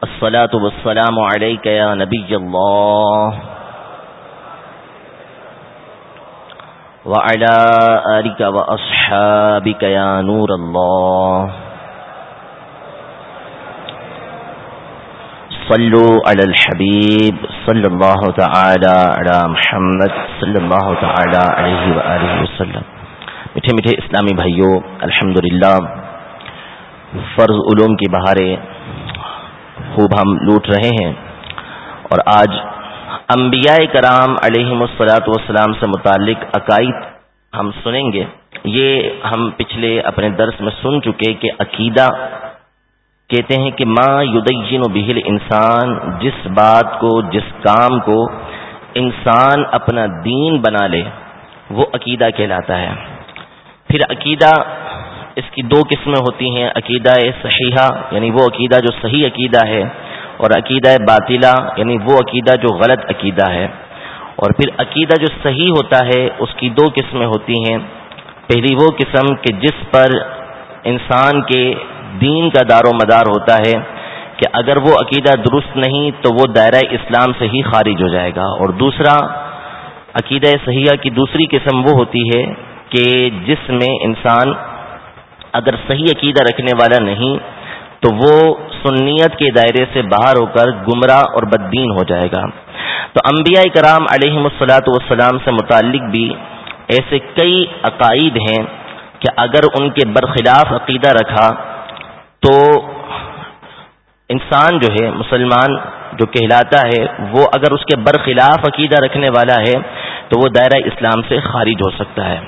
الصلاة والسلام عليك يا نبي الله. وعلى آلك وأصحابك يا نور الله. صلوا على الحبيب. صلى الله تعالى على محمد. صلى الله تعالى عليه وآله وسلم. میٹھے میٹھے اسلامی بھائیوں الحمدللہ. فرض علوم کی بہاریں خوب ہم لوٹ رہے ہیں۔ اور آج انبیاء کرام علیہ مسلاط والسلام سے متعلق عقائد ہم سنیں گے۔ یہ ہم پچھلے اپنے درس میں سن چکے کہ عقیدہ کہتے ہیں کہ ماں یدین و بہل انسان جس بات کو، جس کام کو انسان اپنا دین بنا لے، وہ عقیدہ کہلاتا ہے۔ پھر عقیدہ اس کی دو قسمیں ہوتی ہیں، عقیدہ صحیحہ یعنی وہ عقیدہ جو صحیح عقیدہ ہے، اور عقیدہ باطلہ یعنی وہ عقیدہ جو غلط عقیدہ ہے۔ اور پھر عقیدہ جو صحیح ہوتا ہے، اس کی دو قسمیں ہوتی ہیں۔ پہلی وہ قسم کہ جس پر انسان کے دین کا دار و مدار ہوتا ہے کہ اگر وہ عقیدہ درست نہیں، تو وہ دائرہ اسلام سے ہی خارج ہو جائے گا۔ اور دوسرا عقیدہ صحیحہ کی دوسری قسم وہ ہوتی ہے کہ جس میں انسان اگر صحیح عقیدہ رکھنے والا نہیں، تو وہ سنیت کے دائرے سے باہر ہو کر گمراہ اور بددین ہو جائے گا۔ تو انبیاء کرام علیہ السلاۃ والسلام سے متعلق بھی ایسے کئی عقائد ہیں کہ اگر ان کے برخلاف عقیدہ رکھا تو انسان جو ہے، مسلمان جو کہلاتا ہے، وہ اگر اس کے برخلاف عقیدہ رکھنے والا ہے تو وہ دائرہ اسلام سے خارج ہو سکتا ہے۔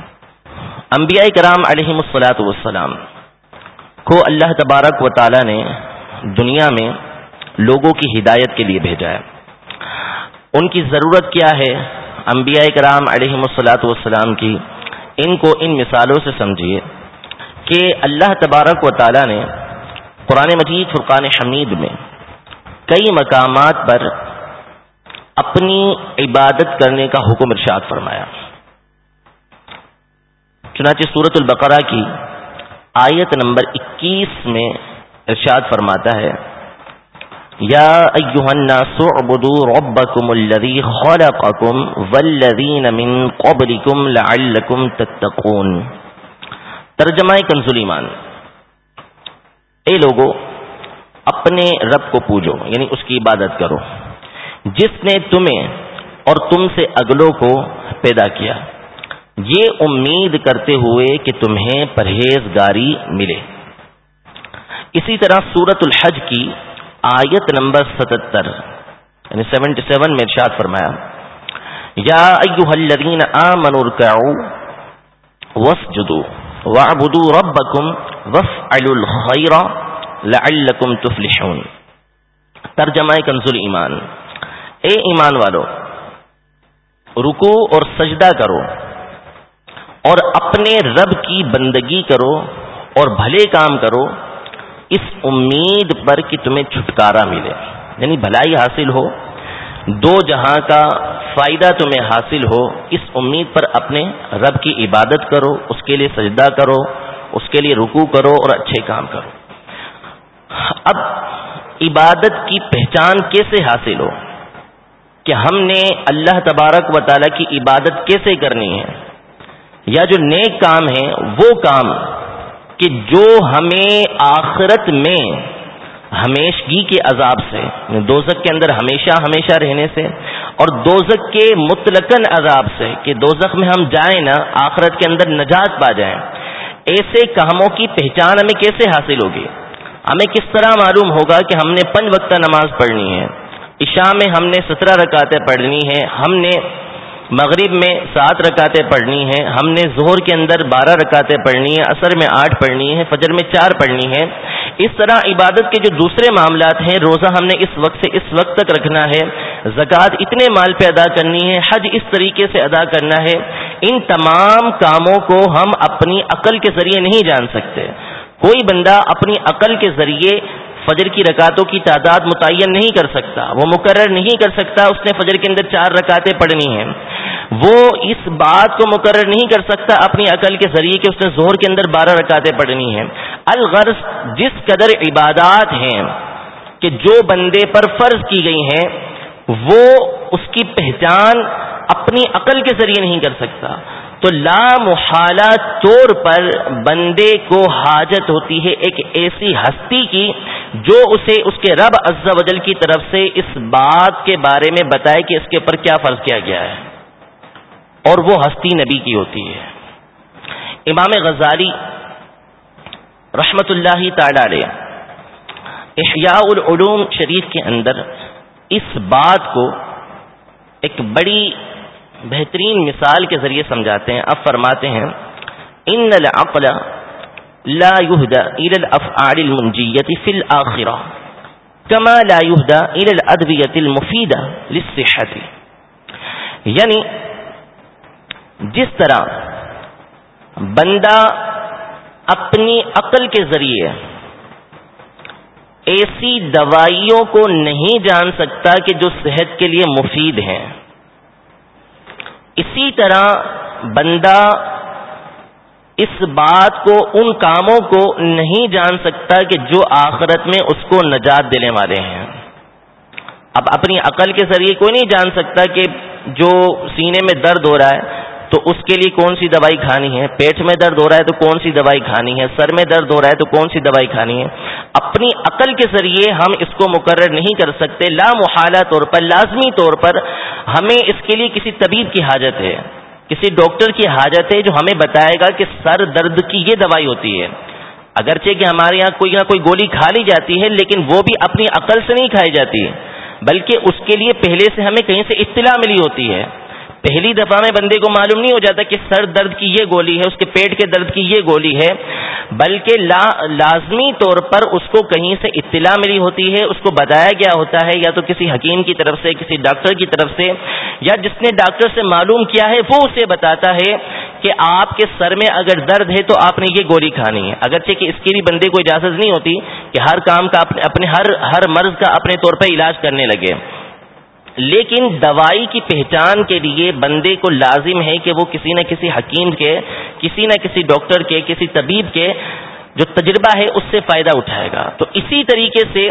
انبیاء کرام علیہ السلاۃ والسلام کو اللہ تبارک و تعالی نے دنیا میں لوگوں کی ہدایت کے لیے بھیجا ہے۔ ان کی ضرورت کیا ہے؟ انبیاء کرام علیہ السلاۃ والسلام کی ان کو ان مثالوں سے سمجھیے کہ اللہ تبارک و تعالی نے قرآن مجید، فرقان حمید میں کئی مقامات پر اپنی عبادت کرنے کا حکم ارشاد فرمایا۔ چنانچہ صورت البقرہ کی آیت نمبر اکیس میں ارشاد فرماتا ہے، یا ربکم الذی خلقکم والذین من قبلکم لعلکم تتقون۔ ترجمہ کنزل ایمان۔ اے لوگو، اپنے رب کو پوجو یعنی اس کی عبادت کرو۔ جس نے تمہیں اور تم سے اگلوں کو پیدا کیا یہ امید کرتے ہوئے کہ تمہیں پرہیزگاری ملے۔ اسی طرح سورت الحج کی آیت نمبر ستتر یعنی سیونٹی سیون میں ارشاد فرمایا، یا ایوہ الذین آمنوا ارکعوا واسجدوا وعبدوا ربکم وفعلوا الخیر لعلکم تفلحون۔ ترجمہ کنزل ایمان۔ اے ایمان والو رکو اور سجدہ کرو۔ اور اپنے رب کی بندگی کرو اور بھلے کام کرو، اس امید پر کہ تمہیں چھٹکارا ملے۔ یعنی بھلائی حاصل ہو، دو جہاں کا فائدہ تمہیں حاصل ہو، اس امید پر اپنے رب کی عبادت کرو، اس کے لیے سجدہ کرو، اس کے لیے رکو کرو اور اچھے کام کرو۔ اب عبادت کی پہچان کیسے حاصل ہو؟ کہ ہم نے اللہ تبارک و تعالی کی عبادت کیسے کرنی ہے؟ یا جو نیک کام ہیں، وہ کام کہ جو ہمیں آخرت میں ہمیشگی کے عذاب سے یعنی دوزک کے اندر ہمیشہ ہمیشہ رہنے سے اور دوزک کے متلقن عذاب سے کہ دوزک میں ہم جائیں نا آخرت کے اندر نجات پا جائیں۔ ایسے کاموں کی پہچان ہمیں کیسے حاصل ہوگی؟ ہمیں کس طرح معلوم ہوگا کہ ہم نے پنج وقتہ نماز پڑھنی ہے؟ عشاء میں ہم نے سترہ رکعتیں پڑھنی ہیں، ہم نے مغرب میں سات رکعتیں پڑھنی ہیں، ہم نے زہر کے اندر بارہ رکعتیں پڑھنی ہیں، عصر میں آٹھ پڑھنی ہے فجر میں چار پڑھنی ہے اس طرح عبادت کے جو دوسرے معاملات ہیں، روزہ ہم نے اس وقت سے اس وقت تک رکھنا ہے۔ زکوٰۃ اتنے مال پہ ادا کرنی ہے، حج اس طریقے سے ادا کرنا ہے۔ ان تمام کاموں کو ہم اپنی عقل کے ذریعے نہیں جان سکتے۔ کوئی بندہ اپنی عقل کے ذریعے فجر کی رکعتوں کی تعداد متعین نہیں کر سکتا، وہ مقرر نہیں کر سکتا، اس نے فجر کے اندر چار رکعتیں پڑھنی ہیں۔ وہ اس بات کو مقرر نہیں کر سکتا، اپنی عقل کے ذریعے کہ اس نے زہر کے اندر بارہ رکعتیں پڑھنی ہیں۔ الغرض جس قدر عبادات ہیں کہ جو بندے پر فرض کی گئی ہیں، وہ اس کی پہچان اپنی عقل کے ذریعے نہیں کر سکتا۔ تو لا محالہ طور پر بندے کو حاجت ہوتی ہے ایک ایسی ہستی کی جو اسے اس کے رب عز و جل کی طرف سے اس بات کے بارے میں بتائے کہ اس کے اوپر کیا فرض کیا گیا ہے۔ اور وہ ہستی نبی کی ہوتی ہے۔ امام غزالی رحمت اللہ تعالی علیہ احیاء العلوم شریف کے اندر اس بات کو ایک بڑی بہترین مثال کے ذریعے سمجھاتے ہیں، اب فرماتے ہیں، ان العقل لا يهدى الى الافعال المنجيه في الاخره كما لا يهدى الى الادويه المفيده للصحه یعنی جس طرح بندہ اپنی عقل کے ذریعے ایسی دوائیوں کو نہیں جان سکتا کہ جو صحت کے لیے مفید ہیں اسی طرح بندہ اس بات کو، ان کاموں کو نہیں جان سکتا کہ جو آخرت میں اس کو نجات دینے والے ہیں۔ اب اپنی عقل کے ذریعے کوئی نہیں جان سکتا کہ جو سینے میں درد ہو رہا ہے تو اس کے لیے کون سی دوائی کھانی ہے؟ پیٹ میں درد ہو رہا ہے تو کون سی دوائی کھانی ہے؟ سر میں درد ہو رہا ہے تو کون سی دوائی کھانی ہے؟ اپنی عقل کے ذریعے ہم اس کو مقرر نہیں کر سکتے۔ لا محالہ طور پر، لازمی طور پر ہمیں اس کے لیے کسی طبیب کی حاجت ہے۔ کسی ڈاکٹر کی حاجت ہے جو ہمیں بتائے گا کہ سر درد کی یہ دوائی ہوتی ہے۔ اگرچہ کہ ہمارے یہاں کوئی نہ کوئی گولی کھا لی جاتی ہے، لیکن وہ بھی اپنی عقل سے نہیں کھائی جاتی۔ بلکہ اس کے لیے پہلے سے ہمیں کہیں سے اطلاع ملی ہوتی ہے۔ پہلی دفعہ میں بندے کو معلوم نہیں ہو جاتا کہ سر درد کی یہ گولی ہے، اس کے پیٹ کے درد کی یہ گولی ہے، بلکہ لا، لازمی طور پر اس کو کہیں سے اطلاع ملی ہوتی ہے، اس کو بتایا گیا ہوتا ہے، یا تو کسی حکیم کی طرف سے، کسی ڈاکٹر کی طرف سے، یا جس نے ڈاکٹر سے معلوم کیا ہے، وہ اسے بتاتا ہے کہ آپ کے سر میں اگر درد ہے تو آپ نے یہ گولی کھانی ہے۔ اگرچہ کہ اس کی بھی بندے کو اجازت نہیں ہوتی کہ ہر کام کا اپنے ہر ہر مرض کا اپنے طور پر علاج کرنے لگے۔ لیکن دوائی کی پہچان کے لیے بندے کو لازم ہے کہ وہ کسی نہ کسی حکیم کے، کسی نہ کسی ڈاکٹر کے، کسی طبیب کے جو تجربہ ہے اس سے فائدہ اٹھائے گا۔ تو اسی طریقے سے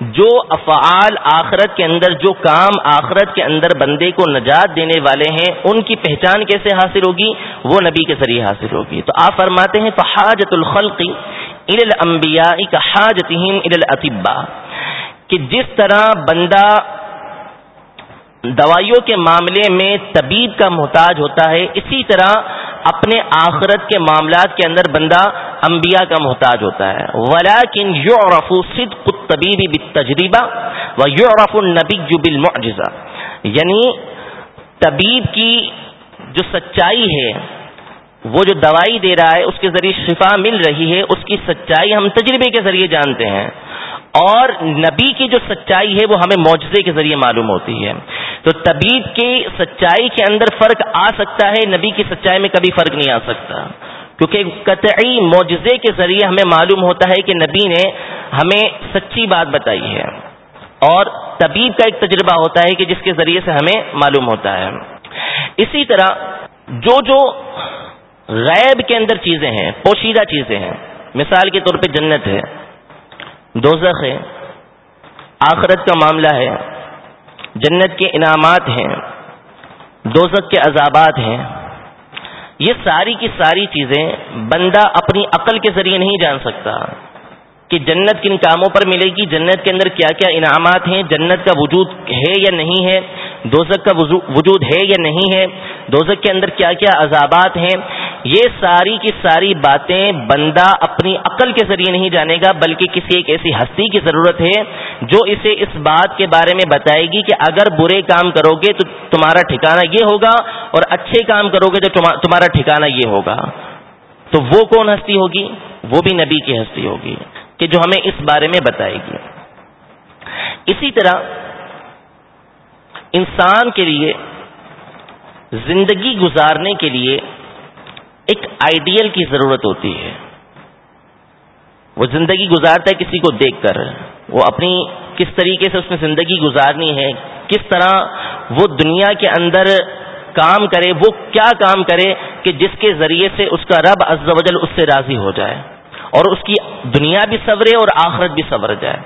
جو افعال آخرت کے اندر، جو کام آخرت کے اندر بندے کو نجات دینے والے ہیں، ان کی پہچان کیسے حاصل ہوگی؟ وہ نبی کے ذریعے حاصل ہوگی۔ تو آپ فرماتے ہیں، فحاجت الخلقی ال الانبیاء کا حاجتہم ال الاطباء کہ جس طرح بندہ دوائیوں کے معاملے میں طبیب کا محتاج ہوتا ہے، اسی طرح اپنے آخرت کے معاملات کے اندر بندہ انبیاء کا محتاج ہوتا ہے۔ ولاکن یو رف صدق طبیبی تجربہ و یو رف النبی بالمعجزہ یعنی طبیب کی جو سچائی ہے، وہ جو دوائی دے رہا ہے، اس کے ذریعے شفا مل رہی ہے، اس کی سچائی ہم تجربے کے ذریعے جانتے ہیں۔ اور نبی کی جو سچائی ہے وہ ہمیں معجزے کے ذریعے معلوم ہوتی ہے۔ تو طبیب کی سچائی کے اندر فرق آ سکتا ہے، نبی کی سچائی میں کبھی فرق نہیں آ سکتا۔ کیونکہ قطعی معجزے کے ذریعے ہمیں معلوم ہوتا ہے کہ نبی نے ہمیں سچی بات بتائی ہے۔ اور طبیب کا ایک تجربہ ہوتا ہے کہ جس کے ذریعے سے ہمیں معلوم ہوتا ہے۔ اسی طرح جو جو غیب کے اندر چیزیں ہیں، پوشیدہ چیزیں ہیں، مثال کے طور پہ جنت ہے۔ دوزخ ہے، آخرت کا معاملہ ہے، جنت کے انعامات ہیں، دوزخ کے عذابات ہیں۔ یہ ساری کی ساری چیزیں بندہ اپنی عقل کے ذریعے نہیں جان سکتا۔ کہ جنت کن کاموں پر ملے گی؟ جنت کے اندر کیا کیا انعامات ہیں؟ جنت کا وجود ہے یا نہیں ہے؟ دوزک کا وجود ہے یا نہیں ہے؟ دوزک کے اندر کیا کیا عذابات ہیں؟ یہ ساری کی ساری باتیں بندہ اپنی عقل کے ذریعے نہیں جانے گا، بلکہ کسی ایک ایسی ہستی کی ضرورت ہے جو اسے اس بات کے بارے میں بتائے گی کہ اگر برے کام کرو گے تو تمہارا ٹھکانہ یہ ہوگا اور اچھے کام کرو گے تو تمہارا ٹھکانہ یہ ہوگا۔ تو وہ کون ہستی ہوگی؟ وہ بھی نبی کی ہستی ہوگی۔ کہ جو ہمیں اس بارے میں بتائے گی۔ اسی طرح انسان کے لیے زندگی گزارنے کے لیے ایک آئیڈیل کی ضرورت ہوتی ہے۔ وہ زندگی گزارتا ہے کسی کو دیکھ کر۔ وہ اپنی کس طریقے سے اس نے زندگی گزارنی ہے، کس طرح وہ دنیا کے اندر کام کرے، وہ کیا کام کرے کہ جس کے ذریعے سے اس کا رب از وجل اس سے راضی ہو جائے۔ اور اس کی دنیا بھی سورے اور آخرت بھی سور جائے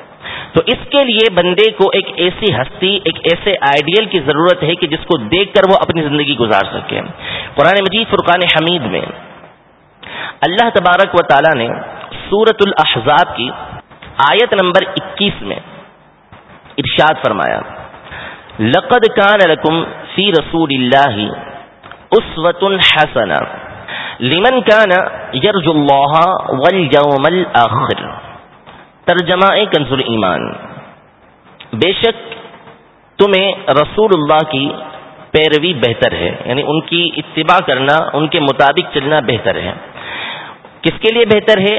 تو اس کے لیے بندے کو ایک ایسی ہستی، ایک ایسے آئیڈیل کی ضرورت ہے کہ جس کو دیکھ کر وہ اپنی زندگی گزار سکے۔ قرآن مجید فرقان حمید میں اللہ تبارک و تعالی نے سورت الاحزاب کی آیت نمبر اکیس میں ارشاد فرمایا، لقد کان لکم فی رسول اللہ اسوت حسنا لمن کان یرج اللہ والیوم الاخر ترجمہ کنز ایمان بے شک تمہیں رسول اللہ کی پیروی بہتر ہے. یعنی ان کی اتباع کرنا، ان کے مطابق چلنا بہتر ہے. کس کے لیے بہتر ہے؟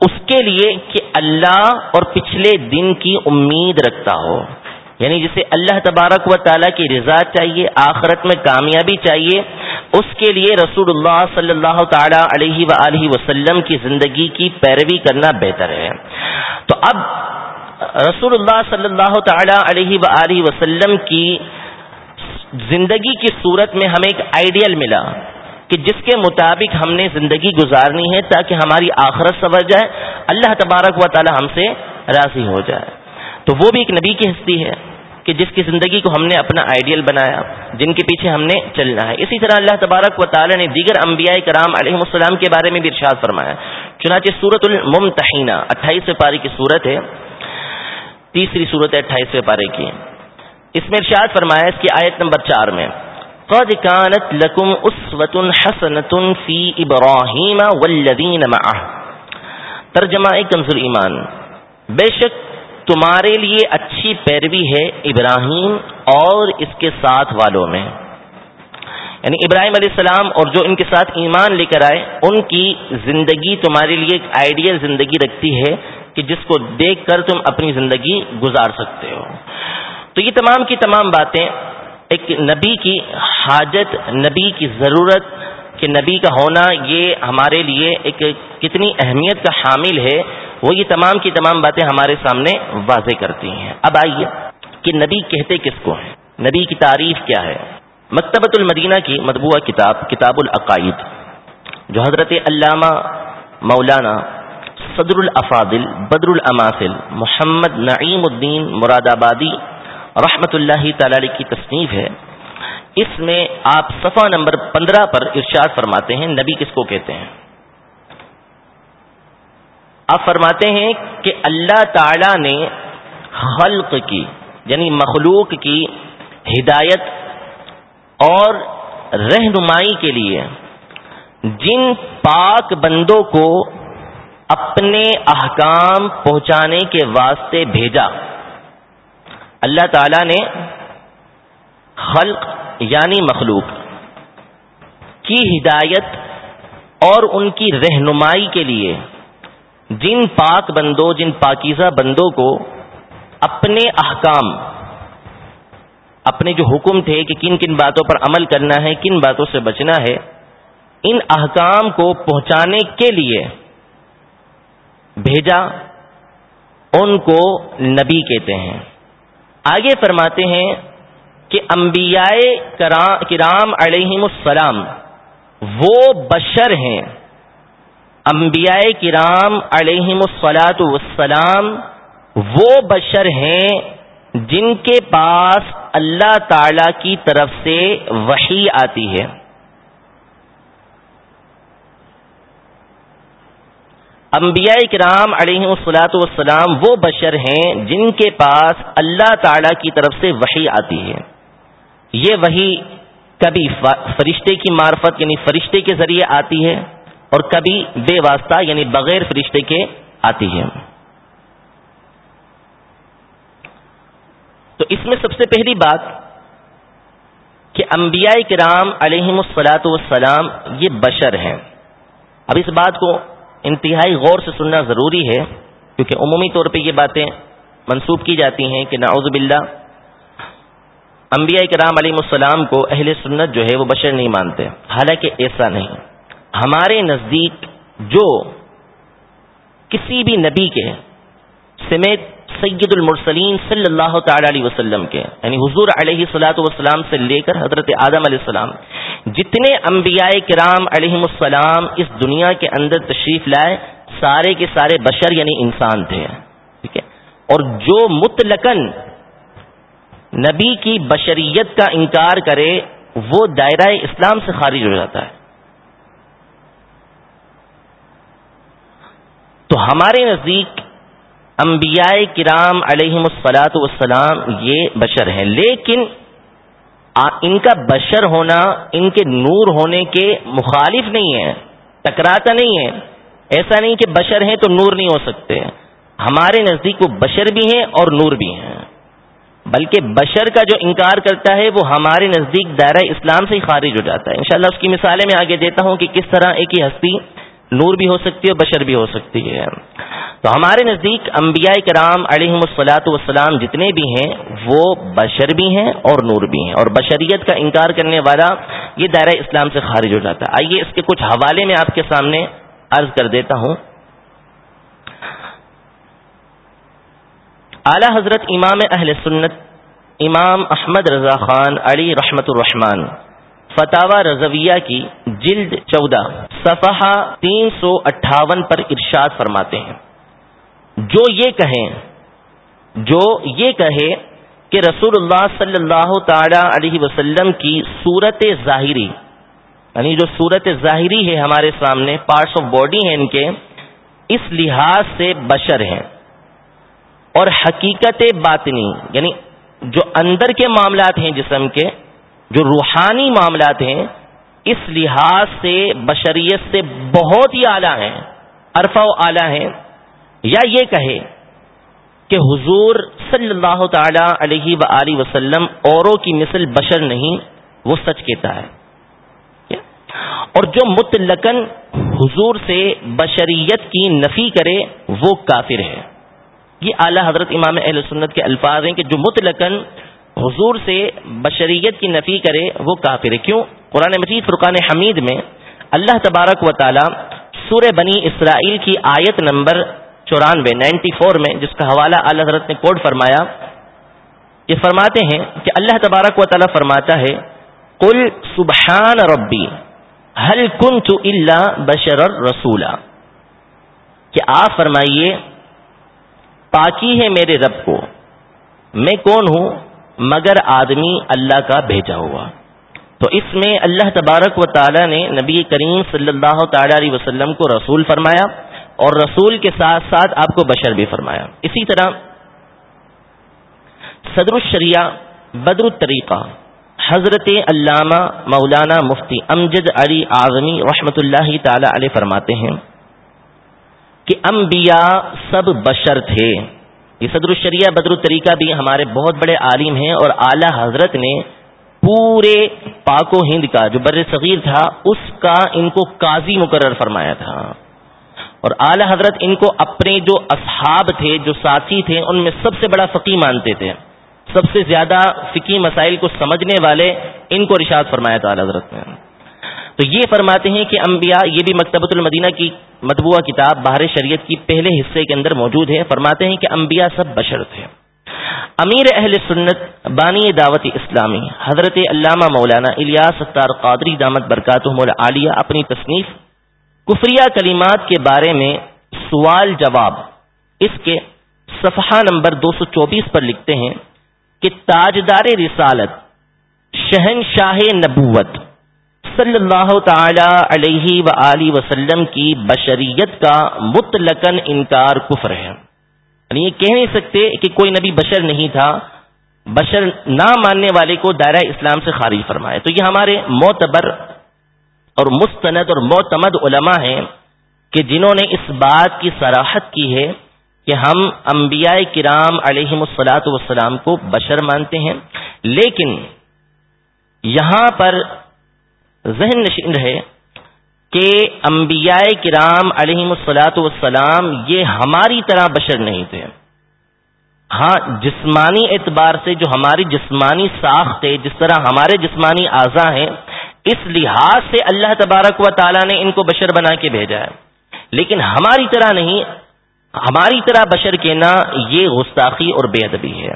اس کے لیے کہ اللہ اور پچھلے دن کی امید رکھتا ہو. یعنی جسے اللہ تبارک و تعالیٰ کی رضا چاہیے، آخرت میں کامیابی چاہیے، اس کے لیے رسول اللہ صلی اللہ تعالی علیہ و وسلم کی زندگی کی پیروی کرنا بہتر ہے۔ تو اب رسول اللہ صلی اللہ تعالی علیہ و وسلم کی زندگی کی صورت میں ہمیں ایک آئیڈیل ملا کہ جس کے مطابق ہم نے زندگی گزارنی ہے تاکہ ہماری آخرت سبر جائے، اللہ تبارک و تعالی ہم سے راضی ہو جائے۔ تو وہ بھی ایک نبی کی ہستی ہے کہ جس کی زندگی کو ہم نے اپنا آئیڈیل بنایا، جن کے پیچھے ہم نے چلنا ہے۔ اسی طرح اللہ تبارک و تعالی نے دیگر انبیاء کرام علیہ السلام کے بارے میں بھی ارشاد فرمایا۔ چنانچہ سورت الممتحینہ اٹھائیسویں پارے کی صورت ہے۔ تیسری صورت ہے، اٹھائیسویں پارے کی۔ اس میں ارشاد فرمایا اس کی آیت نمبر چار میں، قد كانت لكم اسوة حسنة في ابراہیم معه۔ ترجمہ کنز ایمان۔ بے شک تمہارے لیے اچھی پیروی ہے ابراہیم اور اس کے ساتھ والوں میں۔ یعنی ابراہیم علیہ السلام اور جو ان کے ساتھ ایمان لے کر آئے، ان کی زندگی تمہارے لیے ایک آئیڈیل زندگی رکھتی ہے کہ جس کو دیکھ کر تم اپنی زندگی گزار سکتے ہو۔ تو یہ تمام کی تمام باتیں، ایک نبی کی حاجت، نبی کی ضرورت کہ نبی کا ہونا یہ ہمارے لیے ایک کتنی اہمیت کا حامل ہے وہ یہ تمام کی تمام باتیں ہمارے سامنے واضح کرتی ہیں۔ اب آئیے کہ نبی کہتے کس کو ہیں؟ نبی کی تعریف کیا ہے؟ مکتبۃ المدینہ کی مطبوعہ کتاب کتاب العقائد، جو حضرت علامہ مولانا صدر الافاضل بدر الاماثل محمد نعیم الدین مراد آبادی رحمت اللہ تعالی کی تصنیف ہے۔ اس میں آپ صفحہ نمبر پندرہ پر ارشاد فرماتے ہیں نبی کس کو کہتے ہیں؟ آپ فرماتے ہیں کہ اللہ تعالی نے خلق کی یعنی مخلوق کی ہدایت اور رہنمائی کے لیے جن پاک بندوں کو اپنے احکام پہنچانے کے واسطے بھیجا۔ اللہ تعالی نے خلق یعنی مخلوق کی ہدایت اور ان کی رہنمائی کے لیے جن پاک بندوں، جن پاکیزہ بندوں کو اپنے احکام، اپنے جو حکم تھے کہ کن کن باتوں پر عمل کرنا ہے، کن باتوں سے بچنا ہے، ان احکام کو پہنچانے کے لیے بھیجا، ان کو نبی کہتے ہیں۔ آگے فرماتے ہیں کہ انبیاء کرام علیہم السلام وہ بشر ہیں۔ انبیاء کرام علیہم السلاۃ والسلام وہ بشر ہیں جن کے پاس اللہ تعالی کی طرف سے وحی آتی ہے۔ انبیاء کرام علیہ السلاۃ والسلام وہ بشر ہیں جن کے پاس اللہ تعالی کی طرف سے وحی آتی ہے۔ یہ وہی کبھی فرشتے کی معرفت یعنی فرشتے کے ذریعے آتی ہے۔ اور کبھی بے واسطہ یعنی بغیر فرشتے کے آتی ہے۔ تو اس میں سب سے پہلی بات کہ انبیاء کرام علیہ السلاۃ والسلام یہ بشر ہیں۔ اب اس بات کو انتہائی غور سے سننا ضروری ہے، کیونکہ عمومی طور پہ یہ باتیں منسوب کی جاتی ہیں کہ نعوذ باللہ، انبیاء کرام علیہ السلام کو اہل سنت جو ہے وہ بشر نہیں مانتے، حالانکہ ایسا نہیں۔ ہمارے نزدیک جو کسی بھی نبی کے سمیت سید المرسلین صلی اللہ تعالی علیہ وسلم کے یعنی حضور علیہ صلاۃ والسلام سے لے کر حضرت آدم علیہ السلام، جتنے انبیاء کرام علیہ السلام اس دنیا کے اندر تشریف لائے، سارے کے سارے بشر یعنی انسان تھے۔ ٹھیک ہے؟ اور جو متلقن نبی کی بشریت کا انکار کرے، وہ دائرہ اسلام سے خارج ہو جاتا ہے۔ تو ہمارے نزدیک انبیاء کرام علیہ السلاۃ والسلام یہ بشر ہیں۔ لیکن ان کا بشر ہونا، ان کے نور ہونے کے مخالف نہیں ہے، ٹکراتا نہیں ہے۔ ایسا نہیں کہ بشر ہیں تو نور نہیں ہو سکتے۔ ہمارے نزدیک وہ بشر بھی ہیں اور نور بھی ہیں۔ بلکہ بشر کا جو انکار کرتا ہے وہ ہمارے نزدیک دائرہ اسلام سے ہی خارج ہو جاتا ہے۔ انشاءاللہ اس کی مثالیں میں آگے دیتا ہوں کہ کس طرح ایک ہی ہستی نور بھی ہو سکتی ہے بشر بھی ہو سکتی ہے۔ تو ہمارے نزدیک انبیاء کرام علیہ السلاۃ والسلام جتنے بھی ہیں، وہ بشر بھی ہیں اور نور بھی ہیں۔ اور بشریت کا انکار کرنے والا یہ دائرہ اسلام سے خارج ہو جاتا ہے۔ آئیے اس کے کچھ حوالے میں آپ کے سامنے عرض کر دیتا ہوں۔ اعلی حضرت امام اہل سنت امام احمد رضا خان علی رحمت الرحمان فتح رضویہ کی جلد چودہ، صفحہ تین سو اٹھاون پر ارشاد فرماتے ہیں۔ جو یہ کہیں، جو یہ کہے کہ رسول اللہ صلی اللہ تعالی علیہ وسلم کی صورت ظاہری یعنی جو صورت ظاہری ہے ہمارے سامنے پارٹس آف باڈی ہیں ان کے، اس لحاظ سے بشر ہیں۔ اور حقیقت باطنی یعنی جو اندر کے معاملات ہیں جسم کے جو روحانی معاملات ہیں، اس لحاظ سے بشریت سے بہت ہی اعلیٰ ہیں، عرفہ و اعلیٰ ہیں۔ یا یہ کہے کہ حضور صلی اللہ تعالی علیہ و وسلم اوروں کی مثل بشر نہیں، وہ سچ کہتا ہے۔ اور جو متلقن حضور سے بشریت کی نفی کرے، وہ کافر ہے۔ یہ اعلی حضرت امام اہل سنت کے الفاظ ہیں کہ جو مطلقاً حضور سے بشریت کی نفی کرے وہ کافر ہے۔ کیوں؟ قرآن مجید فرقان حمید میں اللہ تبارک و تعالی سور بنی اسرائیل کی آیت نمبر چورانوے، نائنٹی فور میں جس کا حوالہ اعلی حضرت نے کوڈ فرمایا، یہ فرماتے ہیں کہ اللہ تبارک و تعالی فرماتا ہے کل سبحان ربی حل کن تو اللہ بشر رسولہ کہ آپ فرمائیے، پاکی ہے میرے رب کو، میں کون ہوں؟ مگر آدمی اللہ کا بھیجا ہوا۔ تو اس میں اللہ تبارک و تعالی نے نبی کریم صلی اللہ تعالی علیہ وسلم کو رسول فرمایا اور رسول کے ساتھ ساتھ آپ کو بشر بھی فرمایا۔ اسی طرح صدر الشریعہ بدر الطریقہ، حضرت علامہ مولانا مفتی امجد علی اعظمی رحمۃ اللہ تعالی علیہ فرماتے ہیں کہ انبیاء سب بشر تھے۔ یہ صدر الشریعہ بدر الطریقہ بھی ہمارے بہت بڑے عالم ہیں اور اعلی حضرت نے پورے پاک و ہند کا جو بر صغیر تھا، اس کا ان کو قاضی مقرر فرمایا تھا۔ اور اعلی حضرت ان کو اپنے جو اصحاب تھے، جو ساتھی تھے، ان میں سب سے بڑا فقی مانتے تھے۔ سب سے زیادہ فقی مسائل کو سمجھنے والے ان کو رشاد فرمایا تھا اعلی حضرت نے۔ تو یہ فرماتے ہیں کہ انبیاء، یہ بھی مکتبۃ المدینہ کی مطبوعہ کتاب باہر شریعت کی پہلے حصے کے اندر موجود ہے، فرماتے ہیں کہ انبیاء سب بشر تھے۔ امیر اہل سنت بانی دعوت اسلامی، حضرت علامہ مولانا الیاس ستار قادری دامت برکاتہم العالیہ اپنی تصنیف کفریہ کلمات کے بارے میں سوال جواب اس کے صفحہ نمبر دو سو چوبیس پر لکھتے ہیں کہ تاجدار رسالت شہنشاہ نبوت صلی اللہ تعالی علیہ و وسلم کی بشریت کا مطلقاً انکار کفر ہے۔ یعنی یہ کہہ نہیں سکتے کہ کوئی نبی بشر نہیں تھا۔ بشر نہ ماننے والے کو دائرہ اسلام سے خارج فرمائے۔ تو یہ ہمارے معتبر اور مستند اور معتمد علماء ہیں کہ جنہوں نے اس بات کی سراحت کی ہے کہ ہم انبیاء کرام علیہ السلاۃ والسلام کو بشر مانتے ہیں۔ لیکن یہاں پر ذہن نشین رہے کہ انبیاء کرام علیہ السلاۃ والسلام یہ ہماری طرح بشر نہیں تھے۔ ہاں جسمانی اعتبار سے جو ہماری جسمانی ساخت ہے، جس طرح ہمارے جسمانی اعضا ہیں، اس لحاظ سے اللہ تبارک و تعالیٰ نے ان کو بشر بنا کے بھیجا ہے۔ لیکن ہماری طرح نہیں، ہماری طرح بشر کے نا یہ گستاخی اور بے ادبی ہے۔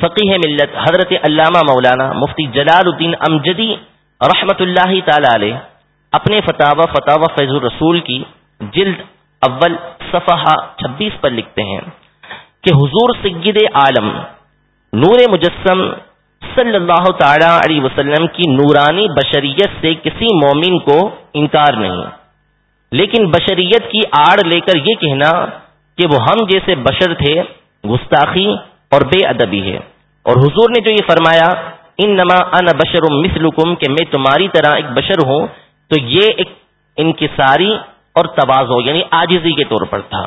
فقیح ملت حضرت علامہ مولانا مفتی جلال الدین امجدی رحمت اللہ تعالی علیہ، اپنے فتح فتح فیض الرسول کی جلد اول صفحہ چھبیس پر لکھتے ہیں کہ حضور سید عالم نور مجسم صلی اللہ تعالی علیہ وسلم کی نورانی بشریت سے کسی مومن کو انکار نہیں۔ لیکن بشریت کی آڑ لے کر یہ کہنا کہ وہ ہم جیسے بشر تھے، گستاخی اور بے ادبی ہے اور حضور نے جو یہ فرمایا ان نما ان بشر مثلکم، کہ میں تمہاری طرح ایک بشر ہوں، تو یہ ایک انکساری اور توازو یعنی آجزی کے طور پر تھا۔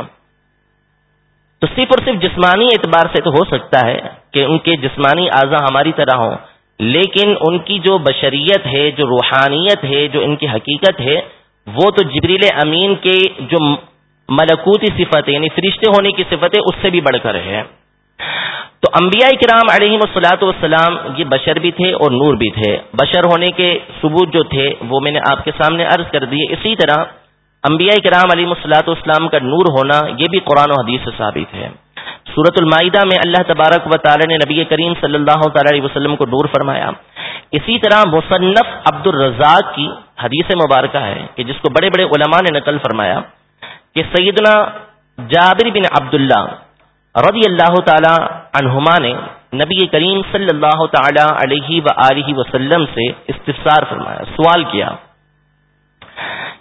تو صرف اور صرف جسمانی اعتبار سے تو ہو سکتا ہے کہ ان کے جسمانی اعضا ہماری طرح ہوں، لیکن ان کی جو بشریت ہے، جو روحانیت ہے، جو ان کی حقیقت ہے، وہ تو جبریل امین کے جو ملکوتی صفت ہے یعنی فرشتے ہونے کی صفت ہے، اس سے بھی بڑھ کر ہے۔ تو انبیاء کرام علیہ وسلاۃ والسلام یہ بشر بھی تھے اور نور بھی تھے۔ بشر ہونے کے ثبوت جو تھے وہ میں نے آپ کے سامنے عرض کر دیے اسی طرح انبیاء کرام علی مسلاط اسلام کا نور ہونا یہ بھی قرآن و حدیث سے ثابت ہے۔ سورت المائدہ میں اللہ تبارک و تعالی نے نبی کریم صلی اللہ تعالی علیہ وسلم کو نور فرمایا۔ اسی طرح مصنف عبد الرزاق کی حدیث مبارکہ ہے کہ جس کو بڑے بڑے علماء نے نقل فرمایا کہ سیدنا جابر بن عبداللہ رضی اللہ تعالی عنہما نے نبی کریم صلی اللہ تعالی علیہ و وسلم سے استفسار فرمایا، سوال کیا۔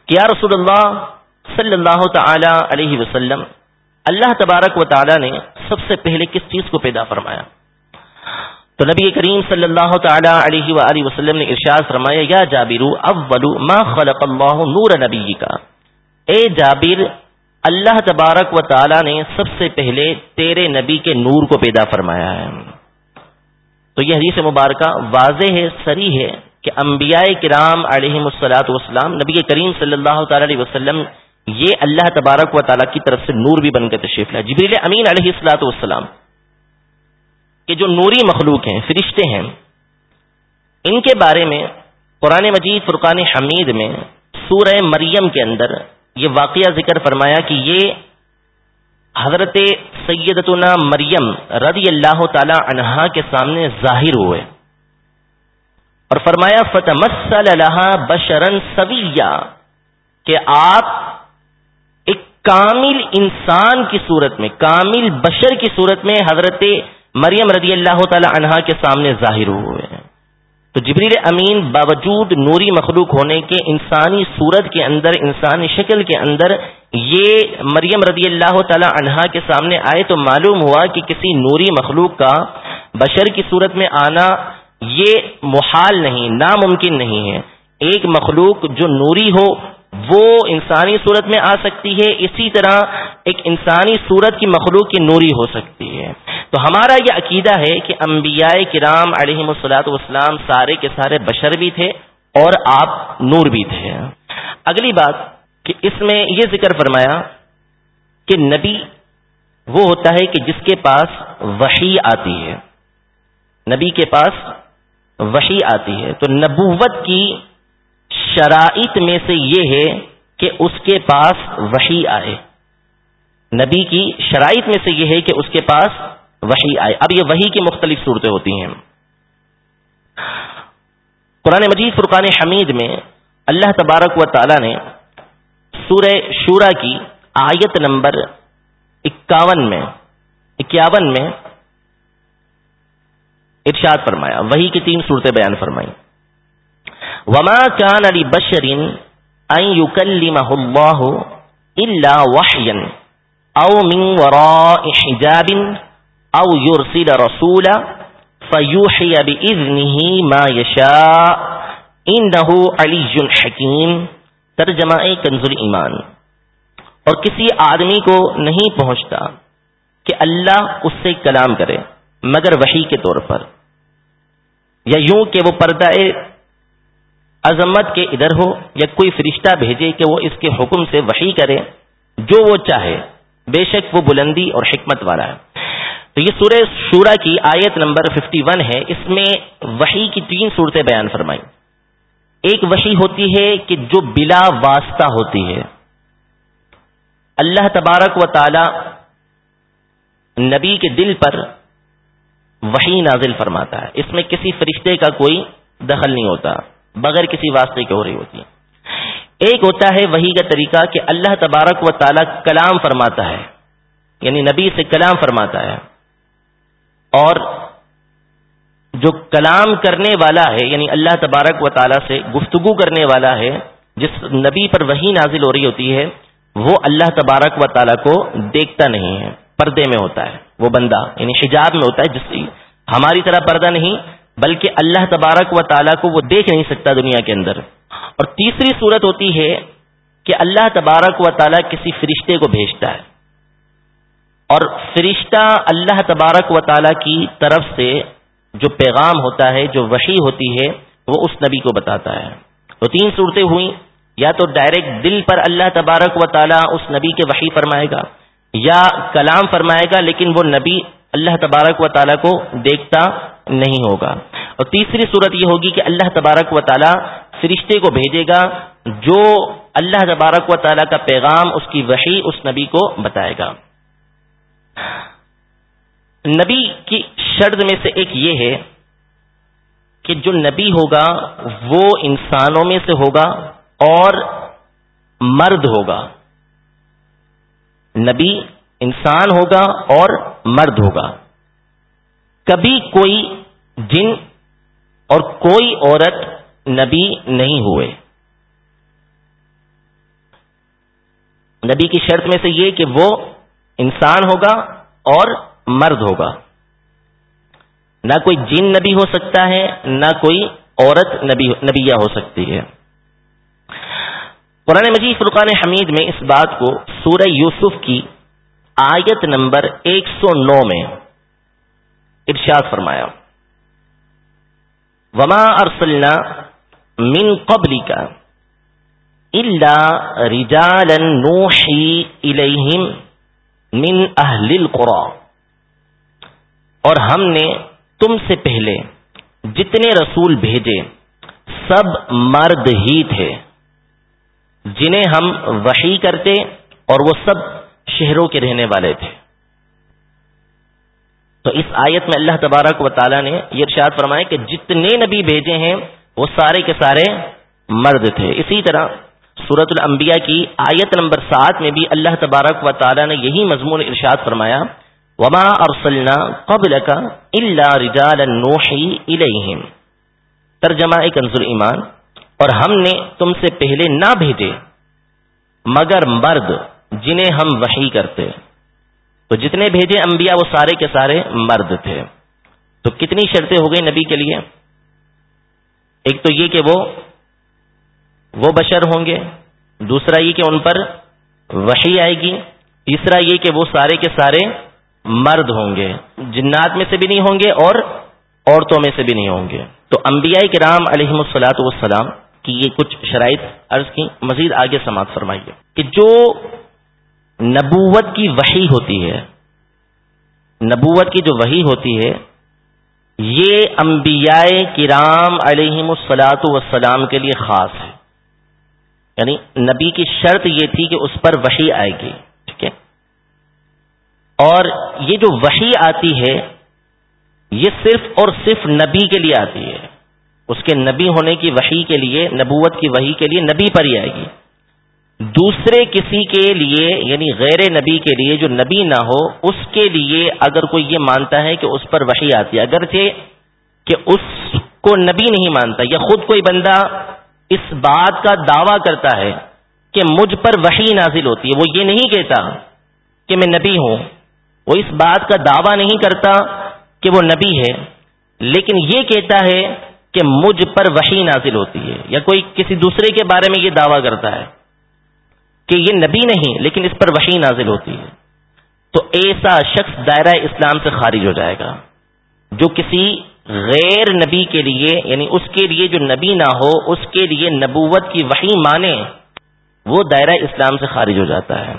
کیا رسول اللہ صلی اللہ تعالی علیہ وسلم اللہ تبارک و تعالی نے سب سے پہلے کس چیز کو پیدا فرمایا؟ تو نبی کریم صلی اللہ تعالی علیہ وآلہ وسلم نے ارشاد فرمایا، یا جابر اول ما خلق اللہ نور نبی کا اے جابر اللہ تبارک و تعالی نے سب سے پہلے تیرے نبی کے نور کو پیدا فرمایا ہے۔ تو یہ حدیث مبارکہ واضح ہے سری ہے کہ انبیاء کرام علیہ السلاۃ والسلام، نبی کریم صلی اللہ تعالی علیہ وسلم، یہ اللہ تبارک و تعالیٰ کی طرف سے نور بھی بن کے تشریف لائے۔ جبریل امین علیہ السلاۃ والسلام کہ جو نوری مخلوق ہیں، فرشتے ہیں، ان کے بارے میں قرآن مجید، فرقان حمید میں سورہ مریم کے اندر یہ واقعہ ذکر فرمایا کہ یہ حضرت سیدتنا مریم رضی اللہ تعالی عنہا کے سامنے ظاہر ہوئے اور فرمایا فتح بشرن سویا کہ آپ ایک کامل انسان کی صورت میں، کامل بشر کی صورت میں حضرت مریم رضی اللہ تعالی عنہا کے سامنے ظاہر ہوئے ہیں۔ تو جبریل امین باوجود نوری مخلوق ہونے کے انسانی صورت کے اندر، انسانی شکل کے اندر یہ مریم رضی اللہ تعالی عنہا کے سامنے آئے تو معلوم ہوا کہ کسی نوری مخلوق کا بشر کی صورت میں آنا یہ محال نہیں، ناممکن نہیں ہے۔ ایک مخلوق جو نوری ہو، وہ انسانی صورت میں آ سکتی ہے، اسی طرح ایک انسانی صورت کی مخلوق کی نوری ہو سکتی ہے۔ تو ہمارا یہ عقیدہ ہے کہ انبیاء کرام علیہ مسلاط والسلام سارے کے سارے بشر بھی تھے اور آپ نور بھی تھے۔ اگلی بات کہ اس میں یہ ذکر فرمایا کہ نبی وہ ہوتا ہے کہ جس کے پاس وحی آتی ہے۔ نبی کے پاس وحی آتی ہے۔ تو نبوت کی شرائط میں سے یہ ہے کہ اس کے پاس وحی آئے۔ نبی کی شرائط میں سے یہ ہے کہ اس کے پاس وحی آئے۔ اب یہ وحی کی مختلف صورتیں ہوتی ہیں۔ قرآن مجید فرقان حمید میں اللہ تبارک و تعالی نے سورہ شورا کی آیت نمبر اکاون میں، اکیاون میں ارشاد فرمایا۔ وہی کی تین صورتیں بیان فرمائی وما کان علی بشرین اللہ الا وحیا او من وراء حجاب او يرسل رسولا فيوحي بإذنه ما يشاء. انه علی حکیم ترجمہ کنز ایمان اور کسی آدمی کو نہیں پہنچتا کہ اللہ اس سے کلام کرے مگر وحی کے طور پر. یا یوں کہ وہ پردہ عظمت کے ادھر ہو یا کوئی فرشتہ بھیجے کہ وہ اس کے حکم سے وحی کرے، جو وہ چاہے، بے شک وہ بلندی اور حکمت والا ہے۔ تو یہ سورہ شورا کی آیت نمبر 51 ہے۔ اس میں وحی کی تین صورتیں بیان فرمائی ایک وحی ہوتی ہے کہ جو بلا واسطہ ہوتی ہے۔ اللہ تبارک و تعالی نبی کے دل پر وہی نازل فرماتا ہے۔ اس میں کسی فرشتے کا کوئی دخل نہیں ہوتا۔ بغیر کسی واسطے کے ہو رہی ہوتی ہے ایک ہوتا ہے وہی کا طریقہ کہ اللہ تبارک و تعالی کلام فرماتا ہے یعنی نبی سے کلام فرماتا ہے۔ اور جو کلام کرنے والا ہے یعنی اللہ تبارک و تعالی سے گفتگو کرنے والا ہے، جس نبی پر وہی نازل ہو رہی ہوتی ہے، وہ اللہ تبارک و تعالیٰ کو دیکھتا نہیں ہے، پردے میں ہوتا ہے۔ وہ بندہ یعنی حجاب میں ہوتا ہے، جس سے ہماری طرح پردہ نہیں بلکہ اللہ تبارک و تعالیٰ کو وہ دیکھ نہیں سکتا دنیا کے اندر۔ اور تیسری صورت ہوتی ہے کہ اللہ تبارک و تعالیٰ کسی فرشتے کو بھیجتا ہے۔ اور فرشتہ اللہ تبارک و تعالیٰ کی طرف سے جو پیغام ہوتا ہے، جو وحی ہوتی ہے، وہ اس نبی کو بتاتا ہے۔ تو تین صورتیں ہوئیں۔ یا تو ڈائریکٹ دل پر اللہ تبارک و تعالیٰ اس نبی کے وحی فرمائے گا، یا کلام فرمائے گا، لیکن وہ نبی اللہ تبارک و تعالیٰ کو دیکھتا نہیں ہوگا۔ اور تیسری صورت یہ ہوگی کہ اللہ تبارک و تعالیٰ فرشتے کو بھیجے گا، جو اللہ تبارک و تعالیٰ کا پیغام، اس کی وحی اس نبی کو بتائے گا۔ نبی کی شرط میں سے ایک یہ ہے کہ جو نبی ہوگا، وہ انسانوں میں سے ہوگا اور مرد ہوگا۔ نبی انسان ہوگا اور مرد ہوگا۔ کبھی کوئی جن اور کوئی عورت نبی نہیں ہوئے۔ نبی کی شرط میں سے یہ کہ وہ انسان ہوگا اور مرد ہوگا۔ نہ کوئی جن نبی ہو سکتا ہے، نہ کوئی عورت نبی، نبیہ ہو سکتی ہے۔ قرآن مجید فرقان حمید میں اس بات کو سورہ یوسف کی آیت نمبر ایک سو نو میں ارشاد فرمایا۔ وما ارسلنا من قبل کا اللہ رجالن نوحی الیہم من اہل القرا اور ہم نے تم سے پہلے جتنے رسول بھیجے، سب مرد ہی تھے، جنہیں ہم وحی کرتے اور وہ سب شہروں کے رہنے والے تھے۔ تو اس آیت میں اللہ تبارک و تعالیٰ نے یہ ارشاد فرمایا کہ جتنے نبی بھیجے ہیں وہ سارے کے سارے مرد تھے۔ اسی طرح سورت الانبیاء کی آیت نمبر سات میں بھی اللہ تبارک و تعالیٰ نے یہی مضمون ارشاد فرمایا، وما ارسلنا قبل کا اللہ رجال ترجمہ کنزل ایمان، اور ہم نے تم سے پہلے نہ بھیجے، مگر مرد جنہیں ہم وحی کرتے۔ تو جتنے بھیجے انبیاء وہ سارے کے سارے مرد تھے۔ تو کتنی شرطیں ہو گئی نبی کے لیے؟ ایک تو یہ کہ وہ وہ بشر ہوں گے، دوسرا یہ کہ ان پر وحی آئے گی، تیسرا یہ کہ وہ سارے کے سارے مرد ہوں گے۔ جنات میں سے بھی نہیں ہوں گے اور عورتوں میں سے بھی نہیں ہوں گے۔ تو انبیاء کرام علیہ السلاۃ والسلام کی یہ کچھ شرائط عرض کی، مزید آگے سماعت فرمائیے۔ کہ جو نبوت کی وحی ہوتی ہے۔ نبوت کی جو وحی ہوتی ہے، یہ انبیاء کرام علیہ السلاۃ والسلام کے لیے خاص ہے۔ یعنی نبی کی شرط یہ تھی کہ اس پر وحی آئے گی، ٹھیک ہے؟ اور یہ جو وحی آتی ہے، یہ صرف اور صرف نبی کے لیے آتی ہے۔ اس کے نبی ہونے کی وحی کے لیے، نبوت کی وحی کے لیے نبی پر ہی آئے گی۔ دوسرے کسی کے لیے یعنی غیر نبی کے لیے جو نبی نہ ہو، اس کے لیے اگر کوئی یہ مانتا ہے کہ اس پر وحی آتی ہے، اگرچہ کہ اس کو نبی نہیں مانتا یا خود کوئی بندہ اس بات کا دعویٰ کرتا ہے کہ مجھ پر وحی نازل ہوتی ہے، وہ یہ نہیں کہتا کہ میں نبی ہوں۔ وہ اس بات کا دعویٰ نہیں کرتا کہ وہ نبی ہے، لیکن یہ کہتا ہے کہ مجھ پر وحی نازل ہوتی ہے، یا کوئی کسی دوسرے کے بارے میں یہ دعویٰ کرتا ہے۔ کہ یہ نبی نہیں، لیکن اس پر وحی نازل ہوتی ہے۔ تو ایسا شخص دائرہ اسلام سے خارج ہو جائے گا، جو کسی غیر نبی کے لیے یعنی اس کے لیے جو نبی نہ ہو، اس کے لیے نبوت کی وہی مانے، وہ دائرہ اسلام سے خارج ہو جاتا ہے۔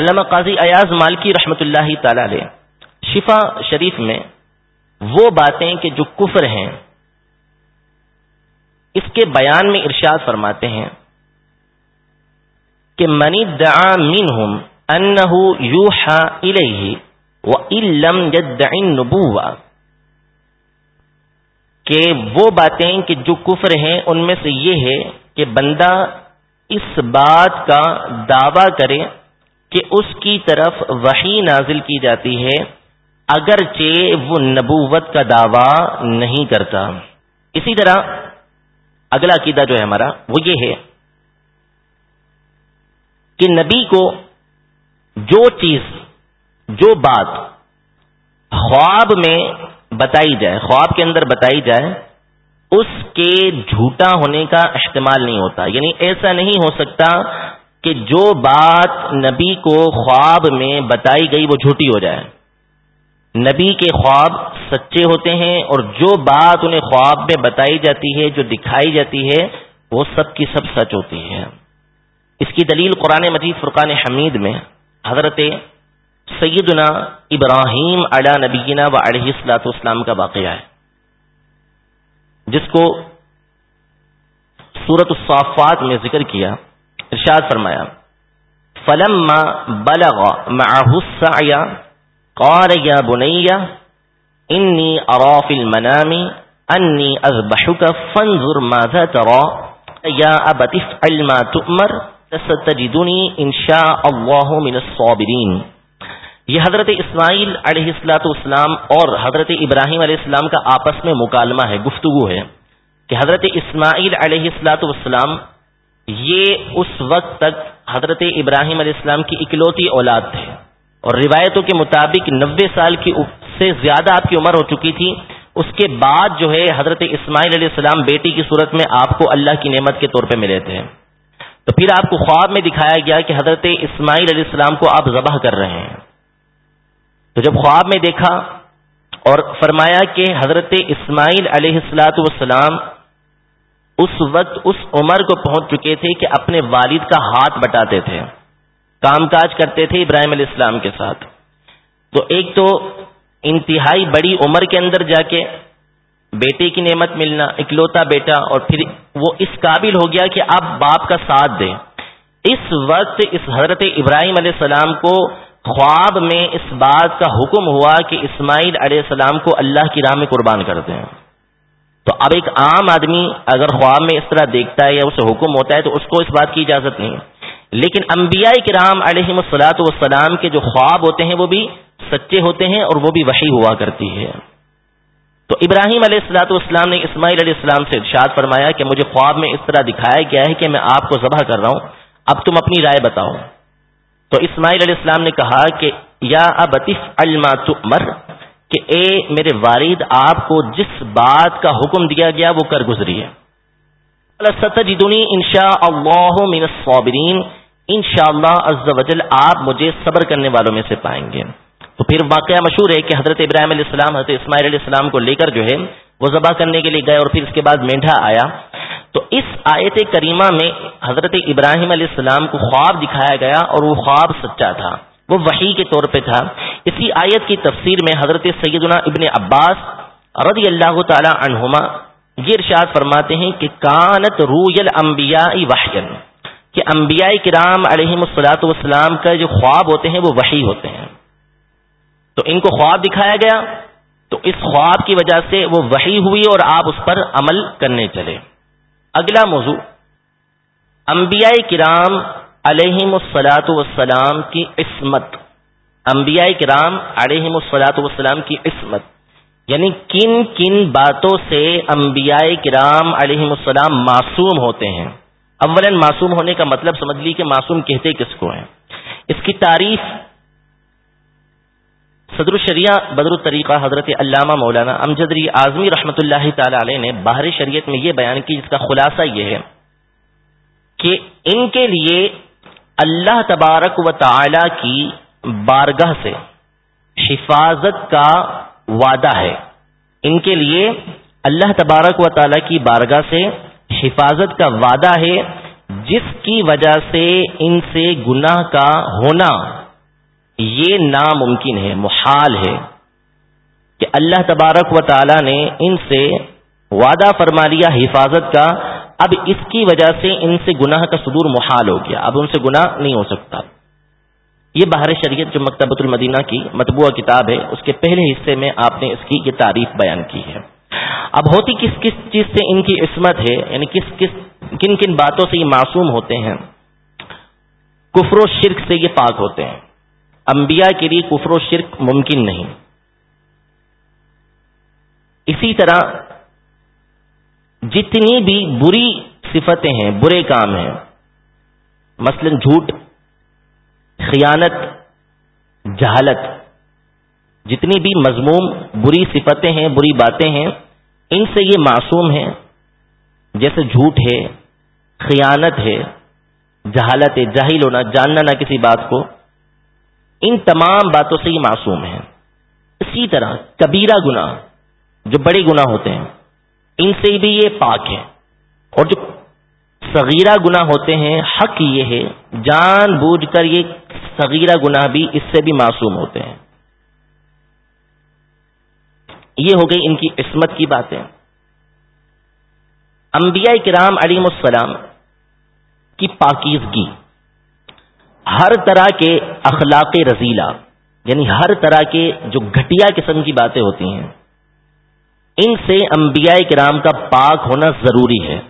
علامہ قاضی ایاز مالکی رحمت اللہ تعالی علیہ، شفا شریف میں وہ باتیں کہ جو کفر ہیں، اس کے بیان میں ارشاد فرماتے ہیں۔ کہ منی دعا منہم انہو یوحا الیہ کہ وہ باتیں کہ جو کفر ہیں ان میں سے یہ ہے کہ بندہ اس بات کا دعوی کرے کہ اس کی طرف وہی نازل کی جاتی ہے اگرچہ وہ نبوت کا دعوی نہیں کرتا۔ اسی طرح اگلا عقیدہ جو ہے ہمارا وہ یہ ہے کہ نبی کو جو چیز، جو بات خواب میں بتائی جائے، خواب کے اندر بتائی جائے، اس کے جھوٹا ہونے کا استعمال نہیں ہوتا۔ یعنی ایسا نہیں ہو سکتا کہ جو بات نبی کو خواب میں بتائی گئی وہ جھوٹی ہو جائے۔ نبی کے خواب سچے ہوتے ہیں اور جو بات انہیں خواب میں بتائی جاتی ہے، جو دکھائی جاتی ہے، وہ سب کی سب سچ ہوتی ہے۔ اس کی دلیل قرآن مجید فرقان حمید میں حضرت سیدنا ابراہیم علا نبینا و علیہ السلاط اسلام کا واقعہ ہے۔ جس کو سورت الصافات میں ذکر کیا، ارشاد فرمایا فلم بلغ معه السعي قال يا بني اني ارى في المنام اني اذبحك فانظر ماذا ترى يا ابت افعل ما تؤمر ستجدني ان شاء من الصابرين یہ حضرت اسماعیل علیہ السلاۃ والسلام اور حضرت ابراہیم علیہ السلام کا آپس میں مکالمہ ہے، گفتگو ہے کہ حضرت اسماعیل علیہ السلاۃ والسلام یہ اس وقت تک حضرت ابراہیم علیہ السلام کی اکلوتی اولاد تھے۔ اور روایتوں کے مطابق نوے سال کی سے زیادہ آپ کی عمر ہو چکی تھی۔ اس کے بعد جو ہے حضرت اسماعیل علیہ السلام بیٹی کی صورت میں آپ کو اللہ کی نعمت کے طور پہ ملے تھے۔ تو پھر آپ کو خواب میں دکھایا گیا کہ حضرت اسماعیل علیہ السلام کو آپ ذبح کر رہے ہیں۔ تو جب خواب میں دیکھا اور فرمایا کہ حضرت اسماعیل علیہ السلاۃ والسلام اس وقت اس عمر کو پہنچ چکے تھے کہ اپنے والد کا ہاتھ بٹاتے تھے، کام کاج کرتے تھے ابراہیم علیہ السلام کے ساتھ۔ تو ایک تو انتہائی بڑی عمر کے اندر جا کے بیٹے کی نعمت ملنا، اکلوتا بیٹا، اور پھر وہ اس قابل ہو گیا کہ اب باپ کا ساتھ دے اس وقت اس حضرت ابراہیم علیہ السلام کو خواب میں اس بات کا حکم ہوا کہ اسماعیل علیہ السلام کو اللہ کی راہ میں قربان کرتے ہیں تو اب ایک عام آدمی اگر خواب میں اس طرح دیکھتا ہے یا اسے حکم ہوتا ہے تو اس کو اس بات کی اجازت نہیں۔ لیکن انبیاء کرام علیہ السلاۃ والسلام کے جو خواب ہوتے ہیں وہ بھی سچے ہوتے ہیں اور وہ بھی وحی ہوا کرتی ہے۔ تو ابراہیم علیہ السلاۃ والسلام نے اسماعیل علیہ السلام سے ارشاد فرمایا کہ مجھے خواب میں اس طرح دکھایا گیا ہے کہ میں آپ کو ذبح کر رہا ہوں۔ اب تم اپنی رائے بتاؤ۔ تو اسماعیل علیہ السلام نے کہا کہ یا ابتف الما تمر کہ اے میرے والد، آپ کو جس بات کا حکم دیا گیا وہ کر گزری ہے۔ ان شاء اللہ من الصابرین ان شاء اللہ آپ مجھے صبر کرنے والوں میں سے پائیں گے۔ تو پھر واقعہ مشہور ہے کہ حضرت ابراہیم علیہ السلام، حضرت اسماعیل علیہ السلام کو لے کر جو ہے، وہ ذبح کرنے کے لیے گئے اور پھر اس کے بعد مینڈا آیا۔ تو اس آیت کریمہ میں حضرت ابراہیم علیہ السلام کو خواب دکھایا گیا اور وہ خواب سچا تھا۔ وہ وحی کے طور پہ تھا۔ اسی آیت کی تفسیر میں حضرت سیدنا ابن عباس رضی اللہ تعالی عنہما یہ ارشاد فرماتے ہیں کہ کانت رویل انبیاء وحین کہ انبیاء کرام علیہ السلاۃ والسلام کا جو خواب ہوتے ہیں، وہ وحی ہوتے ہیں۔ تو ان کو خواب دکھایا گیا تو اس خواب کی وجہ سے وہ وحی ہوئی اور آپ اس پر عمل کرنے چلے۔ اگلا موضوع۔ انبیاء کرام علیہ السلاۃ والسلام کی عصمت۔ انبیاء کرام علیہ السلاۃ والسلام کی عصمت۔ یعنی کن کن باتوں سے انبیاء کرام علیہ السلام معصوم ہوتے ہیں۔ اول معصوم ہونے کا مطلب سمجھ لی کہ معصوم کہتے کس کو ہیں۔ اس کی تعریف صدر الشریعہ بدر الطریقہ حضرت علامہ مولانا امجدری اعظمی رحمۃ اللہ تعالی علیہ نے باہر شریعت میں یہ بیان کی جس کا خلاصہ یہ ہے کہ ان کے لیے اللہ تبارک و تعالی کی بارگاہ سے حفاظت کا وعدہ ہے۔ ان کے لیے اللہ تبارک و تعالی کی بارگاہ سے حفاظت کا وعدہ ہے، جس کی وجہ سے ان سے گناہ کا ہونا یہ ناممکن ہے، محال ہے کہ اللہ تبارک و تعالی نے ان سے وعدہ فرما لیا حفاظت کا۔ اب اس کی وجہ سے ان سے گناہ کا صدور محال ہو گیا۔ اب ان سے گناہ نہیں ہو سکتا۔ یہ باہر شریعت جو مکتبۃ المدینہ کی مطبوعہ کتاب ہے، اس کے پہلے حصے میں آپ نے اس کی یہ تعریف بیان کی ہے۔ اب ہوتی کس کس چیز سے ان کی عصمت ہے؟ یعنی کس کس کن کن باتوں سے یہ معصوم ہوتے ہیں؟ کفر و شرک سے یہ پاک ہوتے ہیں۔ انبیاء کے لیے کفر و شرک ممکن نہیں۔ اسی طرح جتنی بھی بری صفتیں ہیں، برے کام ہیں، مثلا جھوٹ، خیانت، جہالت، جتنی بھی مضموم بری صفتیں ہیں، بری باتیں ہیں، ان سے یہ معصوم ہیں۔ جیسے جھوٹ ہے، خیانت ہے، جہالت ہے، جاہل ہونا، جاننا نہ کسی بات کو۔ ان تمام باتوں سے یہ معصوم ہیں۔ اسی طرح کبیرہ گنا جو بڑے گنا ہوتے ہیں، ان سے بھی یہ پاک ہے اور جو صغیرہ گنا ہوتے ہیں، حق یہ ہے، جان بوجھ کر یہ صغیرہ گناہ بھی اس سے بھی معصوم ہوتے ہیں۔ یہ ہو گئی ان کی عصمت کی باتیں۔ انبیاء کرام علیم السلام کی پاکیزگی۔ ہر طرح کے اخلاق رضیلہ یعنی ہر طرح کے جو گھٹیا قسم کی باتیں ہوتی ہیں، ان سے انبیاء کرام کا پاک ہونا ضروری ہے۔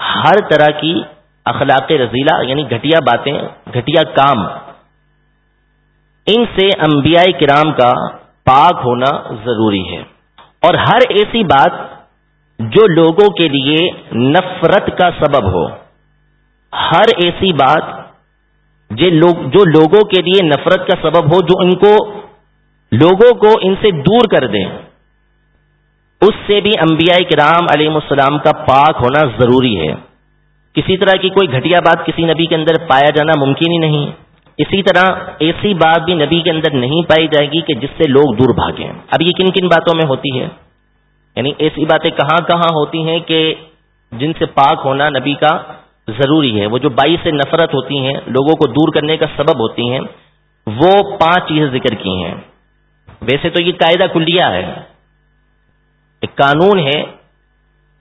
ہر طرح کی اخلاق رضیلہ یعنی گھٹیا باتیں، گھٹیا کام، ان سے انبیاء کرام کا پاک ہونا ضروری ہے۔ اور ہر ایسی بات جو لوگوں کے لیے نفرت کا سبب ہو، ہر ایسی بات جو لوگوں کے لیے نفرت کا سبب ہو، جو ان کو لوگوں کو ان سے دور کر دیں۔ اس سے بھی انبیاء کرام علیہ السلام کا پاک ہونا ضروری ہے۔ کسی طرح کی کوئی گھٹیا بات کسی نبی کے اندر پایا جانا ممکن ہی نہیں۔ اسی طرح ایسی بات بھی نبی کے اندر نہیں پائی جائے گی کہ جس سے لوگ دور بھاگیں۔ اب یہ کن کن باتوں میں ہوتی ہے؟ یعنی ایسی باتیں کہاں کہاں ہوتی ہیں کہ جن سے پاک ہونا نبی کا ضروری ہے وہ جو بائی سے نفرت ہوتی ہیں، لوگوں کو دور کرنے کا سبب ہوتی ہیں، وہ پانچ چیزیں ذکر کی ہیں۔ ویسے تو یہ قاعدہ کلیا ہے۔ ایک قانون ہے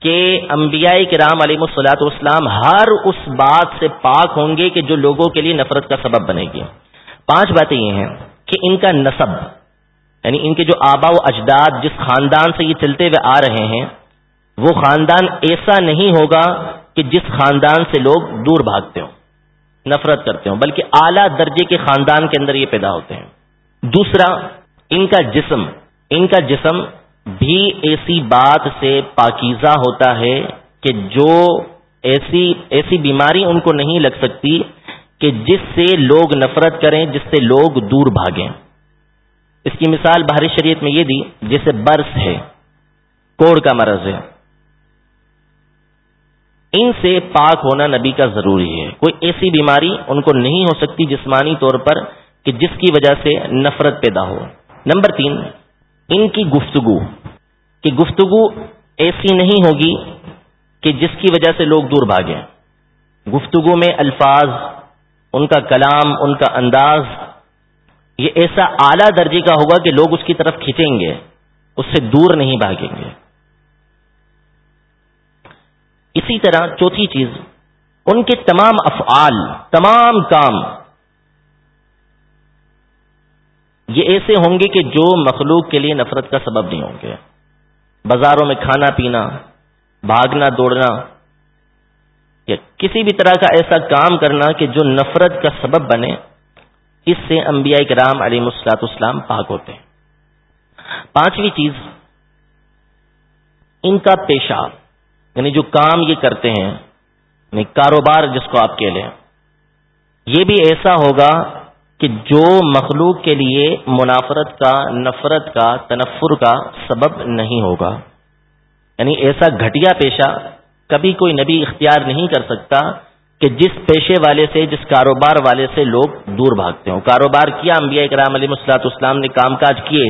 کہ انبیاء کرام علیہ السلاۃ والسلام ہر اس بات سے پاک ہوں گے کہ جو لوگوں کے لیے نفرت کا سبب بنے گی۔ پانچ باتیں یہ ہیں کہ ان کا نصب یعنی ان کے جو آبا و اجداد جس خاندان سے یہ چلتے ہوئے آ رہے ہیں، وہ خاندان ایسا نہیں ہوگا کہ جس خاندان سے لوگ دور بھاگتے ہوں، نفرت کرتے ہوں، بلکہ اعلی درجے کے خاندان کے اندر یہ پیدا ہوتے ہیں۔ دوسرا، ان کا جسم، ان کا جسم بھی ایسی بات سے پاکیزہ ہوتا ہے کہ جو ایسی ایسی بیماری ان کو نہیں لگ سکتی کہ جس سے لوگ نفرت کریں، جس سے لوگ دور بھاگیں۔ اس کی مثال باہری شریعت میں یہ دی جیسے برس ہے، کوڑ کا مرض ہے۔ ان سے پاک ہونا نبی کا ضروری ہے۔ کوئی ایسی بیماری ان کو نہیں ہو سکتی جسمانی طور پر کہ جس کی وجہ سے نفرت پیدا ہو۔ نمبر تین، ان کی گفتگو۔ کہ گفتگو ایسی نہیں ہوگی کہ جس کی وجہ سے لوگ دور بھاگیں۔ گفتگو میں الفاظ، ان کا کلام، ان کا انداز، یہ ایسا اعلی درجے کا ہوگا کہ لوگ اس کی طرف کھینچیں گے، اس سے دور نہیں بھاگیں گے۔ اسی طرح چوتھی چیز، ان کے تمام افعال، تمام کام، یہ ایسے ہوں گے کہ جو مخلوق کے لیے نفرت کا سبب نہیں ہوں گے۔ بازاروں میں کھانا پینا، بھاگنا، دوڑنا، یا کسی بھی طرح کا ایسا کام کرنا کہ جو نفرت کا سبب بنے، اس سے انبیاء کرام علی مسلاط اسلام پاک ہوتے ہیں۔ پانچویں چیز، ان کا پیشہ یعنی جو کام یہ کرتے ہیں یعنی کاروبار جس کو آپ کہہ لیں، یہ بھی ایسا ہوگا کہ جو مخلوق کے لیے منافرت کا، نفرت کا، تنفر کا سبب نہیں ہوگا۔ یعنی ایسا گھٹیا پیشہ کبھی کوئی نبی اختیار نہیں کر سکتا کہ جس پیشے والے سے، جس کاروبار والے سے لوگ دور بھاگتے ہوں۔ کاروبار کیا انبیاء کرام علیہ مسلاط اسلام نے کام کاج کیے؟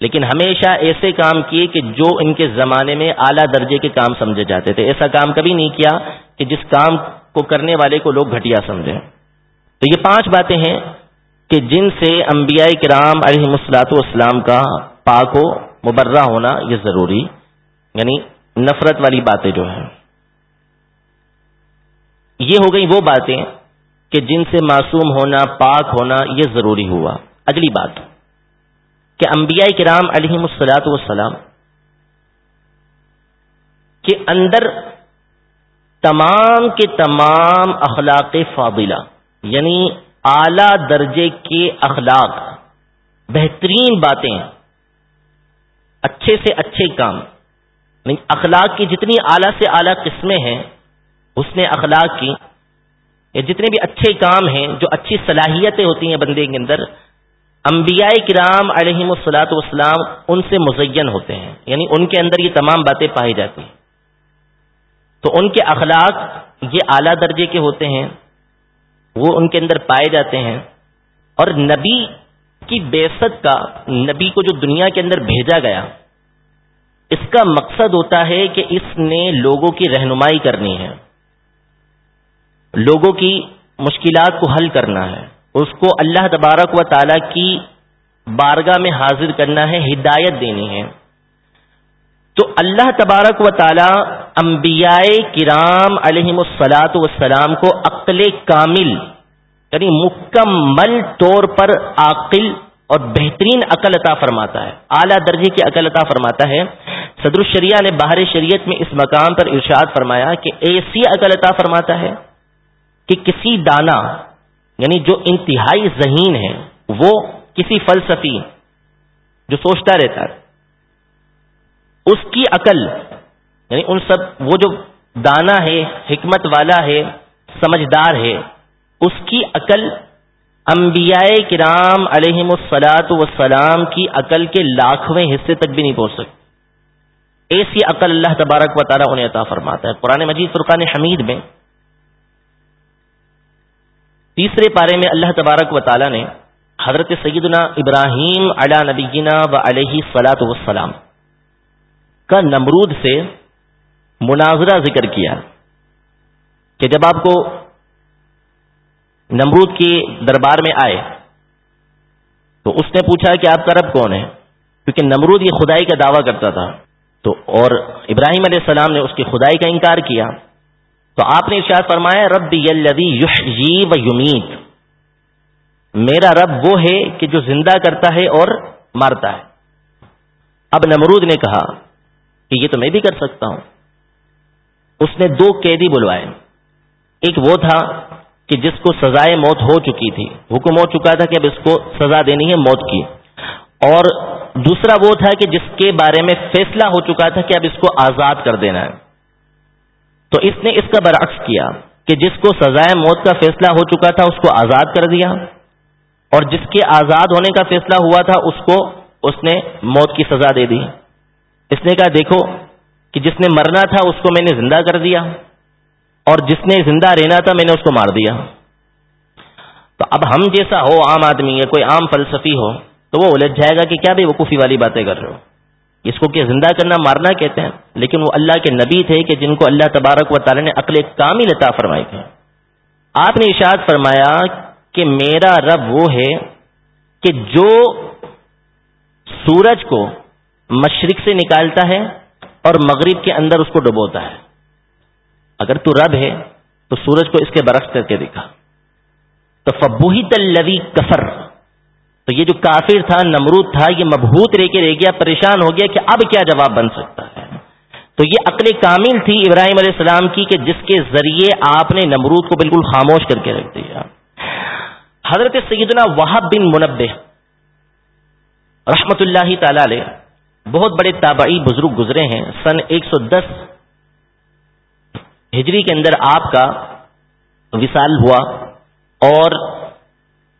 لیکن ہمیشہ ایسے کام کیے کہ جو ان کے زمانے میں اعلیٰ درجے کے کام سمجھے جاتے تھے۔ ایسا کام کبھی نہیں کیا کہ جس کام کو کرنے والے کو لوگ گھٹیا سمجھیں۔ تو یہ پانچ باتیں ہیں کہ جن سے انبیاء کرام علیہ مسلاط والسلام کا پاک و مبرہ ہونا یہ ضروری یعنی نفرت والی باتیں جو ہیں۔ یہ ہو گئی وہ باتیں کہ جن سے معصوم ہونا، پاک ہونا یہ ضروری ہوا۔ اگلی بات۔ کہ انبیاء کرام علیہ مسلاط والسلام کے اندر تمام کے تمام اخلاق فاضلہ یعنی اعلی درجے کے اخلاق، بہترین باتیں، اچھے سے اچھے کام یعنی اخلاق کی جتنی اعلی سے اعلی قسمیں ہیں، اس نے اخلاق کی، یا جتنے بھی اچھے کام ہیں، جو اچھی صلاحیتیں ہوتی ہیں بندے کے اندر انبیاء کرام علیہ السلاۃ والسلام ان سے مزین ہوتے ہیں یعنی ان کے اندر یہ تمام باتیں پائی جاتی ہیں۔ تو ان کے اخلاق یہ اعلیٰ درجے کے ہوتے ہیں، وہ ان کے اندر پائے جاتے ہیں۔ اور نبی کی بیست کا، نبی کو جو دنیا کے اندر بھیجا گیا، اس کا مقصد ہوتا ہے کہ اس نے لوگوں کی رہنمائی کرنی ہے۔ لوگوں کی مشکلات کو حل کرنا ہے۔ اس کو اللہ تبارک و تعالی کی بارگاہ میں حاضر کرنا ہے، ہدایت دینی ہے۔ تو اللہ تبارک و تعالی انبیاء کرام علیہ السلاط والسلام کو عقل کامل یعنی مکمل طور پر عقل اور بہترین عقل عطا فرماتا ہے، اعلیٰ درجے کی عقل عطا فرماتا ہے۔ صدر الشریعہ نے باہر شریعت میں اس مقام پر ارشاد فرمایا کہ ایسی عقل عطا فرماتا ہے کہ کسی دانا یعنی جو انتہائی ذہین ہے، وہ کسی فلسفی جو سوچتا رہتا ہے، اس کی عقل یعنی ان سب، وہ جو دانا ہے، حکمت والا ہے، سمجھدار ہے، اس کی عقل انبیاء کرام علیہ السلاط وسلام کی عقل کے لاکھویں حصے تک بھی نہیں پہنچ سکتی۔ ایسی عقل اللہ تبارک و تعالیٰ انہیں عطا فرماتا ہے۔ قرآن مجید فرقان حمید میں تیسرے پارے میں اللہ تبارک و تعالیٰ نے حضرت سیدنا ابراہیم علا نبینا و علیہ سلاۃ وسلام کا نمرود سے مناظرہ ذکر کیا کہ جب آپ کو نمرود کے دربار میں آئے تو اس نے پوچھا کہ آپ کا رب کون ہے؟ کیونکہ نمرود یہ خدائی کا دعویٰ کرتا تھا تو اور ابراہیم علیہ السلام نے اس کی خدائی کا انکار کیا تو آپ نے ارشاد فرمایا رب یحیی و یمیت. میرا رب وہ ہے کہ جو زندہ کرتا ہے اور مارتا ہے۔ اب نمرود نے کہا کہ یہ تو میں بھی کر سکتا ہوں۔ اس نے دو قیدی بلوائے۔ ایک وہ تھا کہ جس کو سزائے موت ہو چکی تھی۔ حکم ہو چکا تھا کہ اب اس کو سزا دینی ہے، موت کی۔ اور دوسرا وہ تھا کہ جس کے بارے میں فیصلہ ہو چکا تھا کہ اب اس کو آزاد کر دینا ہے۔ تو اس نے اس کا برعکس کیا کہ جس کو سزائے موت کا فیصلہ ہو چکا تھا، اس کو آزاد کر دیا۔ اور جس کے آزاد ہونے کا فیصلہ ہوا تھا، اس کو اس نے موت کی سزا دے دی۔ اس نے کہا، دیکھو کہ جس نے مرنا تھا، اس کو میں نے زندہ کر دیا۔ اور جس نے زندہ رہنا تھا، میں نے اس کو مار دیا۔ تو اب ہم جیسا ہو، عام آدمی ہے، کوئی عام فلسفی ہو، تو وہ الجھ جائے گا کہ کیا بھی وقوفی والی باتیں کر رہے ہو۔ اس کو کہ زندہ کرنا مارنا کہتے ہیں، لیکن وہ اللہ کے نبی تھے کہ جن کو اللہ تبارک و تعالی نے عقل کامل عطا فرمائی تھی آپ نے ارشاد فرمایا کہ میرا رب وہ ہے کہ جو سورج کو مشرق سے نکالتا ہے اور مغرب کے اندر اس کو ڈبوتا ہے۔ اگر تو رب ہے تو سورج کو اس کے برعکس کر کے دکھا تو فبوہی تلوی کفر۔ تو یہ جو کافر تھا، نمرود تھا، یہ مبہوت رہ کے رہ گیا، پریشان ہو گیا کہ اب کیا جواب بن سکتا ہے۔ تو یہ عقل کامل تھی ابراہیم علیہ السلام کی کہ جس کے ذریعے آپ نے نمرود کو بالکل خاموش کر کے رکھ دیا۔ حضرت سیدنا وحب بن منبع رحمت اللہ تعالی علیہ بہت بڑے تابعی بزرگ گزرے ہیں۔ سن ایک سو دس ہجری کے اندر آپ کا وصال ہوا اور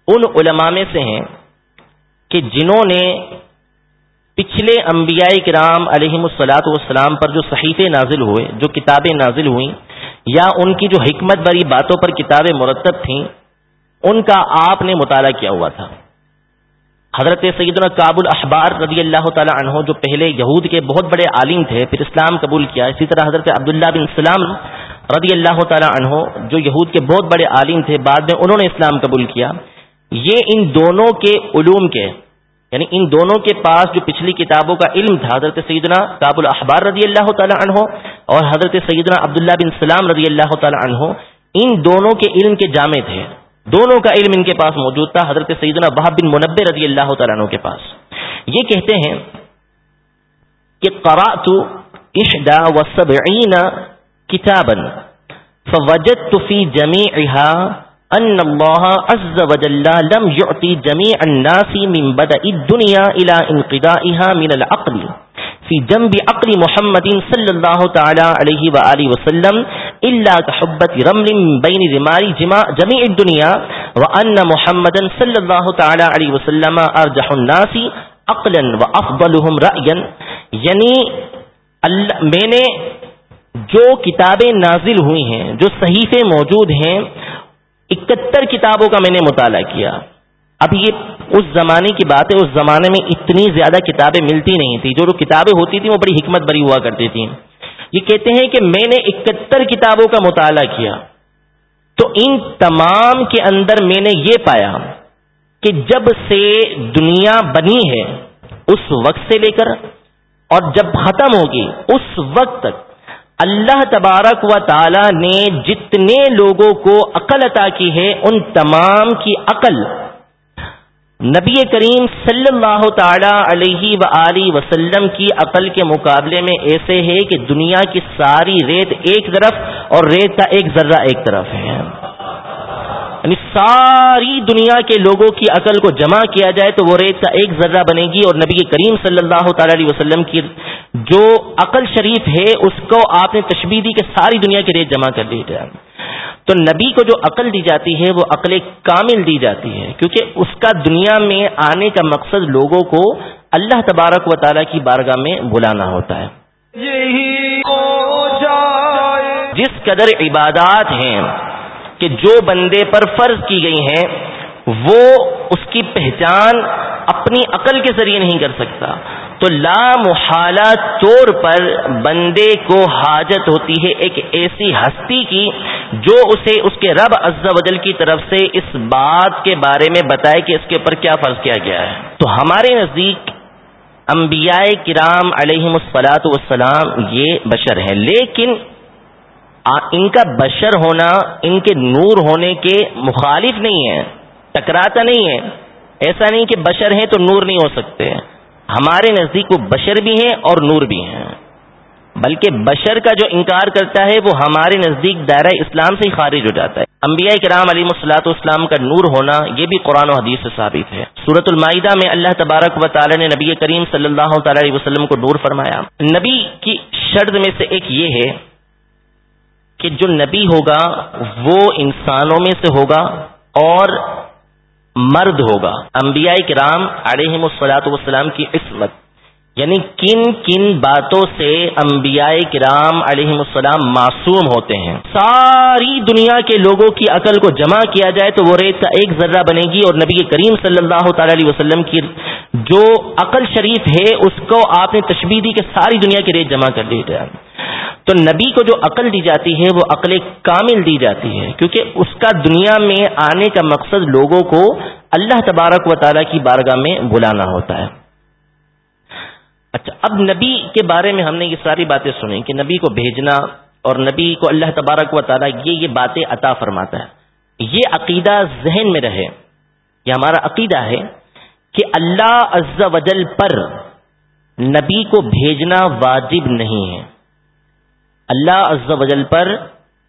ان علماء میں سے ہیں۔ کہ جنہوں نے پچھلے انبیاء کرام علیہ السلاط والسلام پر جو صحیفے نازل ہوئے، جو کتابیں نازل ہوئیں، یا ان کی جو حکمت بری باتوں پر کتابیں مرتب تھیں، ان کا آپ نے مطالعہ کیا ہوا تھا۔ حضرت سیدنا کابل احبار رضی اللہ تعالی عنہ، جو پہلے یہود کے بہت بڑے عالم تھے، پھر اسلام قبول کیا، اسی طرح حضرت عبداللہ بن سلام رضی اللہ تعالی عنہ، جو یہود کے بہت بڑے عالم تھے، بعد میں انہوں نے اسلام قبول کیا۔ یہ ان دونوں کے علوم کے یعنی ان دونوں کے پاس جو پچھلی کتابوں کا علم تھا، حضرت سیدنا کابل احبار رضی اللہ تعالی عنہ اور حضرت سیدنا عبداللہ بن سلام رضی اللہ تعالی عنہ، ان دونوں کے علم کے جامع تھے۔ دونوں کا علم ان کے پاس موجود تھا، حضرت سیدنا بہب بن منبع رضی اللہ تعالیٰ عنہ کے پاس۔ یہ کہتے ہیں کہ قرأت اشدا و سبعین کتابا فوجدت في جميعها ان الله عز وجل لم يعطي جميع الناس من بدء الدنيا الى انقضائها من العقل. في جنب عقل محمد صلى الله تعالى عليه وآله وسلم، إلا كحبة رمل بين رمال جميع الدنيا، وأن محمد صلى الله تعالى عليه وسلم أرجح الناس عقلا وأفضلهم رأيا. یعنی میں نے جو کتابیں نازل ہوئی ہیں، جو صحیفے موجود ہیں اکہتر کتابوں کا میں نے مطالعہ کیا۔ اب یہ اس زمانے کی بات ہے، اس زمانے میں اتنی زیادہ کتابیں ملتی نہیں تھی جو جو کتابیں ہوتی تھیں، وہ بڑی حکمت بری ہوا کرتی تھیں۔ یہ کہتے ہیں کہ میں نے اکہتر کتابوں کا مطالعہ کیا۔ تو ان تمام کے اندر میں نے یہ پایا کہ جب سے دنیا بنی ہے، اس وقت سے لے کر اور جب ختم ہوگی، اس وقت تک اللہ تبارک و تعالی نے جتنے لوگوں کو عقل عطا کی ہے، ان تمام کی عقل نبی کریم صلی اللہ تعالی علیہ و وسلم کی عقل کے مقابلے میں ایسے ہے کہ دنیا کی ساری ریت ایک طرف اور ریت کا ایک ذرہ ایک طرف ہے۔ یعنی ساری دنیا کے لوگوں کی عقل کو جمع کیا جائے تو وہ ریت کا ایک ذرہ بنے گی اور نبی کریم صلی اللہ تعالی علیہ وسلم کی جو عقل شریف ہے اس کو آپ نے تشبیح دی کہ ساری دنیا کی ریت جمع کر لی جائے۔ تو نبی کو جو عقل دی جاتی ہے وہ عقل کامل دی جاتی ہے کیونکہ اس کا دنیا میں آنے کا مقصد لوگوں کو اللہ تبارک و تعالیٰ کی بارگاہ میں بلانا ہوتا ہے۔ جس قدر عبادات ہیں کہ جو بندے پر فرض کی گئی ہیں، وہ اس کی پہچان اپنی عقل کے ذریعے نہیں کر سکتا۔ تو لا محالہ طور پر بندے کو حاجت ہوتی ہے ایک ایسی ہستی کی، جو اسے اس کے رب عز و جل کی طرف سے اس بات کے بارے میں بتائے کہ اس کے اوپر کیا فرض کیا گیا ہے۔ تو ہمارے نزدیک انبیاء کرام علیہ مسلاط والسلام یہ بشر ہیں۔ لیکن ان کا بشر ہونا، ان کے نور ہونے کے مخالف نہیں ہے، ٹکراتا نہیں ہے۔ ایسا نہیں کہ بشر ہیں تو نور نہیں ہو سکتے۔ ہمارے نزدیک وہ بشر بھی ہیں اور نور بھی ہیں۔ بلکہ بشر کا جو انکار کرتا ہے، وہ ہمارے نزدیک دائرہ اسلام سے ہی خارج ہو جاتا ہے۔ انبیاء کرام علی مسلاط اسلام کا نور ہونا، یہ بھی قرآن و حدیث سے ثابت ہے۔ سورت المائدہ میں اللہ تبارک و تعالی نے نبی کریم صلی اللہ تعالی علیہ وسلم کو نور فرمایا۔ نبی کی شرط میں سے ایک یہ ہے کہ جو نبی ہوگا وہ انسانوں میں سے ہوگا اور مرد ہوگا۔ انبیاء کرام علیہ مسلاط والسلام کی عصمت یعنی کن کن باتوں سے انبیاء کرام علیہ السلام معصوم ہوتے ہیں۔ ساری دنیا کے لوگوں کی عقل کو جمع کیا جائے تو وہ ریت کا ایک ذرہ بنے گی اور نبی کریم صلی اللہ تعالی علیہ وسلم کی جو عقل شریف ہے، اس کو آپ نے تشبیح دی کہ ساری دنیا کی ریت جمع کر لی جائے تو نبی کو جو عقل دی جاتی ہے، وہ عقل کامل دی جاتی ہے۔ کیونکہ اس کا دنیا میں آنے کا مقصد لوگوں کو اللہ تبارک و تعالیٰ کی بارگاہ میں بلانا ہوتا ہے۔ اچھا اب نبی کے بارے میں ہم نے یہ ساری باتیں سنی کہ نبی کو بھیجنا اور نبی کو اللہ تبارک و تعالیٰ یہ یہ باتیں عطا فرماتا ہے۔ یہ عقیدہ ذہن میں رہے۔ یہ ہمارا عقیدہ ہے کہ اللہ عز و جل پر نبی کو بھیجنا واجب نہیں ہے۔ اللہ عز و جل پر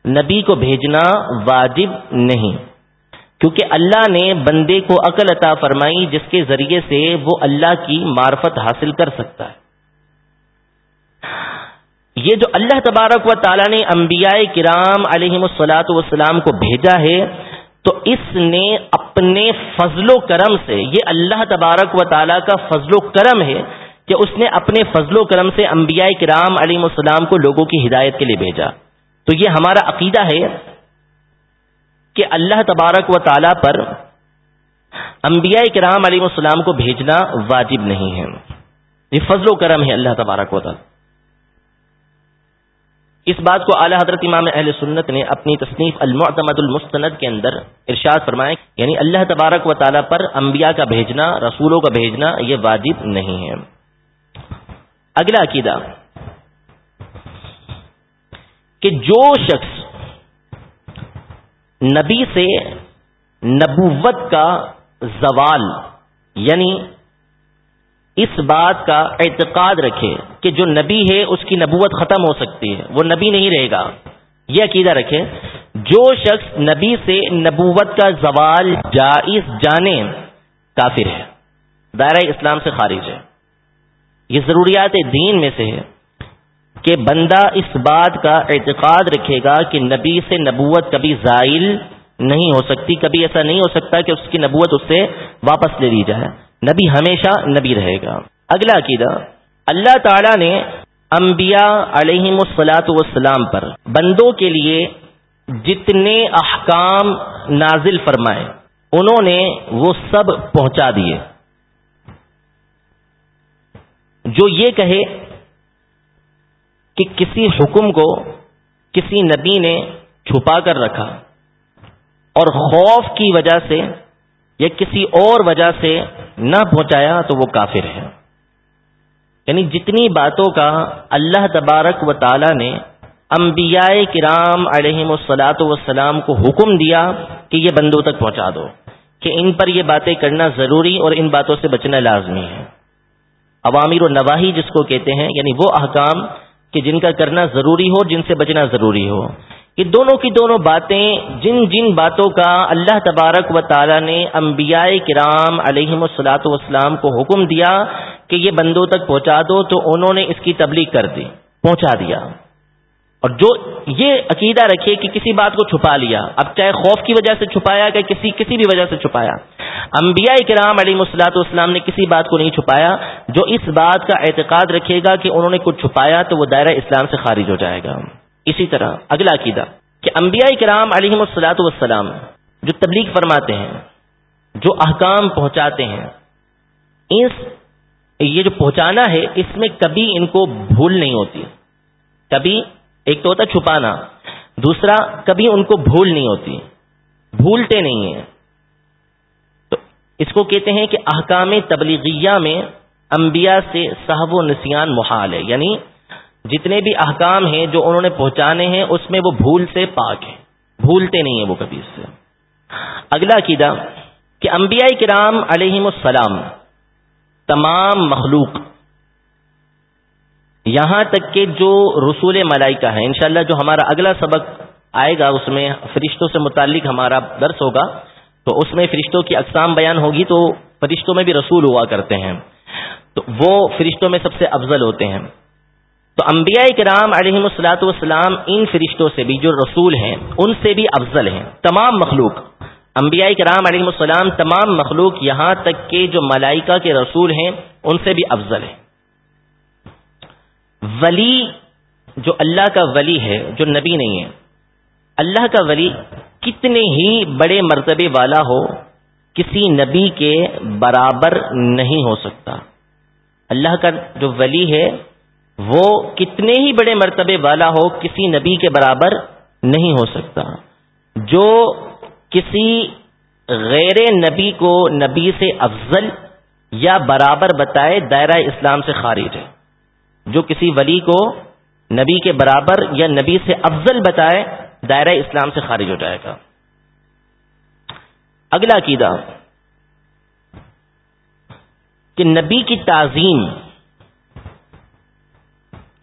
نبی کو بھیجنا واجب نہیں۔ کیونکہ اللہ نے بندے کو عقل عطا فرمائی جس کے ذریعے سے وہ اللہ کی معرفت حاصل کر سکتا ہے۔ یہ جو اللہ تبارک و تعالیٰ نے انبیاء کرام علیہ السلاۃ والسلام کو بھیجا ہے، تو اس نے اپنے فضل و کرم سے، یہ اللہ تبارک و تعالیٰ کا فضل و کرم ہے کہ اس نے اپنے فضل و کرم سے انبیاء کرام علیہ السلام کو لوگوں کی ہدایت کے لیے بھیجا۔ تو یہ ہمارا عقیدہ ہے کہ اللہ تبارک و تعالی پر انبیاء کرام علیہ السلام کو بھیجنا واجب نہیں ہے۔ یہ فضل و کرم ہے اللہ تبارک و تعالی۔ اس بات کو اعلی حضرت امام اہل سنت نے اپنی تصنیف المعتمد المستند کے اندر ارشاد فرمائے یعنی اللہ تبارک و تعالیٰ پر انبیاء کا بھیجنا، رسولوں کا بھیجنا یہ واجب نہیں ہے۔ اگلا عقیدہ کہ جو شخص نبی سے نبوت کا زوال یعنی اس بات کا اعتقاد رکھے کہ جو نبی ہے، اس کی نبوت ختم ہو سکتی ہے، وہ نبی نہیں رہے گا۔ یہ عقیدہ رکھے، جو شخص نبی سے نبوت کا زوال جائز جانے، کافر ہے۔ دائرہ اسلام سے خارج ہے۔ یہ ضروریات دین میں سے ہے کہ بندہ اس بات کا اعتقاد رکھے گا کہ نبی سے نبوت کبھی زائل نہیں ہو سکتی، کبھی ایسا نہیں ہو سکتا کہ اس کی نبوت اس سے واپس لے لی جائے۔ نبی ہمیشہ نبی رہے گا۔ اگلا عقیدہ، اللہ تعالی نے انبیاء علیہ السلاۃ والسلام پر بندوں کے لیے جتنے احکام نازل فرمائے، انہوں نے وہ سب پہنچا دیے۔ جو یہ کہے کہ کسی حکم کو کسی نبی نے چھپا کر رکھا اور خوف کی وجہ سے یا کسی اور وجہ سے نہ پہنچایا تو وہ کافر ہے۔ یعنی جتنی باتوں کا اللہ تبارک و تعالی نے انبیاء کرام علیہ السلاۃ وسلام کو حکم دیا کہ یہ بندوں تک پہنچا دو کہ ان پر یہ باتیں کرنا ضروری اور ان باتوں سے بچنا لازمی ہے۔ عوامر و نواحی جس کو کہتے ہیں یعنی وہ احکام کہ جن کا کرنا ضروری ہو، جن سے بچنا ضروری ہو۔ یہ دونوں کی دونوں باتیں جن جن باتوں کا اللہ تبارک و تعالی نے انبیاء کرام علیہ السلاۃ والسلام کو حکم دیا کہ یہ بندوں تک پہنچا دو، تو انہوں نے اس کی تبلیغ کر دی، پہنچا دیا۔ اور جو یہ عقیدہ رکھے کہ کسی بات کو چھپا لیا، اب چاہے خوف کی وجہ سے چھپایا کہ کسی کسی بھی وجہ سے چھپایا۔ انبیاء کرام علی مسلاط اسلام نے کسی بات کو نہیں چھپایا جو اس بات کا اعتقاد رکھے گا کہ انہوں نے کچھ چھپایا تو وہ دائرہ اسلام سے خارج ہو جائے گا۔ اسی طرح اگلا عقیدہ کہ انبیاء کرام علیہ مسلاط والسلام جو تبلیغ فرماتے ہیں، جو احکام پہنچاتے ہیں، اس، یہ جو پہنچانا ہے، اس میں کبھی ان کو بھول نہیں ہوتی۔ کبھی ایک تو ہوتا چھپانا، دوسرا، کبھی ان کو بھول نہیں ہوتی، بھولتے نہیں ہیں۔ تو اس کو کہتے ہیں کہ احکام تبلیغیہ میں انبیاء سے صحب و نسیان محال ہے۔ یعنی جتنے بھی احکام ہیں جو انہوں نے پہنچانے ہیں، اس میں وہ بھول سے پاک ہیں۔ بھولتے نہیں ہیں وہ کبھی اس سے۔ اگلا عقیدہ، کہ انبیاء کرام علیہم السلام تمام مخلوق یہاں تک کہ جو رسول ملائکہ ہے انشاءاللہ جو ہمارا اگلا سبق آئے گا، اس میں فرشتوں سے متعلق ہمارا درس ہوگا، تو اس میں فرشتوں کی اقسام بیان ہوگی، تو فرشتوں میں بھی رسول ہوا کرتے ہیں۔ تو وہ فرشتوں میں سب سے افضل ہوتے ہیں۔ تو انبیاء کرام علیہ السلاۃ والسلام ان فرشتوں سے بھی جو رسول ہیں، ان سے بھی افضل ہیں۔ تمام مخلوق، انبیاء کرام علیہ السلام، تمام مخلوق یہاں تک کہ جو ملائکہ کے رسول ہیں، ان سے بھی افضل ہیں۔ ولی جو اللہ کا ولی ہے، جو نبی نہیں ہے، اللہ کا ولی کتنے ہی بڑے مرتبے والا ہو، کسی نبی کے برابر نہیں ہو سکتا۔ اللہ کا جو ولی ہے، وہ کتنے ہی بڑے مرتبے والا ہو، کسی نبی کے برابر نہیں ہو سکتا۔ جو کسی غیر نبی کو نبی سے افضل یا برابر بتائے، دائرہ اسلام سے خارج ہے۔ جو کسی ولی کو نبی کے برابر یا نبی سے افضل بتائے، دائرہ اسلام سے خارج ہو جائے گا۔ اگلا عقیدہ، کہ نبی کی تعظیم،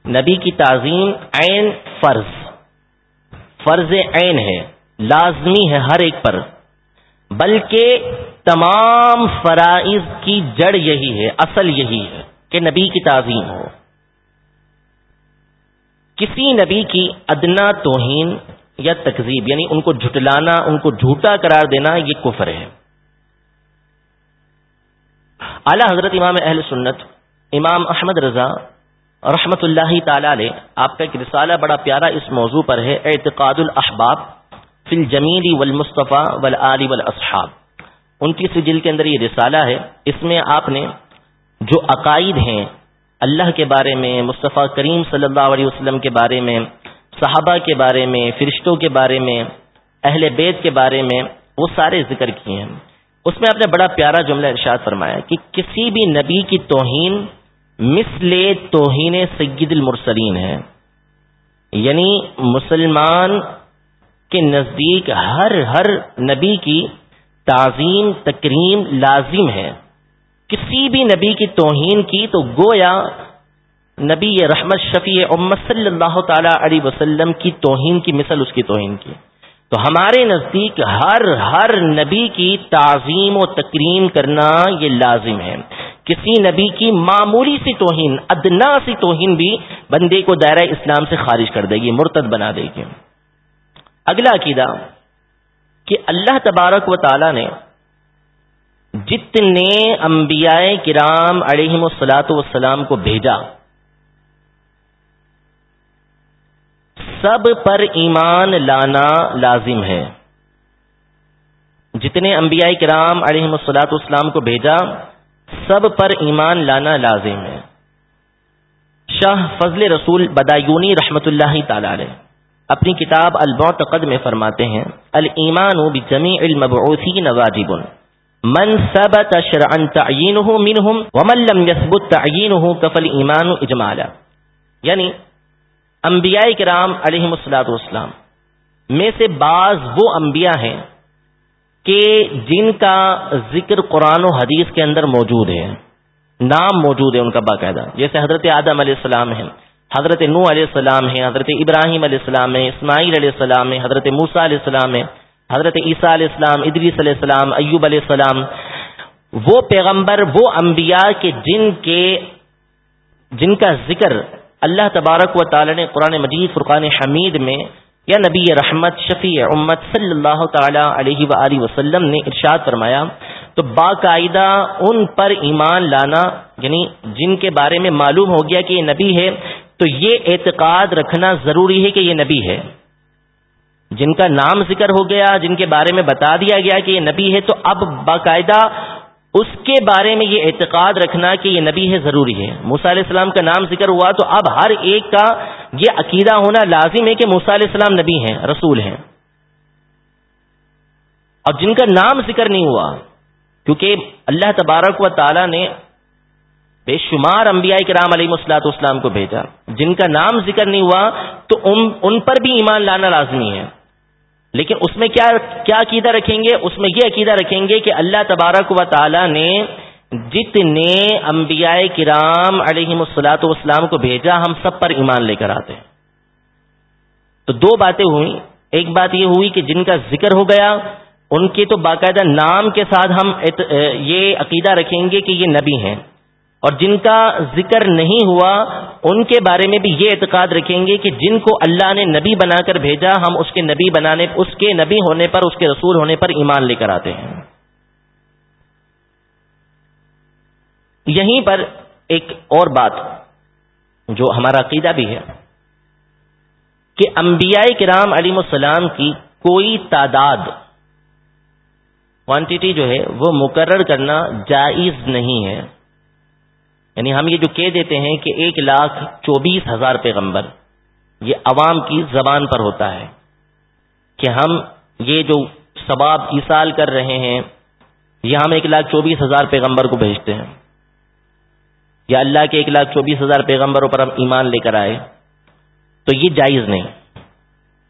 نبی کی تعظیم عین فرض فرض عین ہے، لازمی ہے ہر ایک پر۔ بلکہ تمام فرائض کی جڑ یہی ہے، اصل یہی ہے کہ نبی کی تعظیم ہو۔ کسی نبی کی ادنا، توہین یا تکذیب یعنی ان کو جھٹلانا، ان کو جھوٹا قرار دینا، یہ کفر ہے۔ اعلی حضرت امام اہل سنت، امام احمد رضا رحمت اللہ تعالی علیہ، آپ کا ایک رسالہ بڑا پیارا اس موضوع پر ہے، اعتقاد الاحباب فی الجمیل والمصطفى والآل والاصحاب انتیسویں جلد کے اندر یہ رسالہ ہے، اس میں آپ نے جو عقائد ہیں اللہ کے بارے میں، مصطفیٰ کریم صلی اللہ علیہ وسلم کے بارے میں، صحابہ کے بارے میں، فرشتوں کے بارے میں، اہل بیت کے بارے میں وہ سارے ذکر کیے ہیں۔ اس میں آپ نے بڑا پیارا جملہ ارشاد فرمایا کہ کسی بھی نبی کی توہین مثل توہین سید المرسلین ہے۔ یعنی مسلمان کے نزدیک ہر ہر نبی کی تعظیم، تکریم لازم ہے۔ کسی بھی نبی کی توہین کی تو گویا نبی رحمت شفیع امت صلی اللہ تعالی علیہ وسلم کی توہین کی مثل اس کی توہین کی۔ تو ہمارے نزدیک ہر ہر نبی کی تعظیم و تکریم کرنا یہ لازم ہے۔ کسی نبی کی معمولی سی توہین، ادنا سی توہین بھی بندے کو دائرہ اسلام سے خارج کر دے گی، مرتد بنا دے گی۔ اگلا عقیدہ کہ اللہ تبارک و تعالی نے جتنے انبیاء کرام علیہ السلاۃ والسلام کو بھیجا، سب پر ایمان لانا لازم ہے۔ جتنے انبیاء کرام علیہ السلاۃ والسلام کو بھیجا، سب پر ایمان لانا لازم ہے۔ شاہ فضل رسول بدایونی رحمت اللہ تعالی علیہ اپنی کتاب المعتقد میں فرماتے ہیں المان بجمی المبعوثین واجب من ثبت شرعا تعینه منهم ومن لم يثبت تعینه كفل ایمان اجمالا. یعنی انبیاء کرام علیہ السلاۃ والسلام میں سے بعض وہ انبیاء ہیں کہ جن کا ذکر قرآن و حدیث کے اندر موجود ہے، نام موجود ہے ان کا باقاعدہ۔ جیسے حضرت آدم علیہ السلام ہیں، حضرت نو علیہ السلام ہیں، حضرت ابراہیم علیہ السلام ہے اسماعیل علیہ السلام ہے حضرت موسا علیہ السلام ہے حضرت عیسیٰ علیہ السلام، ادریس علیہ السلام، ایوب علیہ السلام، وہ پیغمبر، وہ انبیاء کے جن کے، جن کا ذکر اللہ تبارک و تعالی نے قرآن مجید، فرقان حمید میں، یا نبی رحمت، شفیع امت صلی اللہ تعالی علیہ و وسلم نے ارشاد فرمایا، تو باقاعدہ ان پر ایمان لانا یعنی جن کے بارے میں معلوم ہو گیا کہ یہ نبی ہے، تو یہ اعتقاد رکھنا ضروری ہے کہ یہ نبی ہے۔ جن کا نام ذکر ہو گیا، جن کے بارے میں بتا دیا گیا کہ یہ نبی ہے، تو اب باقاعدہ اس کے بارے میں یہ اعتقاد رکھنا کہ یہ نبی ہے ضروری ہے۔ موسیٰ علیہ السلام کا نام ذکر ہوا، تو اب ہر ایک کا یہ عقیدہ ہونا لازم ہے کہ موسیٰ علیہ السلام نبی ہیں، رسول ہیں۔ اور جن کا نام ذکر نہیں ہوا، کیونکہ اللہ تبارک و تعالی نے بے شمار انبیاء کرام علیہ مسلاط اسلام کو بھیجا۔ جن کا نام ذکر نہیں ہوا، تو ان پر بھی ایمان لانا لازمی ہے۔ لیکن اس میں کیا کیا عقیدہ رکھیں گے؟ اس میں یہ عقیدہ رکھیں گے کہ اللہ تبارک و تعالی نے جتنے انبیاء کرام علیہ مسلاط والسلام کو بھیجا، ہم سب پر ایمان لے کر آتے ہیں۔ تو دو باتیں ہوئی ایک بات یہ ہوئی کہ جن کا ذکر ہو گیا، ان کے تو باقاعدہ نام کے ساتھ ہم یہ عقیدہ رکھیں گے کہ یہ نبی ہیں۔ اور جن کا ذکر نہیں ہوا، ان کے بارے میں بھی یہ اعتقاد رکھیں گے کہ جن کو اللہ نے نبی بنا کر بھیجا، ہم اس کے نبی بنانے، اس کے نبی ہونے پر، اس کے رسول ہونے پر ایمان لے کر آتے ہیں۔ یہیں پر ایک اور بات جو ہمارا عقیدہ بھی ہے کہ انبیاء کرام علی السلام کی کوئی تعداد کوانٹٹی جو ہے، وہ مقرر کرنا جائز نہیں ہے۔ یعنی ہم یہ جو کہہ دیتے ہیں کہ ایک لاکھ چوبیس ہزار پیغمبر، یہ عوام کی زبان پر ہوتا ہے کہ ہم یہ جو ثواب ایسال کر رہے ہیں، یہ ہم ایک لاکھ چوبیس ہزار پیغمبر کو بھیجتے ہیں۔ یا اللہ کے ایک لاکھ چوبیس ہزار پیغمبروں پر ہم ایمان لے کر آئے، تو یہ جائز نہیں۔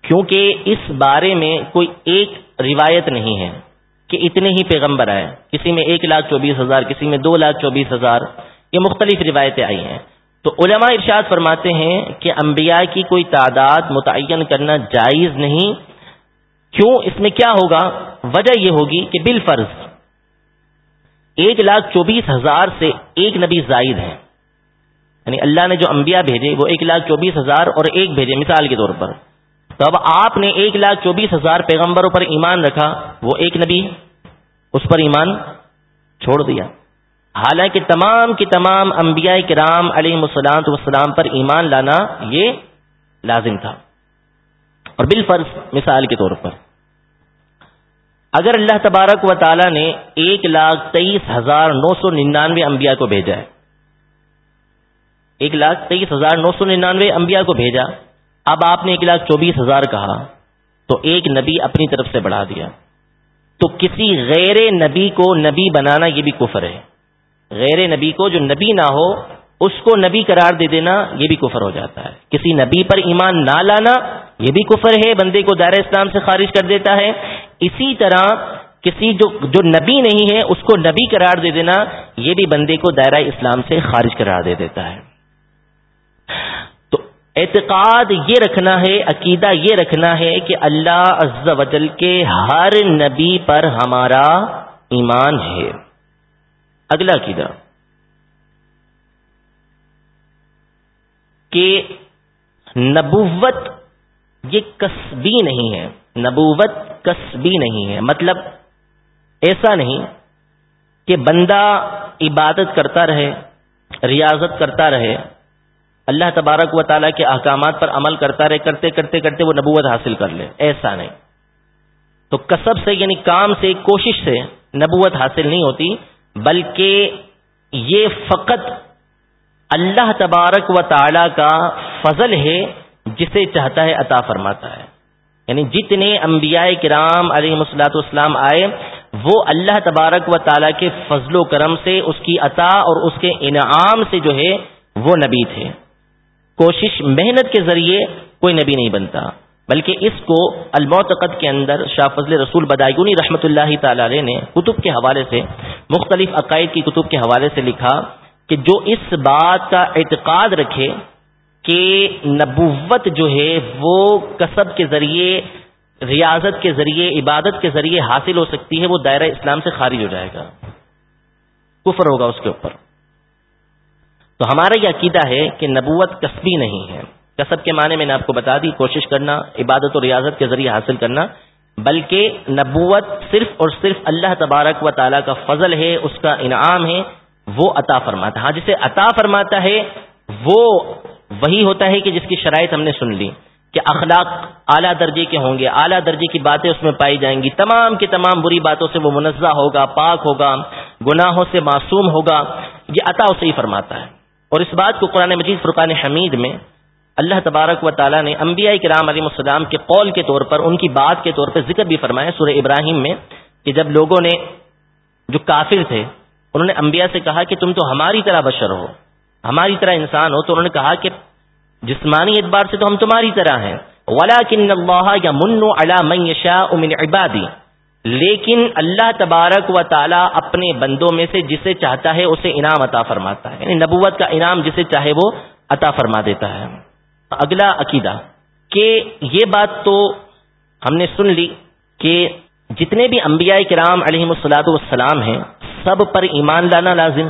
کیونکہ اس بارے میں کوئی ایک روایت نہیں ہے کہ اتنے ہی پیغمبر آئے، کسی میں ایک لاکھ چوبیس ہزار، کسی میں دو لاکھ چوبیس ہزار۔ یہ مختلف روایتیں آئی ہیں۔ تو علماء ارشاد فرماتے ہیں کہ انبیاء کی کوئی تعداد متعین کرنا جائز نہیں۔ کیوں؟ اس میں کیا ہوگا؟ وجہ یہ ہوگی کہ بال فرض ایک لاکھ چوبیس ہزار سے ایک نبی زائد ہے یعنی اللہ نے جو انبیاء بھیجے، وہ ایک لاکھ چوبیس ہزار اور ایک بھیجے، مثال کے طور پر۔ تو اب آپ نے ایک لاکھ چوبیس ہزار پیغمبروں پر ایمان رکھا، وہ ایک نبی اس پر ایمان چھوڑ دیا۔ حالانکہ تمام کی تمام انبیاء کرام علیہ مسلام وسلام پر ایمان لانا یہ لازم تھا۔ اور بالفرض مثال کے طور پر، اگر اللہ تبارک و تعالی نے ایک لاکھ تیئیس ہزار نو سو ننانوے امبیا کو بھیجا ہے، ایک لاکھ تیئیس ہزار نو سو ننانوے امبیا کو بھیجا، اب آپ نے ایک لاکھ چوبیس ہزار کہا، تو ایک نبی اپنی طرف سے بڑھا دیا۔ تو کسی غیر نبی کو نبی بنانا یہ بھی کفر ہے۔ غیر نبی کو جو نبی نہ ہو، اس کو نبی قرار دے دینا، یہ بھی کفر ہو جاتا ہے۔ کسی نبی پر ایمان نہ لانا، یہ بھی کفر ہے، بندے کو دائرہ اسلام سے خارج کر دیتا ہے۔ اسی طرح کسی جو جو نبی نہیں ہے، اس کو نبی قرار دے دینا، یہ بھی بندے کو دائرہ اسلام سے خارج قرار دے دیتا ہے۔ تو اعتقاد یہ رکھنا ہے، عقیدہ یہ رکھنا ہے کہ اللہ عز و جل کے ہر نبی پر ہمارا ایمان ہے۔ اگلا عقیدہ کہ نبوت یہ کسبی نہیں ہے، نبوت کسبی نہیں ہے۔ مطلب ایسا نہیں کہ بندہ عبادت کرتا رہے، ریاضت کرتا رہے، اللہ تبارک و تعالیٰ کے احکامات پر عمل کرتا رہے، کرتے کرتے کرتے وہ نبوت حاصل کر لے۔ ایسا نہیں۔ تو کسب سے یعنی کام سے، کوشش سے نبوت حاصل نہیں ہوتی۔ بلکہ یہ فقط اللہ تبارک و تعالی کا فضل ہے جسے چاہتا ہے عطا فرماتا ہے۔ یعنی جتنے انبیاء کرام علیہ مسلاط اسلام آئے، وہ اللہ تبارک و تعالیٰ کے فضل و کرم سے، اس کی عطا اور اس کے انعام سے جو ہے، وہ نبی تھے۔ کوشش محنت کے ذریعے کوئی نبی نہیں بنتا، بلکہ اس کو المعتقد کے اندر شاہ فضل رسول بدائیگونی رحمۃ اللہ تعالی علیہ نے کتب کے حوالے سے مختلف عقائد کی کتب کے حوالے سے لکھا کہ جو اس بات کا اعتقاد رکھے کہ نبوت جو ہے وہ کسب کے ذریعے، ریاضت کے ذریعے، عبادت کے ذریعے حاصل ہو سکتی ہے، وہ دائرہ اسلام سے خارج ہو جائے گا۔ کفر ہوگا اس کے اوپر۔ تو ہمارا یہ عقیدہ ہے کہ نبوت کسبی نہیں ہے۔ کسب کے معنی میں نے آپ کو بتا دی، کوشش کرنا، عبادت و ریاضت کے ذریعے حاصل کرنا۔ بلکہ نبوت صرف اور صرف اللہ تبارک و تعالیٰ کا فضل ہے، اس کا انعام ہے، وہ عطا فرماتا ہاں جسے عطا فرماتا ہے، وہ وہی ہوتا ہے کہ جس کی شرائط ہم نے سن لی کہ اخلاق اعلیٰ درجے کے ہوں گے، اعلیٰ درجے کی باتیں اس میں پائی جائیں گی۔ تمام کی تمام بری باتوں سے وہ منزہ ہوگا، پاک ہوگا، گناہوں سے معصوم ہوگا، یہ عطا اسے ہی فرماتا ہے۔ اور اس بات کو قرآن مجید فرقان حمید میں اللہ تبارک و تعالیٰ نے انبیاء کرام علیہ السلام کے قول کے طور پر، ان کی بات کے طور پر ذکر بھی فرمایا سورہ ابراہیم میں، کہ جب لوگوں نے، جو کافر تھے، انہوں نے انبیاء سے کہا کہ تم تو ہماری طرح بشر ہو، ہماری طرح انسان ہو، تو انہوں نے کہا کہ جسمانی اعتبار سے تو ہم تمہاری طرح ہیں۔ ولا کن اللہ یا من شاہ امن عبادی لیکن اللہ تبارک و تعالی اپنے بندوں میں سے جسے چاہتا ہے، اسے انعام عطا فرماتا ہے۔ یعنی نبوت کا انعام جسے چاہے وہ عطا فرما دیتا ہے۔ اگلا عقیدہ کہ یہ بات تو ہم نے سن لی کہ جتنے بھی انبیاء کرام علیہ السلاۃ والسلام ہیں، سب پر ایمان لانا لازم،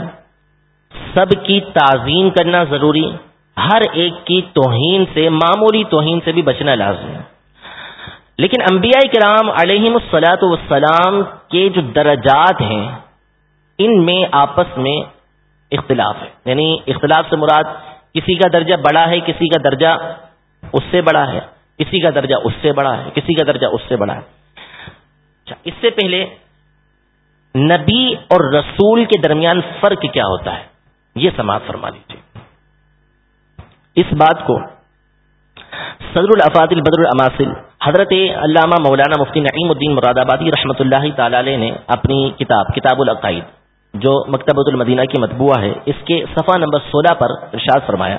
سب کی تعظیم کرنا ضروری، ہر ایک کی توہین سے، معمولی توہین سے بھی بچنا لازم۔ لیکن انبیاء کرام علیہ السلاۃ والسلام کے جو درجات ہیں، ان میں آپس میں اختلاف ہے۔ یعنی اختلاف سے مراد کسی کا درجہ بڑا ہے، کسی کا درجہ اس سے بڑا ہے، کسی کا درجہ اس سے بڑا ہے، کسی کا درجہ اس سے بڑا ہے۔ اچھا اس سے پہلے نبی اور رسول کے درمیان فرق کیا ہوتا ہے؟ یہ سماعت فرما لیجیے اس بات کو صدر الافاد البدر الاماصل حضرت علامہ مولانا مفتی نعیم الدین مراد آبادی رحمۃ اللہ تعالی نے اپنی کتاب کتاب العقائد جو مکتبۃ المدینہ کی مطبوعہ ہے، اس کے صفحہ نمبر سولہ پر ارشاد فرمایا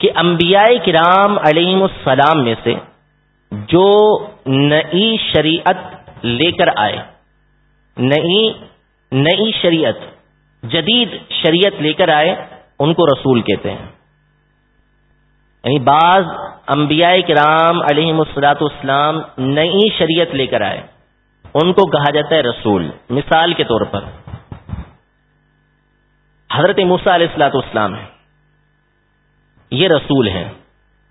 کہ انبیاء کرام علیہ السلام میں سے جو نئی شریعت لے کر آئے، نئی نئی شریعت، جدید شریعت لے کر آئے، ان کو رسول کہتے ہیں۔ یعنی بعض انبیاء کرام علیہ مسلاط اسلام نئی شریعت لے کر آئے، ان کو کہا جاتا ہے رسول، مثال کے طور پر۔ حضرت موسا علیہ السلاۃ اسلام ہے یہ رسول ہیں۔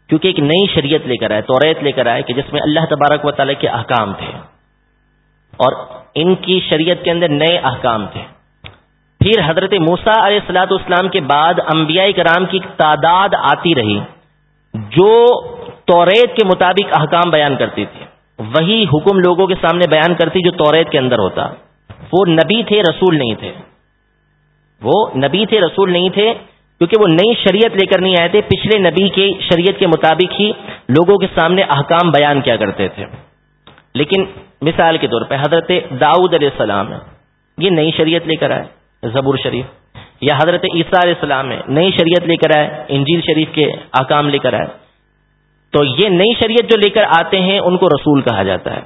کیونکہ ایک نئی شریعت لے کر آئے، توریت لے کر آئے کہ جس میں اللہ تبارک و تعالیٰ کے احکام تھے۔ اور ان کی شریعت کے اندر نئے احکام تھے۔ پھر حضرت موسا علیہ السلاۃ اسلام کے بعد انبیاء کرام کی تعداد آتی رہی، جو توریت کے مطابق احکام بیان کرتی تھی۔ وہی حکم لوگوں کے سامنے بیان کرتی جو توریت کے اندر ہوتا۔ وہ نبی تھے، رسول نہیں تھے۔ وہ نبی تھے، رسول نہیں تھے، کیونکہ وہ نئی شریعت لے کر نہیں آئے تھے۔ پچھلے نبی کے شریعت کے مطابق ہی لوگوں کے سامنے احکام بیان کیا کرتے تھے۔ لیکن مثال کے طور پہ حضرت داؤد علیہ السلام ہے یہ نئی شریعت لے کر آئے، زبور شریف۔ یا حضرت عیسیٰ علیہ السلام ہے نئی شریعت لے کر آئے، انجیل شریف کے احکام لے کر آئے۔ تو یہ نئی شریعت جو لے کر آتے ہیں، ان کو رسول کہا جاتا ہے۔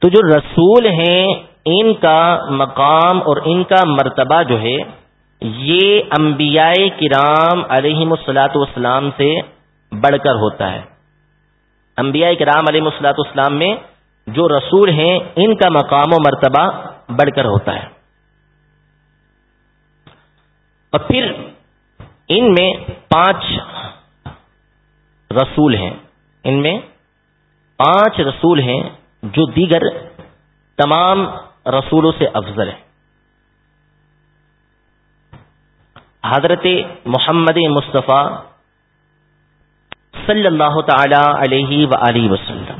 تو جو رسول ہیں، ان کا مقام اور ان کا مرتبہ جو ہے یہ انبیاء کرام علیہ مسلاط والسلام سے بڑھ کر ہوتا ہے۔ انبیاء کرام علیہ مسلاط اسلام میں جو رسول ہیں، ان کا مقام و مرتبہ بڑھ کر ہوتا ہے۔ اور پھر ان میں پانچ رسول ہیں۔ ان میں پانچ رسول ہیں جو دیگر تمام رسولوں سے افضل ہیں۔ حضرت محمد مصطفیٰ صلی اللہ تعالی علیہ و وسلم،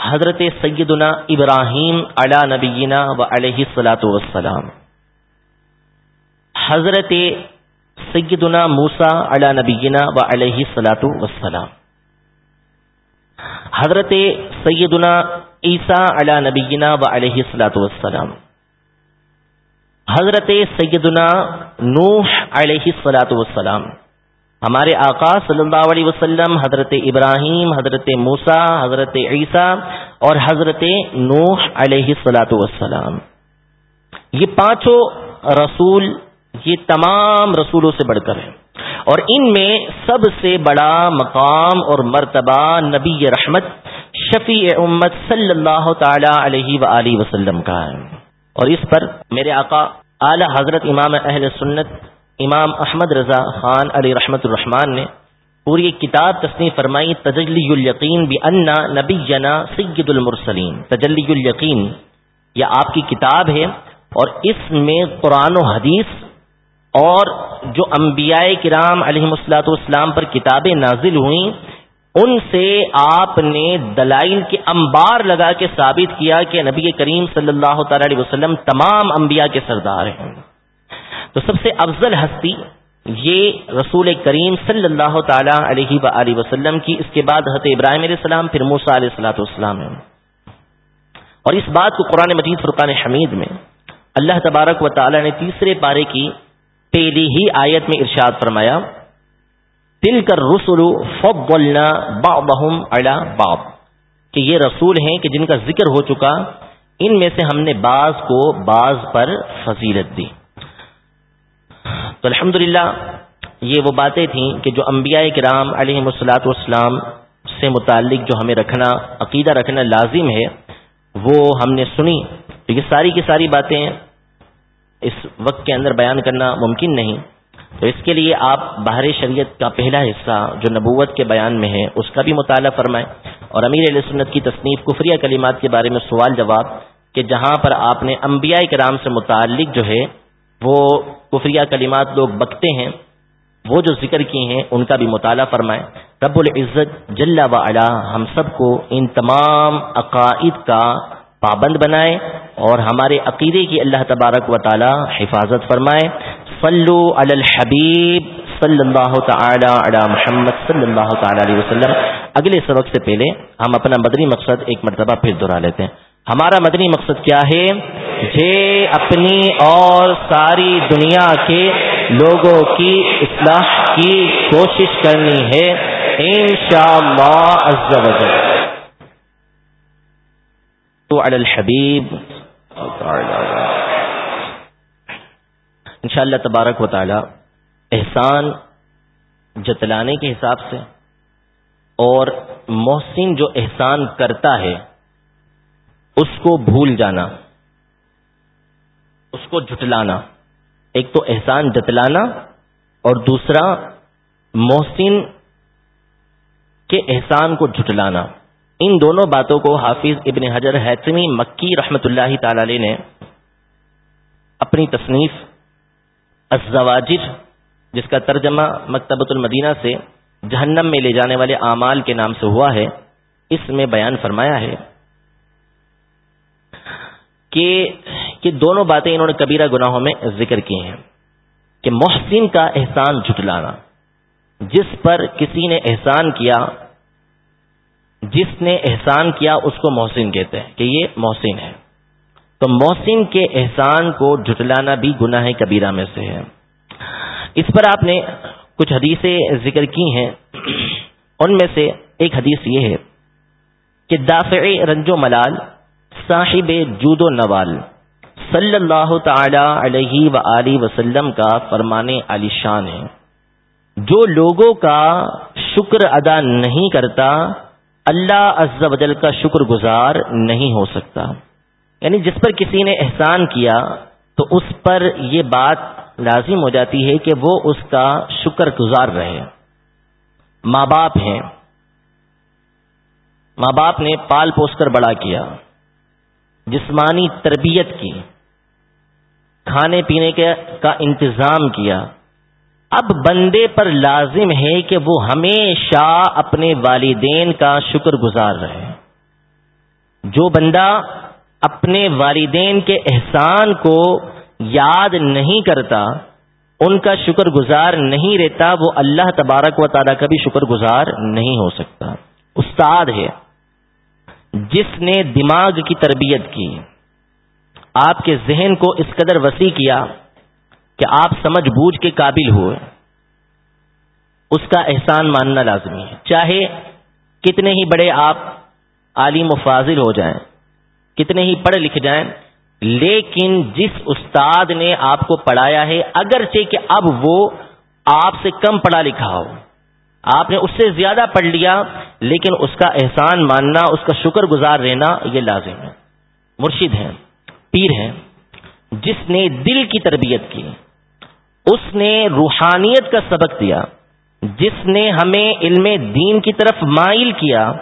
حضرت سیدنا ابراہیم علا نبینا و علیہ السلاۃ وسلام حضرت سیدنا موسا علا نبینا و علیہ السلاۃ وسلام حضرت سیدنا عیسیٰ علا نبینا و علیہ السلاۃ وسلام حضرت سیدنا نوح علیہ السلاۃ وسلام ہمارے آقا صلی اللہ علیہ وسلم، حضرت ابراہیم، حضرت موسا حضرت عیسیٰ اور حضرت نوح علیہ السلاۃ وسلام یہ پانچوں رسول، یہ تمام رسولوں سے بڑھ کر ہیں۔ اور ان میں سب سے بڑا مقام اور مرتبہ نبی رحمت شفیع امت صلی اللہ تعالی علیہ و وسلم کا ہے۔ اور اس پر میرے آقا اعلی حضرت امام اہل سنت امام احمد رضا خان علی رحمت الرحمان نے پوری کتاب تصنیف فرمائی تجلی الیقین بھی انا نبی جنا سید المرسلین۔ تجلی الیقین، یہ آپ کی کتاب ہے اور اس میں قرآن و حدیث اور جو انبیاء کرام علیہ مسلاط اسلام پر کتابیں نازل ہوئیں ان سے آپ نے دلائل کے انبار لگا کے ثابت کیا کہ نبی کریم صلی اللہ تعالی علیہ وسلم تمام انبیاء کے سردار ہیں۔ تو سب سے افضل ہستی یہ رسول کریم صلی اللہ تعالی علیہ و وسلم کی، اس کے بعد حضرت ابراہیم علیہ السلام، پھر موسا علیہ السلاۃ والسلام ہے اور اس بات کو قرآن مجید فرقان حمید میں اللہ تبارک و تعالی نے تیسرے پارے کی پہلی ہی آیت میں ارشاد فرمایا۔ دل کر رسول فضلنا بعضهم على بعض۔ کہ یہ رسول ہیں کہ جن کا ذکر ہو چکا، ان میں سے ہم نے بعض کو بعض پر فضیلت دی۔ تو الحمد یہ وہ باتیں تھیں کہ جو انبیاء کرام علیہ مسلاط والسلام سے متعلق جو ہمیں رکھنا، عقیدہ رکھنا لازم ہے، وہ ہم نے سنی۔ تو یہ ساری کی ساری باتیں اس وقت کے اندر بیان کرنا ممکن نہیں۔ تو اس کے لیے آپ باہر شریعت کا پہلا حصہ جو نبوت کے بیان میں ہے، اس کا بھی مطالعہ فرمائیں اور امیر علیہ سنت کی تصنیف کفریہ کلمات کے بارے میں سوال جواب کہ جہاں پر آپ نے انبیاء کرام سے متعلق جو ہے، وہ کفریہ کلمات لوگ بکتے ہیں، وہ جو ذکر کی ہیں، ان کا بھی مطالعہ فرمائیں۔ رب العزت جل و علا ہم سب کو ان تمام عقائد کا پابند بنائے اور ہمارے عقیدے کی اللہ تبارک و تعالی حفاظت فرمائے۔ صلو علی الحبیب صلی اللہ تعالی علی محمد صلی اللہ تعالی علیہ وسلم۔ اگلے سبق سے پہلے ہم اپنا مدنی مقصد ایک مرتبہ پھر دہرا لیتے ہیں۔ ہمارا مدنی مقصد کیا ہے؟ اپنی اور ساری دنیا کے لوگوں کی اصلاح کی کوشش کرنی ہے۔ ان شاء اللہ تو الحبیب. ان شاء اللہ تبارک و تعالی احسان جتلانے کے حساب سے اور محسن جو احسان کرتا ہے، اس کو بھول جانا، اس کو جھٹلانا۔ ایک تو احسان جتلانا اور دوسرا محسن کے احسان کو جھٹلانا۔ ان دونوں باتوں کو حافظ ابن حجر حیثمی مکی رحمت اللہ تعالی نے اپنی تصنیف الزواجر، جس کا ترجمہ مکتبۃ المدینہ سے جہنم میں لے جانے والے اعمال کے نام سے ہوا ہے، اس میں بیان فرمایا ہے کہ کہ دونوں باتیں انہوں نے کبیرہ گناہوں میں ذکر کی ہیں، کہ محسن کا احسان جھٹلانا، جس پر کسی نے احسان کیا جس نے احسان کیا اس کو محسن کہتے ہیں کہ یہ محسن ہے۔ تو محسن کے احسان کو جھٹلانا بھی گناہ کبیرہ میں سے ہے۔ اس پر آپ نے کچھ حدیثیں ذکر کی ہیں۔ ان میں سے ایک حدیث یہ ہے کہ دافع رنج و ملال صاحب جود و نوال صلی اللہ تعالی علیہ و وسلم کا فرمانے علی شان ہے۔ جو لوگوں کا شکر ادا نہیں کرتا اللہ عز و جل کا شکر گزار نہیں ہو سکتا۔ یعنی جس پر کسی نے احسان کیا، تو اس پر یہ بات لازم ہو جاتی ہے کہ وہ اس کا شکر گزار رہے۔ ماں باپ ہیں۔ ماں باپ نے پال پوس کر بڑا کیا، جسمانی تربیت کی، کھانے پینے کا انتظام کیا۔ اب بندے پر لازم ہے کہ وہ ہمیشہ اپنے والدین کا شکر گزار رہے۔ جو بندہ اپنے والدین کے احسان کو یاد نہیں کرتا، ان کا شکر گزار نہیں رہتا، وہ اللہ تبارک و تعالیٰ کا بھی شکر گزار نہیں ہو سکتا۔ استاد ہے، جس نے دماغ کی تربیت کی، آپ کے ذہن کو اس قدر وسیع کیا کہ آپ سمجھ بوجھ کے قابل ہوئے اس کا احسان ماننا لازمی ہے۔ چاہے کتنے ہی بڑے آپ عالم و فاضل ہو جائیں، کتنے ہی پڑھ لکھ جائیں، لیکن جس استاد نے آپ کو پڑھایا ہے، اگرچہ کہ اب وہ آپ سے کم پڑھا لکھا ہو۔ آپ نے اس سے زیادہ پڑھ لیا، لیکن اس کا احسان ماننا، اس کا شکر گزار رہنا یہ لازم ہے۔ مرشد ہیں، پیر ہیں، جس نے دل کی تربیت کی۔ اس نے روحانیت کا سبق دیا، جس نے ہمیں علم دین کی طرف مائل کیا،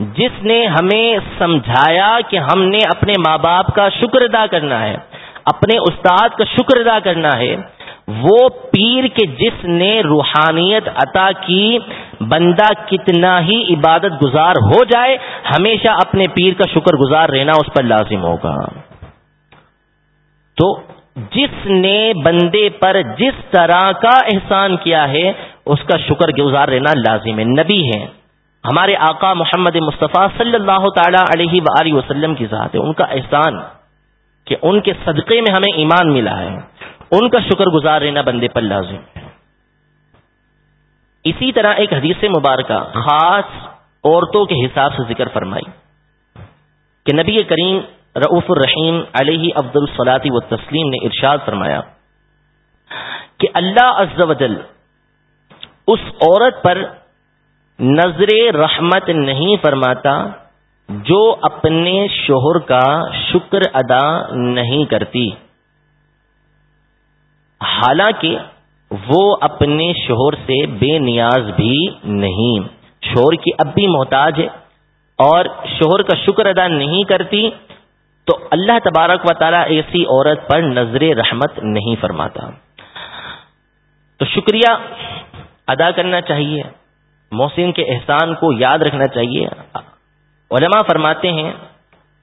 جس نے ہمیں سمجھایا کہ ہم نے اپنے ماں باپ کا شکر ادا کرنا ہے، اپنے استاد کا شکر ادا کرنا ہے۔ وہ پیر کے جس نے روحانیت عطا کی، بندہ کتنا ہی عبادت گزار ہو جائے، ہمیشہ اپنے پیر کا شکر گزار رہنا اس پر لازم ہوگا۔ تو جس نے بندے پر جس طرح کا احسان کیا ہے، اس کا شکر گزار رہنا لازم ہے۔ نبی ہے ہمارے آقا محمد مصطفیٰ صلی اللہ تعالی علیہ و وسلم کی ذات ہے۔ ان کا احسان کہ ان کے صدقے میں ہمیں ایمان ملا ہے۔ ان کا شکر گزار رہنا بندے پر لازم ہے۔ اسی طرح ایک حدیث مبارکہ، خاص عورتوں کے حساب سے ذکر فرمائی کہ نبی کریم رعف الرحیم علیہ عبد الصلاطی و تسلیم نے ارشاد فرمایا کہ اللہ عز و جل اس عورت پر نظر رحمت نہیں فرماتا جو اپنے شوہر کا شکر ادا نہیں کرتی۔ حالانکہ وہ اپنے شوہر سے بے نیاز بھی نہیں۔ شوہر کی اب بھی محتاج ہے اور شوہر کا شکر ادا نہیں کرتی تو اللہ تبارک و تعالیٰ ایسی عورت پر نظر رحمت نہیں فرماتا۔ تو شکریہ ادا کرنا چاہیے، محسن کے احسان کو یاد رکھنا چاہیے۔ علماء فرماتے ہیں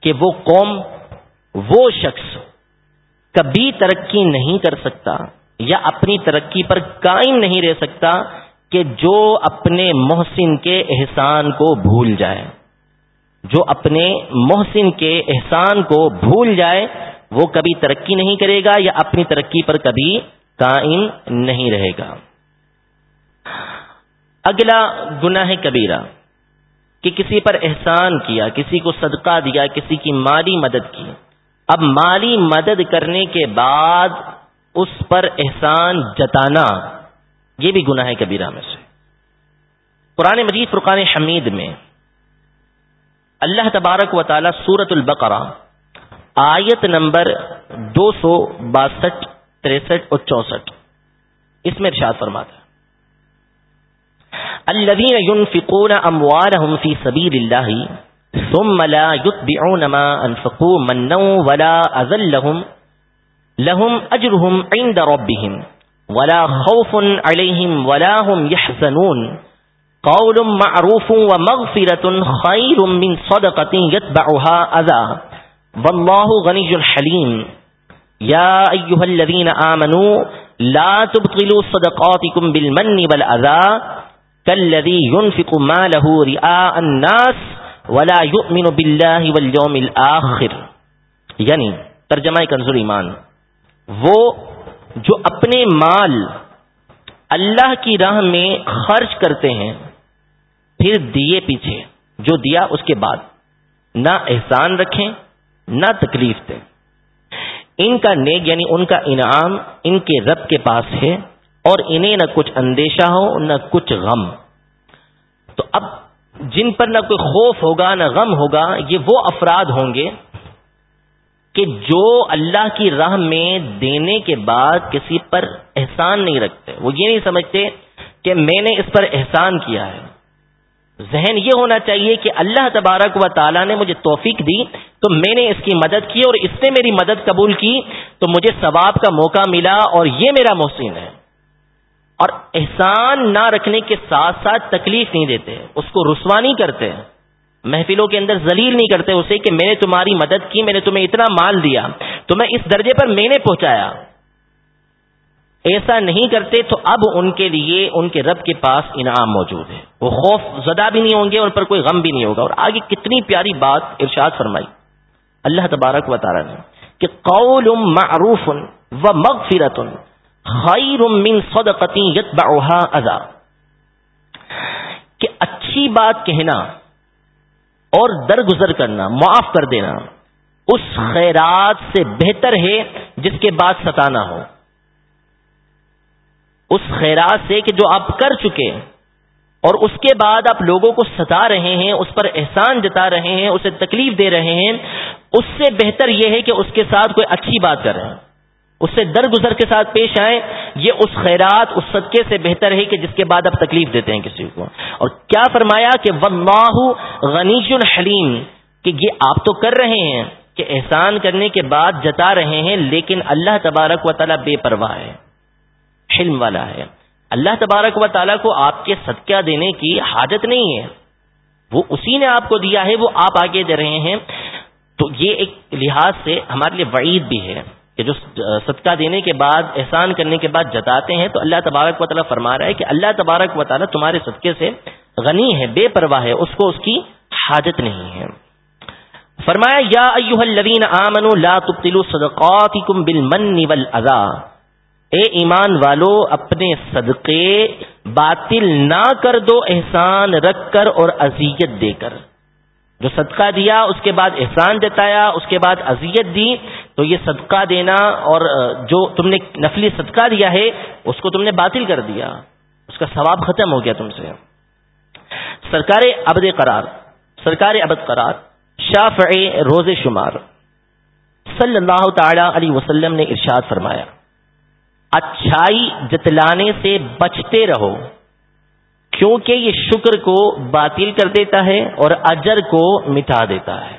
کہ وہ قوم، وہ شخص کبھی ترقی نہیں کر سکتا یا اپنی ترقی پر قائم نہیں رہ سکتا کہ جو اپنے محسن کے احسان کو بھول جائے۔ جو اپنے محسن کے احسان کو بھول جائے، وہ کبھی ترقی نہیں کرے گا یا اپنی ترقی پر کبھی قائم نہیں رہے گا۔ اگلا گناہ کبیرہ، کہ کسی پر احسان کیا، کسی کو صدقہ دیا، کسی کی مالی مدد کی۔ اب مالی مدد کرنے کے بعد اس پر احسان جتانا، یہ بھی گناہ کبیرہ میں سے۔ قرآن مجید، فرقان حمید میں اللہ تبارک و تعالی سورت البقرہ آیت نمبر دو سو باسٹھ، تریسٹھ اور چونسٹھ، اس میں ارشاد فرماتا ہے۔ الذين ينفقون اموالهم في سبيل الله ثم لا يتبعون ما انفقوا منا ولا اذلهم لهم اجرهم عند ربهم ولا خوف عليهم ولا هم يحزنون قول معروف ومغفرة خير من صدقة يتبعها اذى واللہ غنی الحلیم. یا ایوہ الذین آمنوا لا تبطلوا صدقاتکم بالمن والعذا کالذی ينفق ماله رئاء الناس ولا يؤمن باللہ والیوم الاخر. یعنی ترجمہ کنزل ایمان. وہ جو اپنے مال اللہ کی راہ میں خرچ کرتے ہیں پھر دیے پیچھے، جو دیا اس کے بعد۔ نہ احسان رکھیں، نہ تکلیف دیں۔ ان کا نیک یعنی ان کا انعام ان کے رب کے پاس ہے، اور انہیں نہ کچھ اندیشہ ہو، نہ کچھ غم۔ تو اب جن پر نہ کوئی خوف ہوگا، نہ غم ہوگا، یہ وہ افراد ہوں گے کہ جو اللہ کی راہ میں دینے کے بعد کسی پر احسان نہیں رکھتے۔ وہ یہ نہیں سمجھتے کہ میں نے اس پر احسان کیا ہے۔ ذہن یہ ہونا چاہیے کہ اللہ تبارک و تعالیٰ نے مجھے توفیق دی، تو میں نے اس کی مدد کی اور اس نے میری مدد قبول کی، تو مجھے ثواب کا موقع ملا اور یہ میرا محسن ہے۔ اور احسان نہ رکھنے کے ساتھ ساتھ تکلیف نہیں دیتے، اس کو رسوانی کرتے۔ محفلوں کے اندر ذلیل نہیں کرتے اسے کہ میں نے تمہاری مدد کی، میں نے تمہیں اتنا مال دیا، تو میں اس درجے پر میں نے پہنچایا۔ ایسا نہیں کرتے تو اب ان کے لیے ان کے رب کے پاس انعام موجود ہے۔ وہ خوف زدہ بھی نہیں ہوں گے اور پر کوئی غم بھی نہیں ہوگا۔ اور آگے کتنی پیاری بات ارشاد فرمائی۔ اللہ تبارک و تعالی نے کہ قول معروف و مغفرت خیر من صدقتی یتبعها اذا۔ کہ اچھی بات کہنا اور درگزر کرنا، معاف کر دینا، اس خیرات سے بہتر ہے جس کے بعد ستانا ہو۔ اس خیرات سے کہ جو آپ کر چکے اور اس کے بعد آپ لوگوں کو ستا رہے ہیں، اس پر احسان جتا رہے ہیں، اسے تکلیف دے رہے ہیں، اس سے بہتر یہ ہے کہ اس کے ساتھ کوئی اچھی بات کریں اس سے درگزر کے ساتھ پیش آئیں، یہ اس خیرات، اس صدقے سے بہتر ہے کہ جس کے بعد آپ تکلیف دیتے ہیں کسی کو۔ اور کیا فرمایا کہ واللہ غنیش الحلیم کہ یہ آپ تو کر رہے ہیں کہ احسان کرنے کے بعد جتا رہے ہیں، لیکن اللہ تبارک و تعالیٰ بے پرواہ ہے۔ حلم والا ہے۔ اللہ تبارک و تعالیٰ کو آپ کے صدقہ دینے کی حاجت نہیں ہے۔ وہ اسی نے آپ کو دیا ہے، وہ آپ آگے دے رہے ہیں۔ تو یہ ایک لحاظ سے ہمارے لیے وعید بھی ہے کہ جو صدقہ دینے کے بعد، احسان کرنے کے بعد جتاتے ہیں، تو اللہ تبارک و تعالیٰ فرما رہا ہے کہ اللہ تبارک و تعالیٰ تمہارے صدقے سے غنی ہے، بے پرواہ ہے، اس کو اس کی حاجت نہیں ہے۔ فرمایا، یا ایوہ الذین آمنوا، لا تبتلوا صدقاتکم بالمن والعذا اے ایمان والو، اپنے صدقے باطل نہ کر دو، احسان رکھ کر اور اذیت دے کر۔ جو صدقہ دیا، اس کے بعد احسان جتایا، اس کے بعد اذیت دی، تو یہ صدقہ دینا اور جو تم نے نفلی صدقہ دیا ہے، اس کو تم نے باطل کر دیا۔ اس کا ثواب ختم ہو گیا تم سے۔ سرکار ابد قرار، سرکار ابد قرار شاف روز شمار، صلی اللہ تعالی علیہ وسلم نے ارشاد فرمایا۔ اچھائی جتلانے سے بچتے رہو، کیونکہ یہ شکر کو باطل کر دیتا ہے اور اجر کو مٹا دیتا ہے۔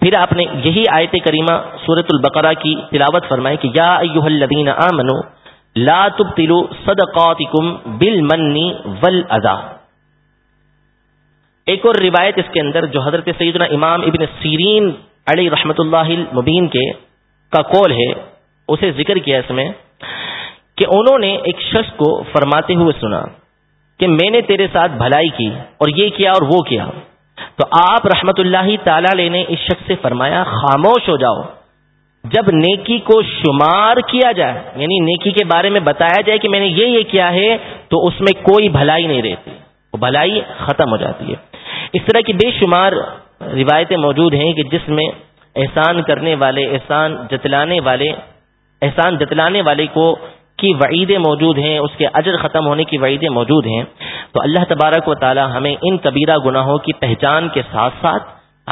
پھر آپ نے یہی آیت کریمہ سورت البقرہ کی تلاوت فرمائی کہ یا ایوہ الذین آمنو لا تبتلو صدقاتکم بالمنی والعذا ایک اور روایت اس کے اندر جو حضرت سیدنا امام ابن سیرین علی رحمت اللہ المبین کے کا قول ہے۔ اسے ذکر کیا اس میں کہ انہوں نے ایک شخص کو فرماتے ہوئے سنا کہ میں نے تیرے ساتھ بھلائی کی اور یہ کیا اور وہ کیا۔ تو آپ رحمت اللہ تعالی نے اس شخص سے فرمایا، خاموش ہو جاؤ۔ جب نیکی کو شمار کیا جائے یعنی نیکی کے بارے میں بتایا جائے کہ میں نے یہ یہ کیا ہے، تو اس میں کوئی بھلائی نہیں رہتی۔ وہ بھلائی ختم ہو جاتی ہے۔ اس طرح کی بے شمار روایتیں موجود ہیں کہ جس میں احسان کرنے والے، احسان جتلانے والے احسان جتلانے والے کو کی وعیدیں موجود ہیں اس کے اجر ختم ہونے کی وعیدیں موجود ہیں۔ تو اللہ تبارک و تعالی ہمیں ان کبیرہ گناہوں کی پہچان کے ساتھ ساتھ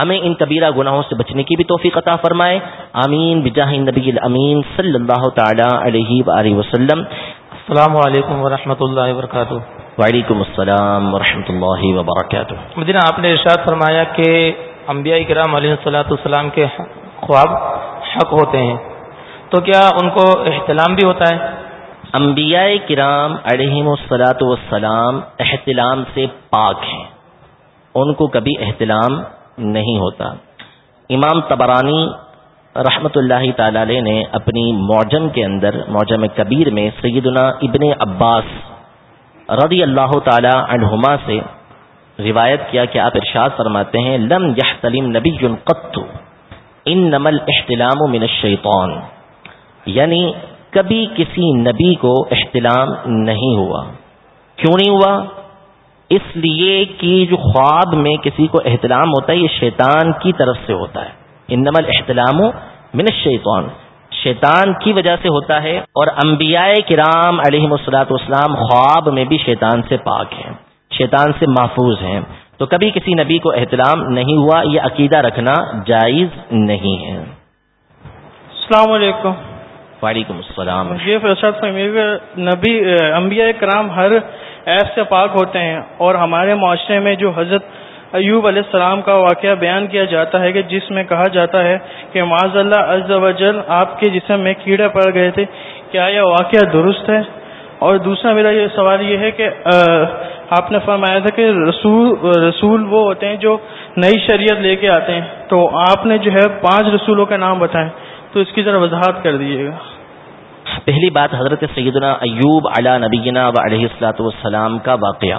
ہمیں ان کبیرہ گناہوں سے بچنے کی بھی توفیق عطا فرمائے۔ آمین۔ بجاہ نبی الامین صلی اللہ تعالی علیہ وآلہ وسلم۔ السلام علیکم ورحمۃ اللہ وبرکاتہ۔ وعلیکم السلام ورحمۃ اللہ وبرکاتہ۔ مدینہ آپ نے ارشاد فرمایا کہ انبیاء کرام علیہ السلاۃ السلام کے خواب حق ہوتے ہیں۔ تو کیا ان کو احتلام بھی ہوتا ہے؟ انبیاء کرام علیہم السلاۃ والسلام احتلام سے پاک ہیں۔ ان کو کبھی احتلام نہیں ہوتا۔ امام تبرانی رحمت اللہ تعالی علیہ نے اپنی معجم کے اندر، معجم کبیر میں سیدنا ابن عباس رضی اللہ تعالی عنہما سے روایت کیا کہ آپ ارشاد فرماتے ہیں، لم یحتلم نبی قط ان نمل احتلام من الشیطان۔ یعنی کبھی کسی نبی کو احتلام نہیں ہوا۔ کیوں نہیں ہوا؟ اس لیے کہ جو خواب میں کسی کو احتلام ہوتا ہے، یہ شیطان کی طرف سے ہوتا ہے۔ ان نمل احتلام من الشیطان۔ شیطان کی وجہ سے ہوتا ہے اور انبیاء کرام علیہ مسلاط اسلام خواب میں بھی شیطان سے پاک ہیں، شیطان سے محفوظ ہیں۔ تو کبھی کسی نبی کو احترام نہیں ہوا، یہ عقیدہ رکھنا جائز نہیں ہے۔ السلام علیکم۔ وعلیکم السلام. نبی انبیاء کرام ہر ایپ سے پاک ہوتے ہیں اور ہمارے معاشرے میں جو حضرت ایوب علیہ السلام کا واقعہ بیان کیا جاتا ہے کہ جس میں کہا جاتا ہے کہ معاذ اللہ عز و جل آپ کے جسم میں کیڑے پڑ گئے تھے، کیا یہ واقعہ درست ہے؟ اور دوسرا میرا یہ سوال یہ ہے کہ آپ نے فرمایا تھا کہ رسول رسول وہ ہوتے ہیں جو نئی شریعت لے کے آتے ہیں۔ تو آپ نے جو ہے پانچ رسولوں کے نام بتائے۔ تو اس کی ذرا وضاحت کر دیجیے گا۔ پہلی بات حضرت سیدنا ایوب علی نبینا و علیہ السلاۃ والسلام کا واقعہ۔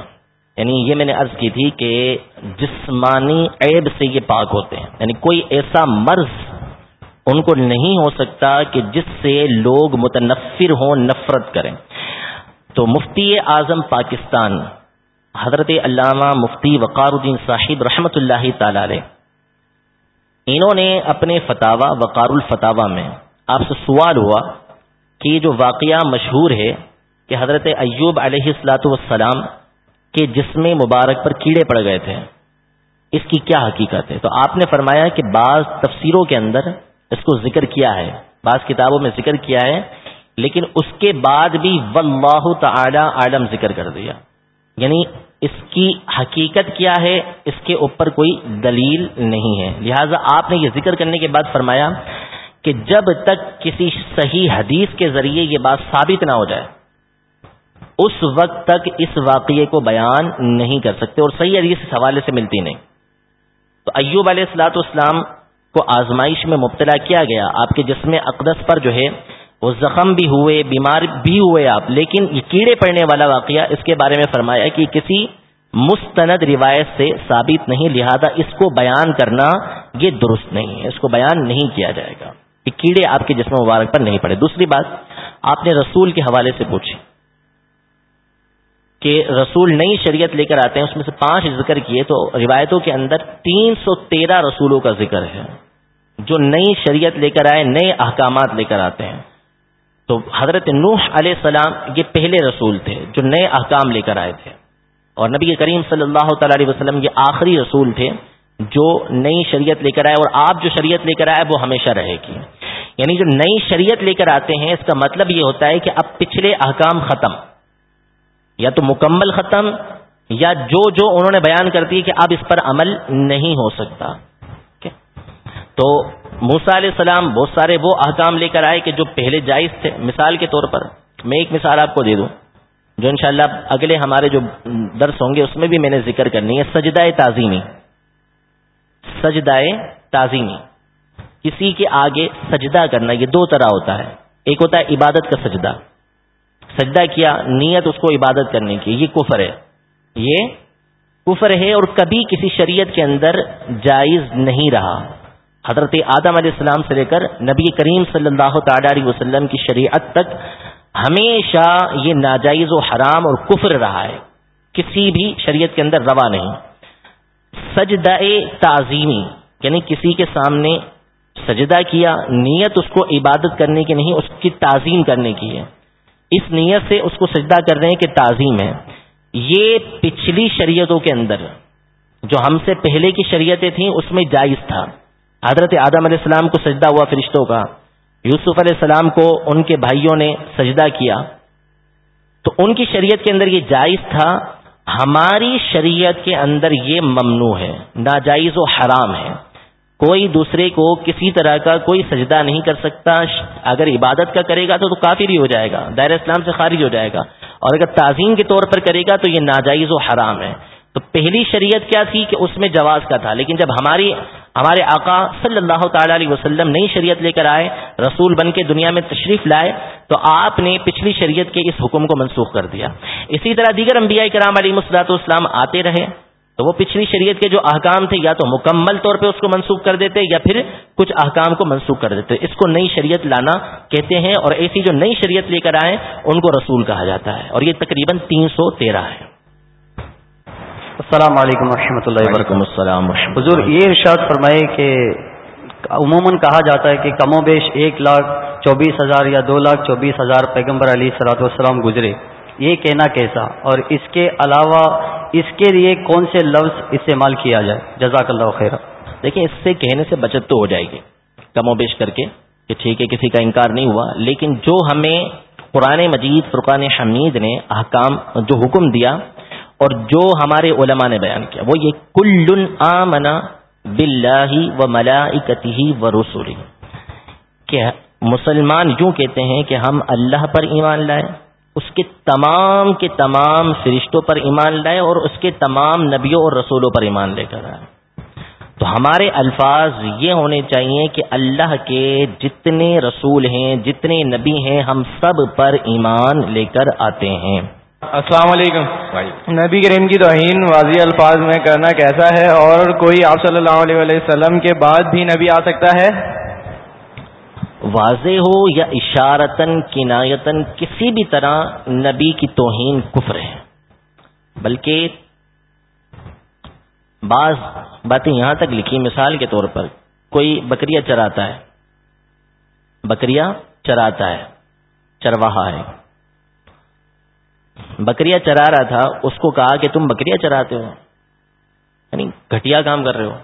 یعنی یہ میں نے عرض کی تھی کہ جسمانی عیب سے یہ پاک ہوتے ہیں۔ یعنی کوئی ایسا مرض ان کو نہیں ہو سکتا کہ جس سے لوگ متنفر ہوں، نفرت کریں۔ تو مفتی اعظم پاکستان حضرت علامہ مفتی وقار الدین صاحب رحمت اللہ تعالی علیہ انہوں نے اپنے فتوا وقار الفتاوا میں آپ سے سوال ہوا کہ یہ جو واقعہ مشہور ہے کہ حضرت ایوب علیہ السلاۃ والسلام کے جسم مبارک پر کیڑے پڑ گئے تھے، اس کی کیا حقیقت ہے؟ تو آپ نے فرمایا کہ بعض تفسیروں کے اندر اس کو ذکر کیا ہے، بعض کتابوں میں ذکر کیا ہے، لیکن اس کے بعد بھی واللہ تعالی عالم ذکر کر دیا۔ یعنی اس کی حقیقت کیا ہے، اس کے اوپر کوئی دلیل نہیں ہے۔ لہذا آپ نے یہ ذکر کرنے کے بعد فرمایا کہ جب تک کسی صحیح حدیث کے ذریعے یہ بات ثابت نہ ہو جائے، اس وقت تک اس واقعے کو بیان نہیں کر سکتے اور صحیح حدیث اس حوالے سے ملتی نہیں۔ تو ایوب علیہ السلاۃ اسلام کو آزمائش میں مبتلا کیا گیا۔ آپ کے جسم اقدس پر جو ہے وہ زخم بھی ہوئے، بیمار بھی ہوئے آپ، لیکن یہ کیڑے پڑنے والا واقعہ اس کے بارے میں فرمایا کہ کسی مستند روایت سے ثابت نہیں، لہذا اس کو بیان کرنا یہ درست نہیں ہے، اس کو بیان نہیں کیا جائے گا۔ کہ کیڑے آپ کے جسم مبارک پر نہیں پڑے۔ دوسری بات، آپ نے رسول کے حوالے سے پوچھی کہ رسول نئی شریعت لے کر آتے ہیں، اس میں سے پانچ ذکر کیے، تو روایتوں کے اندر تین سو تیرہ رسولوں کا ذکر ہے جو نئی شریعت لے کر آئے، نئے احکامات لے کر آتے ہیں۔ تو حضرت نوح علیہ السلام یہ پہلے رسول تھے جو نئے احکام لے کر آئے تھے اور نبی کریم صلی اللہ تعالی علیہ وسلم یہ آخری رسول تھے جو نئی شریعت لے کر آئے اور آپ جو شریعت لے کر آئے وہ ہمیشہ رہے گی۔ یعنی جو نئی شریعت لے کر آتے ہیں اس کا مطلب یہ ہوتا ہے کہ اب پچھلے احکام ختم، یا تو مکمل ختم، یا جو جو انہوں نے بیان کر دی کہ اب اس پر عمل نہیں ہو سکتا۔ تو موسا علیہ السلام بہت سارے وہ احکام لے کر آئے کہ جو پہلے جائز تھے۔ مثال کے طور پر میں ایک مثال آپ کو دے دوں، جو انشاءاللہ اگلے ہمارے جو درس ہوں گے اس میں بھی میں نے ذکر کرنی ہے، سجدہ تعظیمی۔ سجدہ تعظیمی۔ کسی کے آگے سجدہ کرنا، یہ دو طرح ہوتا ہے۔ ایک ہوتا ہے عبادت کا سجدہ۔ سجدہ کیا، نیت اس کو عبادت کرنے کی، یہ کفر ہے۔ یہ کفر ہے اور کبھی کسی شریعت کے اندر جائز نہیں رہا۔ حضرت آدم علیہ السلام سے لے کر نبی کریم صلی اللہ تعالی علیہ وسلم کی شریعت تک ہمیشہ یہ ناجائز و حرام اور کفر رہا ہے۔ کسی بھی شریعت کے اندر روا نہیں۔ سجدہ تعظیمی یعنی کسی کے سامنے سجدہ کیا، نیت اس کو عبادت کرنے کی نہیں، اس کی تعظیم کرنے کی ہے۔ اس نیت سے اس کو سجدہ کر رہے ہیں کہ تعظیم ہے۔ یہ پچھلی شریعتوں کے اندر جو ہم سے پہلے کی شریعتیں تھیں، اس میں جائز تھا۔ حضرت آدم علیہ السلام کو سجدہ ہوا فرشتوں کا، یوسف علیہ السلام کو ان کے بھائیوں نے سجدہ کیا۔ تو ان کی شریعت کے اندر یہ جائز تھا، ہماری شریعت کے اندر یہ ممنوع ہے، ناجائز و حرام ہے۔ کوئی دوسرے کو کسی طرح کا کوئی سجدہ نہیں کر سکتا، اگر عبادت کا کرے گا تو تو کافر ہی ہو جائے گا دائر اسلام سے خارج ہو جائے گا۔ اور اگر تعظیم کے طور پر کرے گا تو یہ ناجائز و حرام ہے۔ تو پہلی شریعت کیا تھی کہ اس میں جواز کا تھا، لیکن جب ہماری ہمارے آقا صلی اللہ تعالی علیہ وسلم نئی شریعت لے کر آئے، رسول بن کے دنیا میں تشریف لائے، تو آپ نے پچھلی شریعت کے اس حکم کو منسوخ کر دیا۔ اسی طرح دیگر انبیاء کرام علی مسلاط اسلام آتے رہے، تو وہ پچھلی شریعت کے جو احکام تھے، یا تو مکمل طور پہ اس کو منسوخ کر دیتے، یا پھر کچھ احکام کو منسوخ کر دیتے۔ اس کو نئی شریعت لانا کہتے ہیں، اور ایسی جو نئی شریعت لے کر آئے، ان کو رسول کہا جاتا ہے۔ اور یہ تقریباً تین سو تیرہ ہے۔ السلام علیکم و رحمۃ اللہ وعلیکم السلام حضور یہ ارشاد فرمائے کہ عموماً کہا جاتا ہے کہ کم و بیش ایک لاکھ چوبیس ہزار یا دو لاکھ چوبیس ہزار پیغمبر علی صلاح والسلام گزرے۔ یہ کہنا کیسا؟ اور اس کے علاوہ اس کے لیے کون سے لفظ استعمال کیا جائے؟ جزاک اللہ خیر دیکھیں اس سے کہنے سے بچت تو ہو جائے گی۔ کم و بیش کر کے کہ ٹھیک ہے کسی کا انکار نہیں ہوا لیکن جو ہمیں قرآن مجید فرقان حمید نے احکام جو حکم دیا اور جو ہمارے علماء نے بیان کیا، وہ یہ کل آمنا بلّہ و ملاکتی و رسولی کہ مسلمان یوں کہتے ہیں کہ ہم اللہ پر ایمان لائے اس کے تمام کے تمام فرشتوں پر ایمان لائے اور اس کے تمام نبیوں اور رسولوں پر ایمان لے کر آئے تو ہمارے الفاظ یہ ہونے چاہیے کہ اللہ کے جتنے رسول ہیں، جتنے نبی ہیں، ہم سب پر ایمان لے کر آتے ہیں۔ السلام علیکم۔ نبی کریم کی توہین واضح الفاظ میں کرنا کیسا ہے اور کوئی آپ صلی اللہ علیہ وسلم کے بعد بھی نبی آ سکتا ہے؟ واضح ہو یا اشارتن کنایتن کسی بھی طرح نبی کی توہین کفر ہے۔ بلکہ بعض باتیں یہاں تک لکھی۔ مثال کے طور پر کوئی بکریا چراتا ہے بکریا چراتا ہے چرواہا ہے۔ بکریا چرا رہا تھا، اس کو کہا کہ تم بکریا چراتے ہو۔ یعنی گھٹیا کام کر رہے ہو۔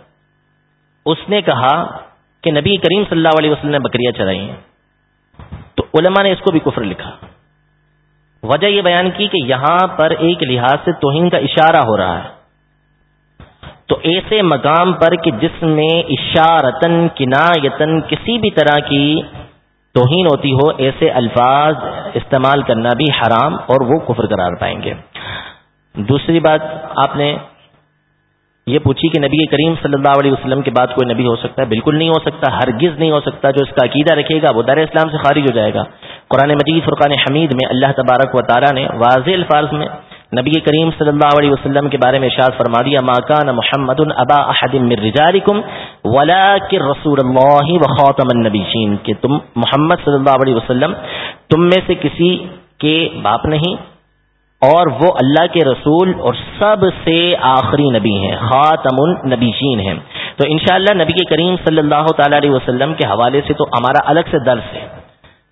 اس نے کہا کہ نبی کریم صلی اللہ علیہ وسلم نے بکریاں چرائی ہیں۔ تو علماء نے اس کو بھی کفر لکھا۔ وجہ یہ بیان کی کہ یہاں پر ایک لحاظ سے توہین کا اشارہ ہو رہا ہے۔ تو ایسے مقام پر کہ جس میں اشارتن کنایتن کسی بھی طرح کی توہین ہوتی ہو، ایسے الفاظ استعمال کرنا بھی حرام اور وہ کفر قرار پائیں گے۔ دوسری بات، آپ نے یہ پوچھی کہ نبی کریم صلی اللہ علیہ وسلم کے بعد کوئی نبی ہو سکتا ہے؟ بالکل نہیں ہو سکتا، ہرگز نہیں ہو سکتا۔ جو اس کا عقیدہ رکھے گا، وہ دار اسلام سے خارج ہو جائے گا۔ قرآن مجید، فرقان حمید میں اللہ تبارک و تعالیٰ نے واضح الفاظ میں نبی کریم صلی اللہ علیہ وسلم کے بارے میں اشاعت فرما دیا ماکان محمد ابا احد رجالکم ولا رسول اللہ و خاتم النبیین کہ تم محمد صلی اللہ علیہ وسلم تم میں سے کسی کے باپ نہیں اور وہ اللہ کے رسول اور سب سے آخری نبی ہیں، خاتم النبیین ہیں۔ تو انشاءاللہ نبی کے کریم صلی اللہ تعالی علیہ وسلم کے حوالے سے تو ہمارا الگ سے درس ہے۔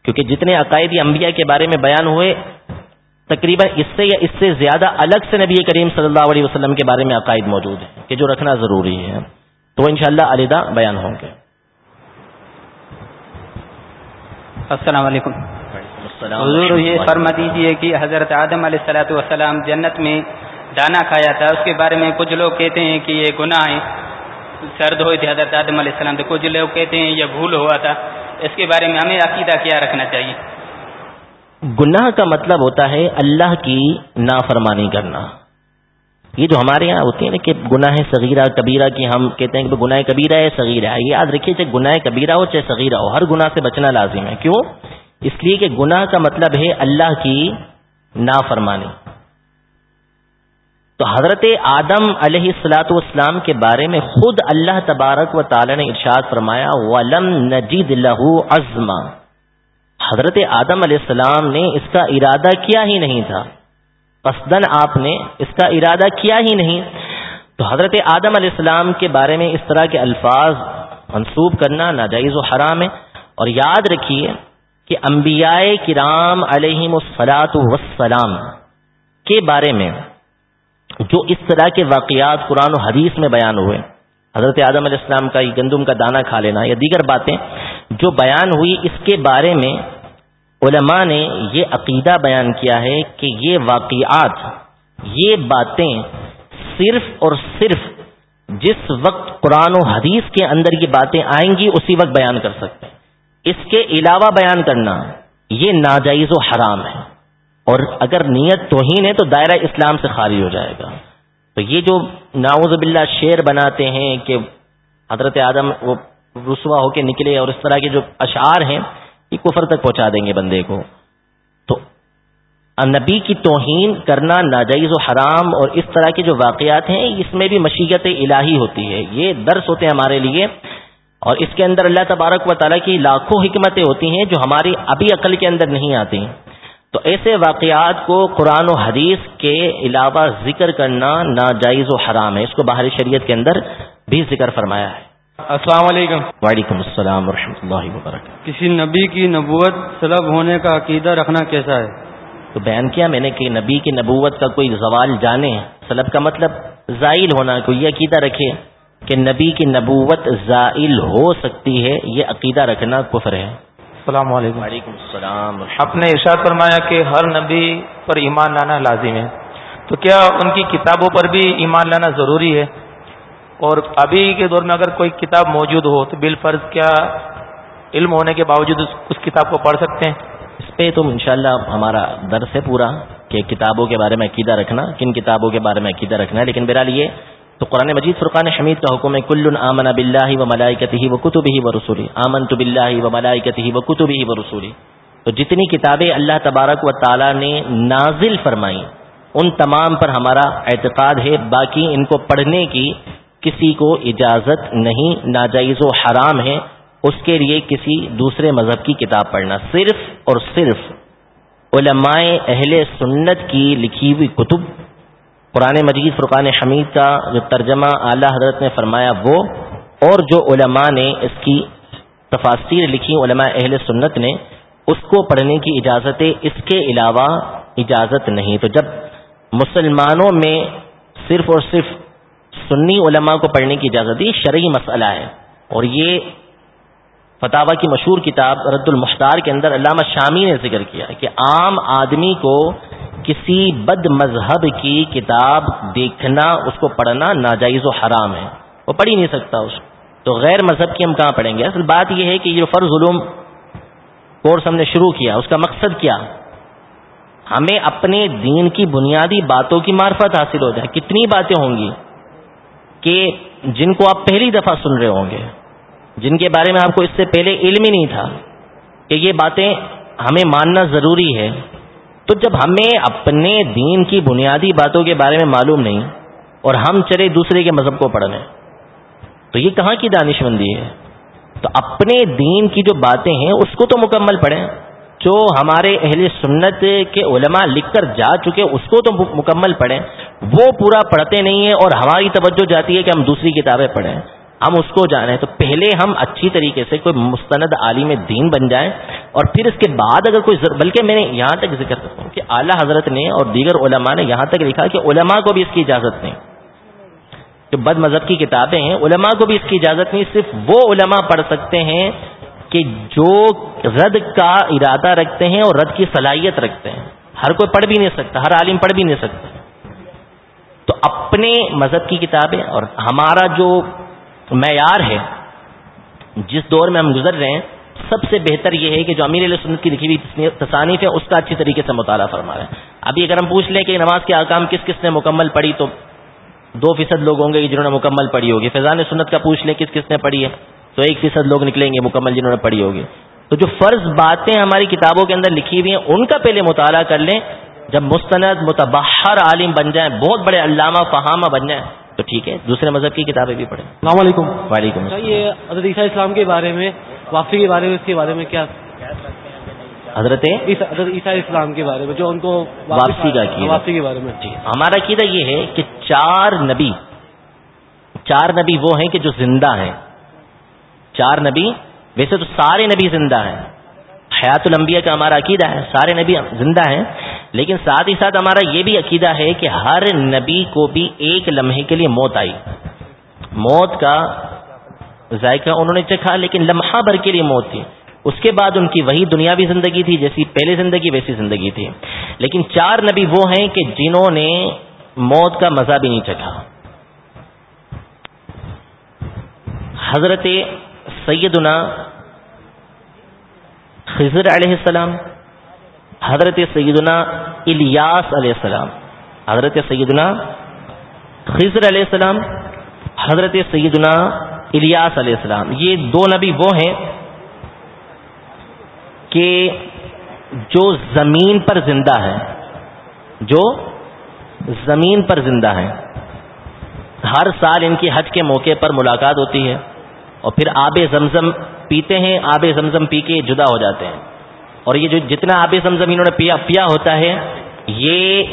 کیونکہ جتنے عقائدی انبیاء کے بارے میں بیان ہوئے، تقریباً اس سے یا اس سے زیادہ الگ سے نبی کریم صلی اللہ علیہ وسلم کے بارے میں عقائد موجود ہیں کہ جو رکھنا ضروری ہے۔ تو انشاءاللہ علیحدہ بیان ہوں گے۔ السلام علیکم۔ حضور یہ فرما دیجیے کہ حضرت آدم علیہ السلاۃ والسلام جنت میں دانا کھایا تھا اس کے بارے میں کچھ لوگ کہتے ہیں کہ یہ گناہ ہے سرد ہوئی تھی حضرت آدم علیہ السلام تو کچھ لوگ کہتے ہیں یہ بھول ہوا تھا۔ اس کے بارے میں ہمیں عقیدہ کیا رکھنا چاہیے۔ گناہ کا مطلب ہوتا ہے اللہ کی نافرمانی کرنا۔ یہ جو ہمارے یہاں ہوتی ہے نا کہ گناہ صغیرہ، کبیرہ کی ہم کہتے ہیں کہ گناہ کبیرہ ہے، صغیرہ ہے۔ یاد رکھیے، چاہے گناہ کبیرہ ہو، چاہے صغیرہ ہو، ہر گناہ سے بچنا لازم ہے۔ کیوں؟ اس لیے کہ گناہ کا مطلب ہے اللہ کی نافرمانی۔ تو حضرت آدم علیہ السلاۃ والسلام کے بارے میں خود اللہ تبارک و تعالی نے ارشاد فرمایا، ولم نجید لہو ازما حضرت آدم علیہ السلام نے اس کا ارادہ کیا ہی نہیں تھا۔ قصدن آپ نے اس کا ارادہ کیا ہی نہیں۔ تو حضرت آدم علیہ السلام کے بارے میں اس طرح کے الفاظ منسوب کرنا ناجائز و حرام ہے۔ اور یاد رکھیے کہ انبیاء کرام علیہ السلاط وسلام کے بارے میں جو اس طرح کے واقعات قرآن و حدیث میں بیان ہوئے۔ حضرت آدم علیہ السلام کا گندم کا دانہ کھا لینا یا دیگر باتیں جو بیان ہوئی اس کے بارے میں علماء نے یہ عقیدہ بیان کیا ہے کہ یہ واقعات، یہ باتیں صرف اور صرف جس وقت قرآن و حدیث کے اندر یہ باتیں آئیں گی، اسی وقت بیان کر سکتے ہیں۔ اس کے علاوہ بیان کرنا، یہ ناجائز و حرام ہے۔ اور اگر نیت توہین ہے تو دائرہ اسلام سے خالی ہو جائے گا۔ تو یہ جو ناوز باللہ شعر بناتے ہیں کہ حضرت آدم وہ رسوا ہو کے نکلے اور اس طرح کے جو اشعار ہیں کفر تک پہنچا دیں گے بندے کو۔ تو نبی کی توہین کرنا ناجائز و حرام اور اس طرح کے جو واقعات ہیں، اس میں بھی مشیت الہی ہوتی ہے۔ یہ درس ہوتے ہیں ہمارے لیے۔ اور اس کے اندر اللہ تبارک و تعالیٰ کی لاکھوں حکمتیں ہوتی ہیں جو ہماری ابھی عقل کے اندر نہیں آتی۔ تو ایسے واقعات کو قرآن و حدیث کے علاوہ ذکر کرنا ناجائز و حرام ہے۔ اس کو باہری شریعت کے اندر بھی ذکر فرمایا ہے۔ السلام علیکم۔ وعلیکم السلام ورحمۃ اللہ وبرکاتہ۔ کسی نبی کی نبوت سلب ہونے کا عقیدہ رکھنا کیسا ہے؟ تو بیان کیا میں نے کہ نبی کی نبوت کا کوئی زوال جانے سلب کا مطلب زائل ہونا کوئی یہ عقیدہ رکھے کہ نبی کی نبوت زائل ہو سکتی ہے یہ عقیدہ رکھنا کفر ہے۔ السلام علیکم۔ وعلیکم السلام اپنے ارشاد فرمایا کہ ہر نبی پر ایمان لانا لازم ہے۔ تو کیا ان کی کتابوں پر بھی ایمان لانا ضروری ہے؟ اور ابھی کے دور میں اگر کوئی کتاب موجود ہو تو بال فرض کیا علم ہونے کے باوجود اس کتاب کو پڑھ سکتے ہیں؟ اس پہ تو انشاءاللہ ہمارا درس ہے پورا کہ کتابوں کے بارے میں عقیدہ رکھنا، کن کتابوں کے بارے میں عقیدہ رکھنا ہے، لیکن بہرحال یہ تو قرآن مجید فرقان حمید کا حکم ہے کل آمن بلّہ و ملائکتی ہی و کتب ہی و رسولی آمن تو بلّہ و ملائکتی ہی و کتب ہی و رسولی تو جتنی کتابیں اللہ تبارک و تعالیٰ نے نازل فرمائی ان تمام پر ہمارا اعتقاد ہے، باقی ان کو پڑھنے کی کسی کو اجازت نہیں، ناجائز و حرام ہے، اس کے لیے کسی دوسرے مذہب کی کتاب پڑھنا۔ صرف اور صرف علماء اہل سنت کی لکھی ہوئی کتب۔ قرآن مجید فرقان حمید کا جو ترجمہ اعلی حضرت نے فرمایا وہ، اور جو علماء نے اس کی تفاصیر لکھی، علماء اہل سنت نے، اس کو پڑھنے کی اجازت ہے اس کے علاوہ اجازت نہیں۔ تو جب مسلمانوں میں صرف اور صرف سنی علماء کو پڑھنے کی اجازت دی شرعی مسئلہ ہے۔ اور یہ فتح کی مشہور کتاب رد المختار کے اندر علامہ شامی نے ذکر کیا کہ عام آدمی کو کسی بد مذہب کی کتاب دیکھنا، اس کو پڑھنا ناجائز و حرام ہے۔ وہ پڑھ ہی نہیں سکتا اس تو غیر مذہب کی ہم کہاں پڑھیں گے؟ اصل بات یہ ہے کہ یہ جو فرض علوم کورس ہم نے شروع کیا، اس کا مقصد کیا؟ ہمیں اپنے دین کی بنیادی باتوں کی معرفت حاصل ہو جائے۔ کتنی باتیں ہوں گی؟ کہ جن کو آپ پہلی دفعہ سن رہے ہوں گے، جن کے بارے میں آپ کو اس سے پہلے علم ہی نہیں تھا کہ یہ باتیں ہمیں ماننا ضروری ہے، تو جب ہمیں اپنے دین کی بنیادی باتوں کے بارے میں معلوم نہیں اور ہم چلے دوسرے کے مذہب کو پڑھنے تو یہ کہاں کی دانش مندی ہے؟ تو اپنے دین کی جو باتیں ہیں، اس کو تو مکمل پڑھیں۔ جو ہمارے اہل سنت کے علماء لکھ کر جا چکے اس کو تو مکمل پڑھیں۔ وہ پورا پڑھتے نہیں ہیں اور ہماری توجہ جاتی ہے کہ ہم دوسری کتابیں پڑھیں۔ ہم اس کو جانیں۔ تو پہلے ہم اچھی طریقے سے کوئی مستند عالم دین بن جائیں اور پھر اس کے بعد اگر کوئی بلکہ میں نے یہاں تک ذکر کرتا ہوں کہ اعلیٰ حضرت نے اور دیگر علماء نے یہاں تک لکھا کہ علماء کو بھی اس کی اجازت نہیں۔ کہ بد مذہب کی کتابیں ہیں، علماء کو بھی اس کی اجازت نہیں، صرف وہ علماء پڑھ سکتے ہیں کہ جو رد کا ارادہ رکھتے ہیں اور رد کی صلاحیت رکھتے ہیں، ہر کوئی پڑھ بھی نہیں سکتا، ہر عالم پڑھ بھی نہیں سکتا۔ تو اپنے مذہب کی کتابیں اور ہمارا جو معیار ہے، جس دور میں ہم گزر رہے ہیں، سب سے بہتر یہ ہے کہ جو امیر علیہ سنت کی لکھی ہوئی تصانیف ہے اس کا اچھی طریقے سے مطالعہ فرما رہے ہیں۔ ابھی اگر ہم پوچھ لیں کہ نماز کے آکام کس کس نے مکمل پڑھی، تو دو فیصد لوگ ہوں گے جنہوں نے مکمل پڑھی ہوگی۔ فیضان سنت کا پوچھ لیں کس کس نے پڑھی ہے۔ تو ایک فیصد لوگ نکلیں گے مکمل جنہوں نے پڑھی ہوگی۔ تو جو فرض باتیں ہماری کتابوں کے اندر لکھی ہوئی ہیں ان کا پہلے مطالعہ کر لیں۔ جب مستند متبحر عالم بن جائیں بہت بڑے علامہ فہامہ بن جائیں تو ٹھیک ہے دوسرے مذہب کی کتابیں بھی پڑھیں۔ السلام علیکم۔ وعلیکم السلام۔ یہ حضرت عیسیٰ اسلام کے بارے میں واپسی کے بارے میں اس کے بارے میں کیا؟ حضرت حضرت عیسیٰ اسلام کے بارے میں جو ان کو واپسی کا واپسی کے بارے میں۔ جی ہمارا عقیدہ یہ ہے کہ چار نبی چار نبی وہ ہیں کہ جو زندہ ہیں۔ چار نبی، ویسے تو سارے نبی زندہ ہیں۔ حیات الانبیاء کا ہمارا عقیدہ ہے، سارے نبی زندہ ہیں۔ لیکن ساتھ ہی ساتھ ہمارا یہ بھی عقیدہ ہے کہ ہر نبی کو بھی ایک لمحے کے لیے موت آئی۔ موت کا ذائقہ انہوں نے چکھا، لیکن لمحہ بھر کے لیے موت تھی۔ اس کے بعد ان کی وہی دنیاوی زندگی تھی، جیسی پہلے زندگی، ویسی زندگی تھی۔ لیکن چار نبی وہ ہیں کہ جنہوں نے موت کا مزہ بھی نہیں چکھا۔ حضرت سیدنا خضر علیہ السلام، حضرت سیدنا الیاس علیہ السلام، حضرت سیدنا خضر علیہ السلام، حضرت سیدنا الیاس علیہ السلام۔ یہ دو نبی وہ ہیں کہ جو زمین پر زندہ ہے جو زمین پر زندہ ہے ہر سال ان کی حج کے موقع پر ملاقات ہوتی ہے۔ اور پھر آب زمزم پیتے ہیں، آب زمزم پی کے جدا ہو جاتے ہیں۔ اور یہ جو جتنا آب زمزم انہوں نے پیا پیا ہوتا ہے، یہ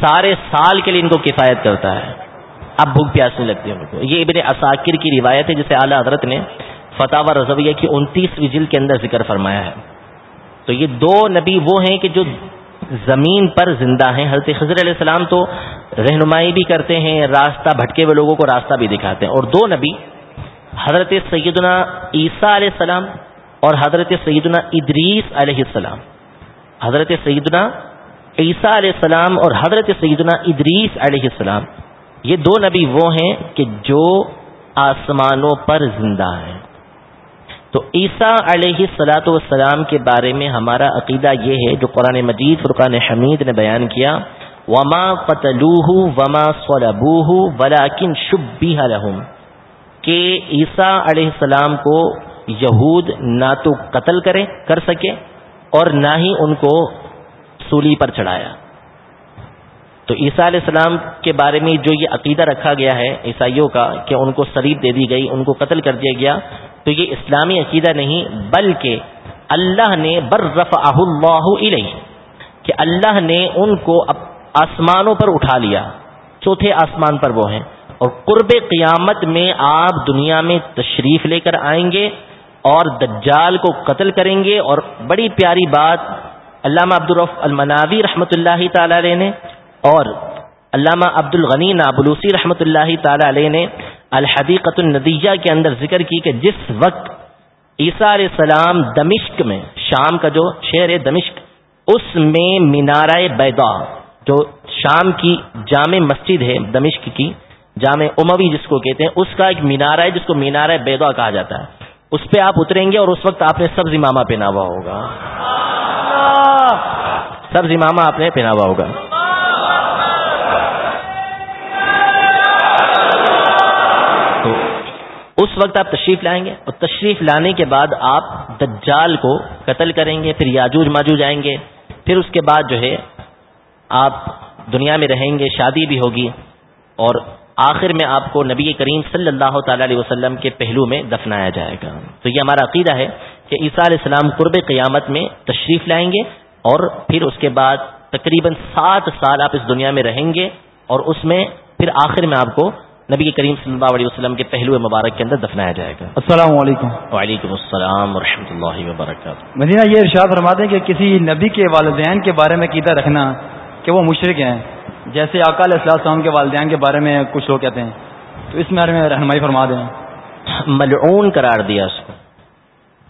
سارے سال کے لیے ان کو کفایت کرتا ہے۔ اب بھوک پیاس نہیں لگتی ان کو۔ یہ ابن اساکر کی روایت ہے، جسے اعلیٰ حضرت نے فتح و رضویہ کی انتیسویں جلد کے اندر ذکر فرمایا ہے۔ تو یہ دو نبی وہ ہیں کہ جو زمین پر زندہ ہیں۔ حضرت خضر علیہ السلام تو رہنمائی بھی کرتے ہیں، راستہ بھٹکے ہوئے لوگوں کو راستہ بھی دکھاتے ہیں۔ اور دو نبی حضرت سیدنا عیسیٰ علیہ السلام اور حضرت سیدنا ادریس علیہ السلام. حضرت سیدنا عیسیٰ علیہ السلام اور حضرت سیدنا ادریس علیہ السلام. یہ دو نبی وہ ہیں کہ جو آسمانوں پر زندہ ہیں. تو عیسیٰ علیہ سلاۃ والسلام کے بارے میں ہمارا عقیدہ یہ ہے جو قرآن مجید، فرقان حمید نے بیان کیا، وما قتلوہ وما صلبوہ ولیکن شبیہ لہم کہ عیسیٰ علیہ السلام کو یہود نہ تو قتل کرے، کر سکے اور نہ ہی ان کو سولی پر چڑھایا۔ تو عیسیٰ علیہ السلام کے بارے میں جو یہ عقیدہ رکھا گیا ہے عیسائیوں کا کہ ان کو سلیب دے دی گئی، ان کو قتل کر دیا گیا، تو یہ اسلامی عقیدہ نہیں، بلکہ اللہ نے بر رف اللہ علیہ کہ اللہ نے ان کو آسمانوں پر اٹھا لیا۔ چوتھے آسمان پر وہ ہیں۔ اور قرب قیامت میں آپ دنیا میں تشریف لے کر آئیں گے اور دجال کو قتل کریں گے اور بڑی پیاری بات علامہ عبدالرف المناوی رحمۃ اللہ تعالی علیہ نے اور علامہ عبد الغنی نابلوسی رحمۃ اللہ تعالی علیہ نے الحدیقت الندیہ کے اندر ذکر کی کہ جس وقت عیسیٰ علیہ السلام دمشق میں، شام کا جو شہر ہے دمشق، اس میں مینارہ بیدا جو شام کی جامع مسجد ہے دمشق کی جامع اموی جس کو کہتے ہیں، اس کا ایک مینارہ ہے، جس کو مینارہ بیدا کہا جاتا ہے۔ اس پہ آپ اتریں گے اور اس وقت آپ نے سبز امامہ پہنا ہوا ہوگا۔ سبز امامہ آپ نے پہنا ہوا ہوگا۔ اس وقت آپ تشریف لائیں گے اور تشریف لانے کے بعد آپ دجال کو قتل کریں گے، پھر یاجوج ماجوج آئیں گے۔ پھر اس کے بعد جو ہے، آپ دنیا میں رہیں گے، شادی بھی ہوگی اور آخر میں آپ کو نبی کریم صلی اللہ تعالی علیہ وسلم کے پہلو میں دفنایا جائے گا۔ تو یہ ہمارا عقیدہ ہے کہ عیسیٰ علیہ السلام قرب قیامت میں تشریف لائیں گے اور پھر اس کے بعد تقریباً سات سال آپ اس دنیا میں رہیں گے اور اس میں پھر آخر میں آپ کو نبی کریم صلی اللہ علیہ وسلم کے پہلو مبارک کے اندر دفنایا جائے گا۔ السلام علیکم۔ وعلیکم السلام ورحمۃ اللہ وبرکاتہ۔ مدینہ یہ ارشاد فرماتے ہیں کہ کسی نبی کے والدین کے بارے میں قیدا رکھنا کہ وہ مشرق ہیں۔ جیسے آقا علیہ السلام کے والدین کے بارے میں کچھ لوگ کہتے ہیں، تو اس بارے میں رہنمائی فرما دیں۔ ملعون قرار دیا اس کو۔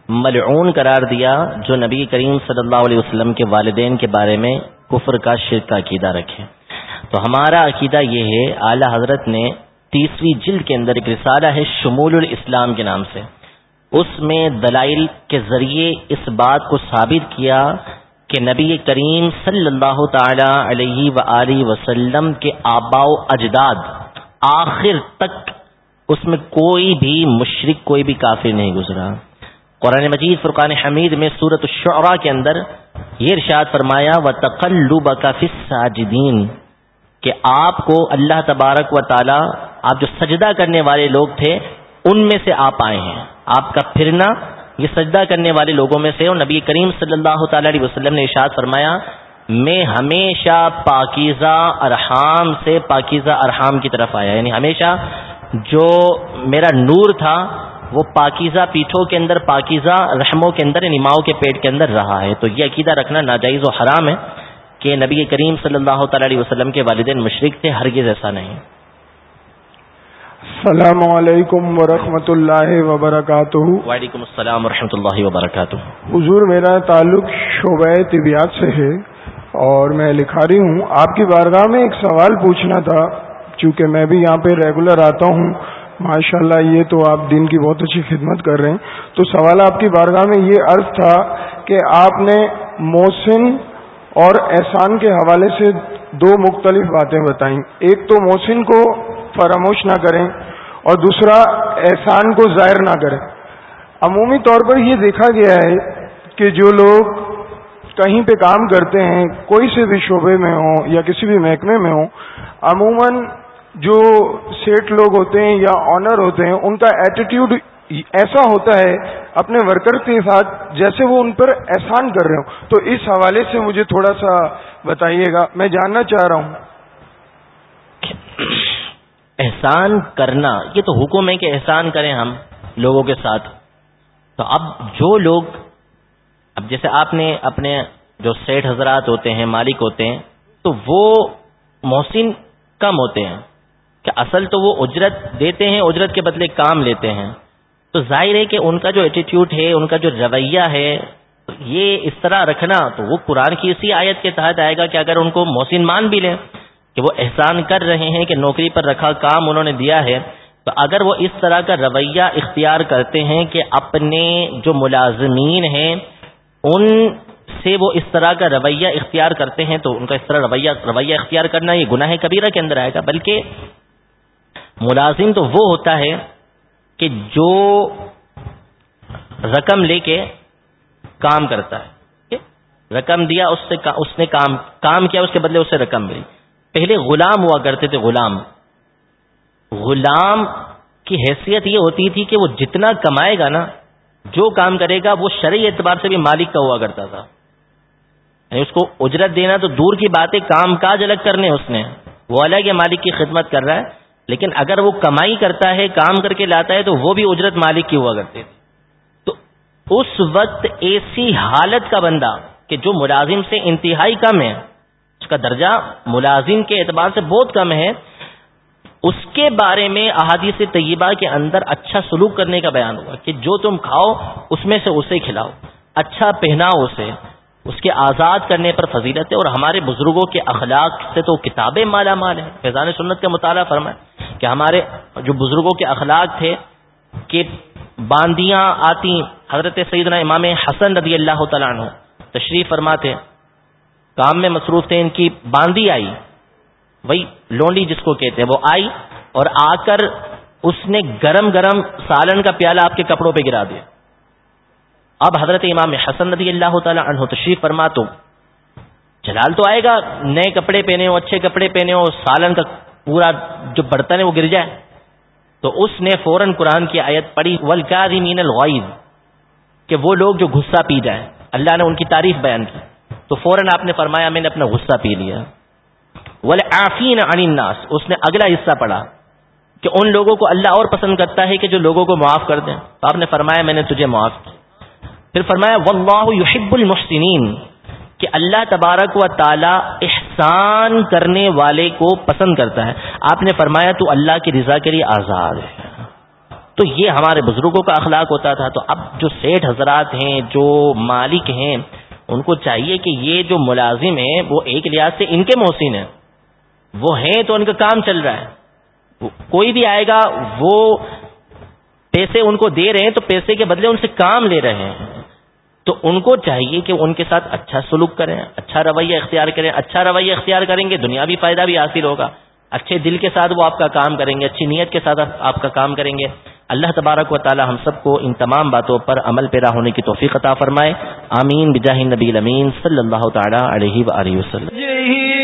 ملعون قرار دیا جو نبی کریم صلی اللہ علیہ وسلم کے والدین کے بارے میں کفر کا شرک کا عقیدہ رکھے۔ تو ہمارا عقیدہ یہ ہے، اعلی حضرت نے تیسری جلد کے اندر ایک رسالہ ہے شمول الاسلام کے نام سے۔ اس میں دلائل کے ذریعے اس بات کو ثابت کیا کہ نبی کریم صلی اللہ تعالی علیہ و وسلم کے آبا و اجداد آخر تک اس میں کوئی بھی مشرق کوئی بھی کافر نہیں گزرا۔ قرآن مجید فرقان حمید میں صورت الشعراء کے اندر یہ ارشاد فرمایا و تقلب کا ساجدین کہ آپ کو اللہ تبارک و تعالی، آپ جو سجدہ کرنے والے لوگ تھے، ان میں سے آپ آئے ہیں۔ آپ کا پھرنا یہ سجدہ کرنے والے لوگوں میں سے اور نبی کریم صلی اللہ تعالی علیہ وسلم نے ارشاد فرمایا، میں ہمیشہ پاکیزہ ارحام سے پاکیزہ ارحام کی طرف آیا۔ یعنی ہمیشہ جو میرا نور تھا، وہ پاکیزہ پیٹھوں کے اندر، پاکیزہ رحموں کے اندر یعنی ماؤں کے پیٹ کے اندر رہا ہے۔ تو یہ عقیدہ رکھنا ناجائز و حرام ہے کہ نبی کریم صلی اللہ تعالی علیہ وسلم کے والدین مشرق تھے، ہرگز ایسا نہیں۔ السلام علیکم ورحمۃ اللہ وبرکاتہ۔ وعلیکم السلام ورحمۃ اللہ وبرکاتہ۔ حضور میرا تعلق شعبہ طبیعت سے ہے اور میں لکھا رہی ہوں۔ آپ کی بارگاہ میں ایک سوال پوچھنا تھا چونکہ میں بھی یہاں پہ ریگولر آتا ہوں۔ ماشاء اللہ یہ تو آپ دن کی بہت اچھی خدمت کر رہے ہیں۔ تو سوال آپ کی بارگاہ میں یہ عرض تھا کہ آپ نے محسن اور احسان کے حوالے سے دو مختلف باتیں بتائیں۔ ایک تو محسن کو فراموش نہ کریں۔ اور دوسرا احسان کو ظاہر نہ کریں عمومی طور پر یہ دیکھا گیا ہے کہ جو لوگ کہیں پہ کام کرتے ہیں، کوئی سے بھی شعبے میں ہوں یا کسی بھی محکمے میں ہوں، عموماً جو سیٹ لوگ ہوتے ہیں یا آنر ہوتے ہیں، ان کا ایٹیٹیوڈ ایسا ہوتا ہے اپنے ورکر کے ساتھ جیسے وہ ان پر احسان کر رہے ہوں۔ تو اس حوالے سے مجھے تھوڑا سا بتائیے گا۔ میں جاننا چاہ رہا ہوں۔ احسان کرنا، یہ تو حکم ہے کہ احسان کریں ہم لوگوں کے ساتھ۔ تو اب جو لوگ، اب جیسے آپ نے اپنے جو سیٹ حضرات ہوتے ہیں، مالک ہوتے ہیں، تو وہ محسن کم ہوتے ہیں۔ کہ اصل تو وہ اجرت دیتے ہیں، اجرت کے بدلے کام لیتے ہیں۔ تو ظاہر ہے کہ ان کا جو ایٹیٹیوڈ ہے، ان کا جو رویہ ہے، یہ اس طرح رکھنا، تو وہ قرآن کی اسی آیت کے تحت آئے گا کہ اگر ان کو محسن مان بھی لیں۔ کہ وہ احسان کر رہے ہیں کہ نوکری پر رکھا کام انہوں نے دیا ہے، تو اگر وہ اس طرح کا رویہ اختیار کرتے ہیں کہ اپنے جو ملازمین ہیں، ان سے وہ اس طرح کا رویہ اختیار کرتے ہیں، تو ان کا اس طرح رویہ رویہ اختیار کرنا یہ گناہ کبیرہ کے اندر آئے گا۔ بلکہ ملازم تو وہ ہوتا ہے کہ جو رقم لے کے کام کرتا ہے۔ رقم دیا، اس سے اس نے کام کام کیا، اس کے بدلے اس سے رقم ملی۔ پہلے غلام ہوا کرتے تھے، غلام۔ غلام کی حیثیت یہ ہوتی تھی کہ وہ جتنا کمائے گا نا، جو کام کرے گا، وہ شرعی اعتبار سے بھی مالک کا ہوا کرتا تھا۔ یعنی اس کو اجرت دینا تو دور کی بات ہے، کام کاج الگ کرنے اس نے۔ وہ الگ ہے، مالک کی خدمت کر رہا ہے۔ لیکن اگر وہ کمائی کرتا ہے، کام کر کے لاتا ہے، تو وہ بھی اجرت مالک کی ہوا کرتے تھے۔ تو اس وقت ایسی حالت کا بندہ کہ جو ملازم سے انتہائی کم ہے اس کا درجہ ملازم کے اعتبار سے بہت کم ہے۔ اس کے بارے میں احادیث طیبہ کے اندر اچھا سلوک کرنے کا بیان ہوا کہ جو تم کھاؤ، اس میں سے اسے کھلاؤ۔ اچھا پہناؤ اسے۔ اس کے آزاد کرنے پر فضیلت ہے اور ہمارے بزرگوں کے اخلاق سے تو کتابیں مالا مال ہیں۔ فیضان سنت کا مطالعہ فرمائے کہ ہمارے جو بزرگوں کے اخلاق تھے کہ باندیاں آتی حضرت سیدنا امام حسن رضی اللہ تعالیٰ عنہ تشریف فرماتے کام میں مصروف تھے، ان کی باندی آئی۔ وہی لونڈی جس کو کہتے ہیں، وہ آئی اور آ کر اس نے گرم گرم سالن کا پیالہ آپ کے کپڑوں پہ گرا دیا۔ اب حضرت امام حسن رضی اللہ تعالی عنہ تشریف فرما تو جلال تو آئے گا، نئے کپڑے پہنے ہو اچھے کپڑے پہنے ہو سالن کا پورا جو برتن ہے وہ گر جائے۔ تو اس نے فوراً قرآن کی آیت پڑھی ولکاظمین الغائب کہ وہ لوگ جو غصہ پی جائیں۔ اللہ نے ان کی تعریف بیان کی۔ تو فوراً آپ نے فرمایا، میں نے اپنا غصہ پی لیا۔ آفین عن الناس۔ اس نے اگلا حصہ پڑھا کہ ان لوگوں کو اللہ اور پسند کرتا ہے کہ جو لوگوں کو معاف کر دیں۔ تو آپ نے فرمایا، میں نے تجھے معاف کیا۔ پھر فرمایا واللہ یحب المحسنین کہ اللہ تبارک و تعالی احسان کرنے والے کو پسند کرتا ہے۔ آپ نے فرمایا، تو اللہ کی رضا کے لیے آزاد ہے۔ تو یہ ہمارے بزرگوں کا اخلاق ہوتا تھا۔ تو اب جو سیٹ حضرات ہیں، جو مالک ہیں ان کو چاہیے کہ یہ جو ملازم ہیں، وہ ایک لحاظ سے ان کے محسن ہیں۔ وہ ہیں تو ان کا کام چل رہا ہے۔ کوئی بھی آئے گا، وہ پیسے ان کو دے رہے ہیں تو پیسے کے بدلے ان سے کام لے رہے ہیں۔ تو ان کو چاہیے کہ ان کے ساتھ اچھا سلوک کریں اچھا رویہ اختیار کریں۔ اچھا رویہ اختیار کریں گے دنیا بھی فائدہ بھی حاصل ہوگا۔ اچھے دل کے ساتھ وہ آپ کا کام کریں گے، اچھی نیت کے ساتھ آپ کا کام کریں گے۔ اللہ تبارک و تعالی ہم سب کو ان تمام باتوں پر عمل پیرا ہونے کی توفیق عطا فرمائے۔ آمین، بجاہ نبی امین صلی اللہ تعالی علیہ وآلہ وسلم۔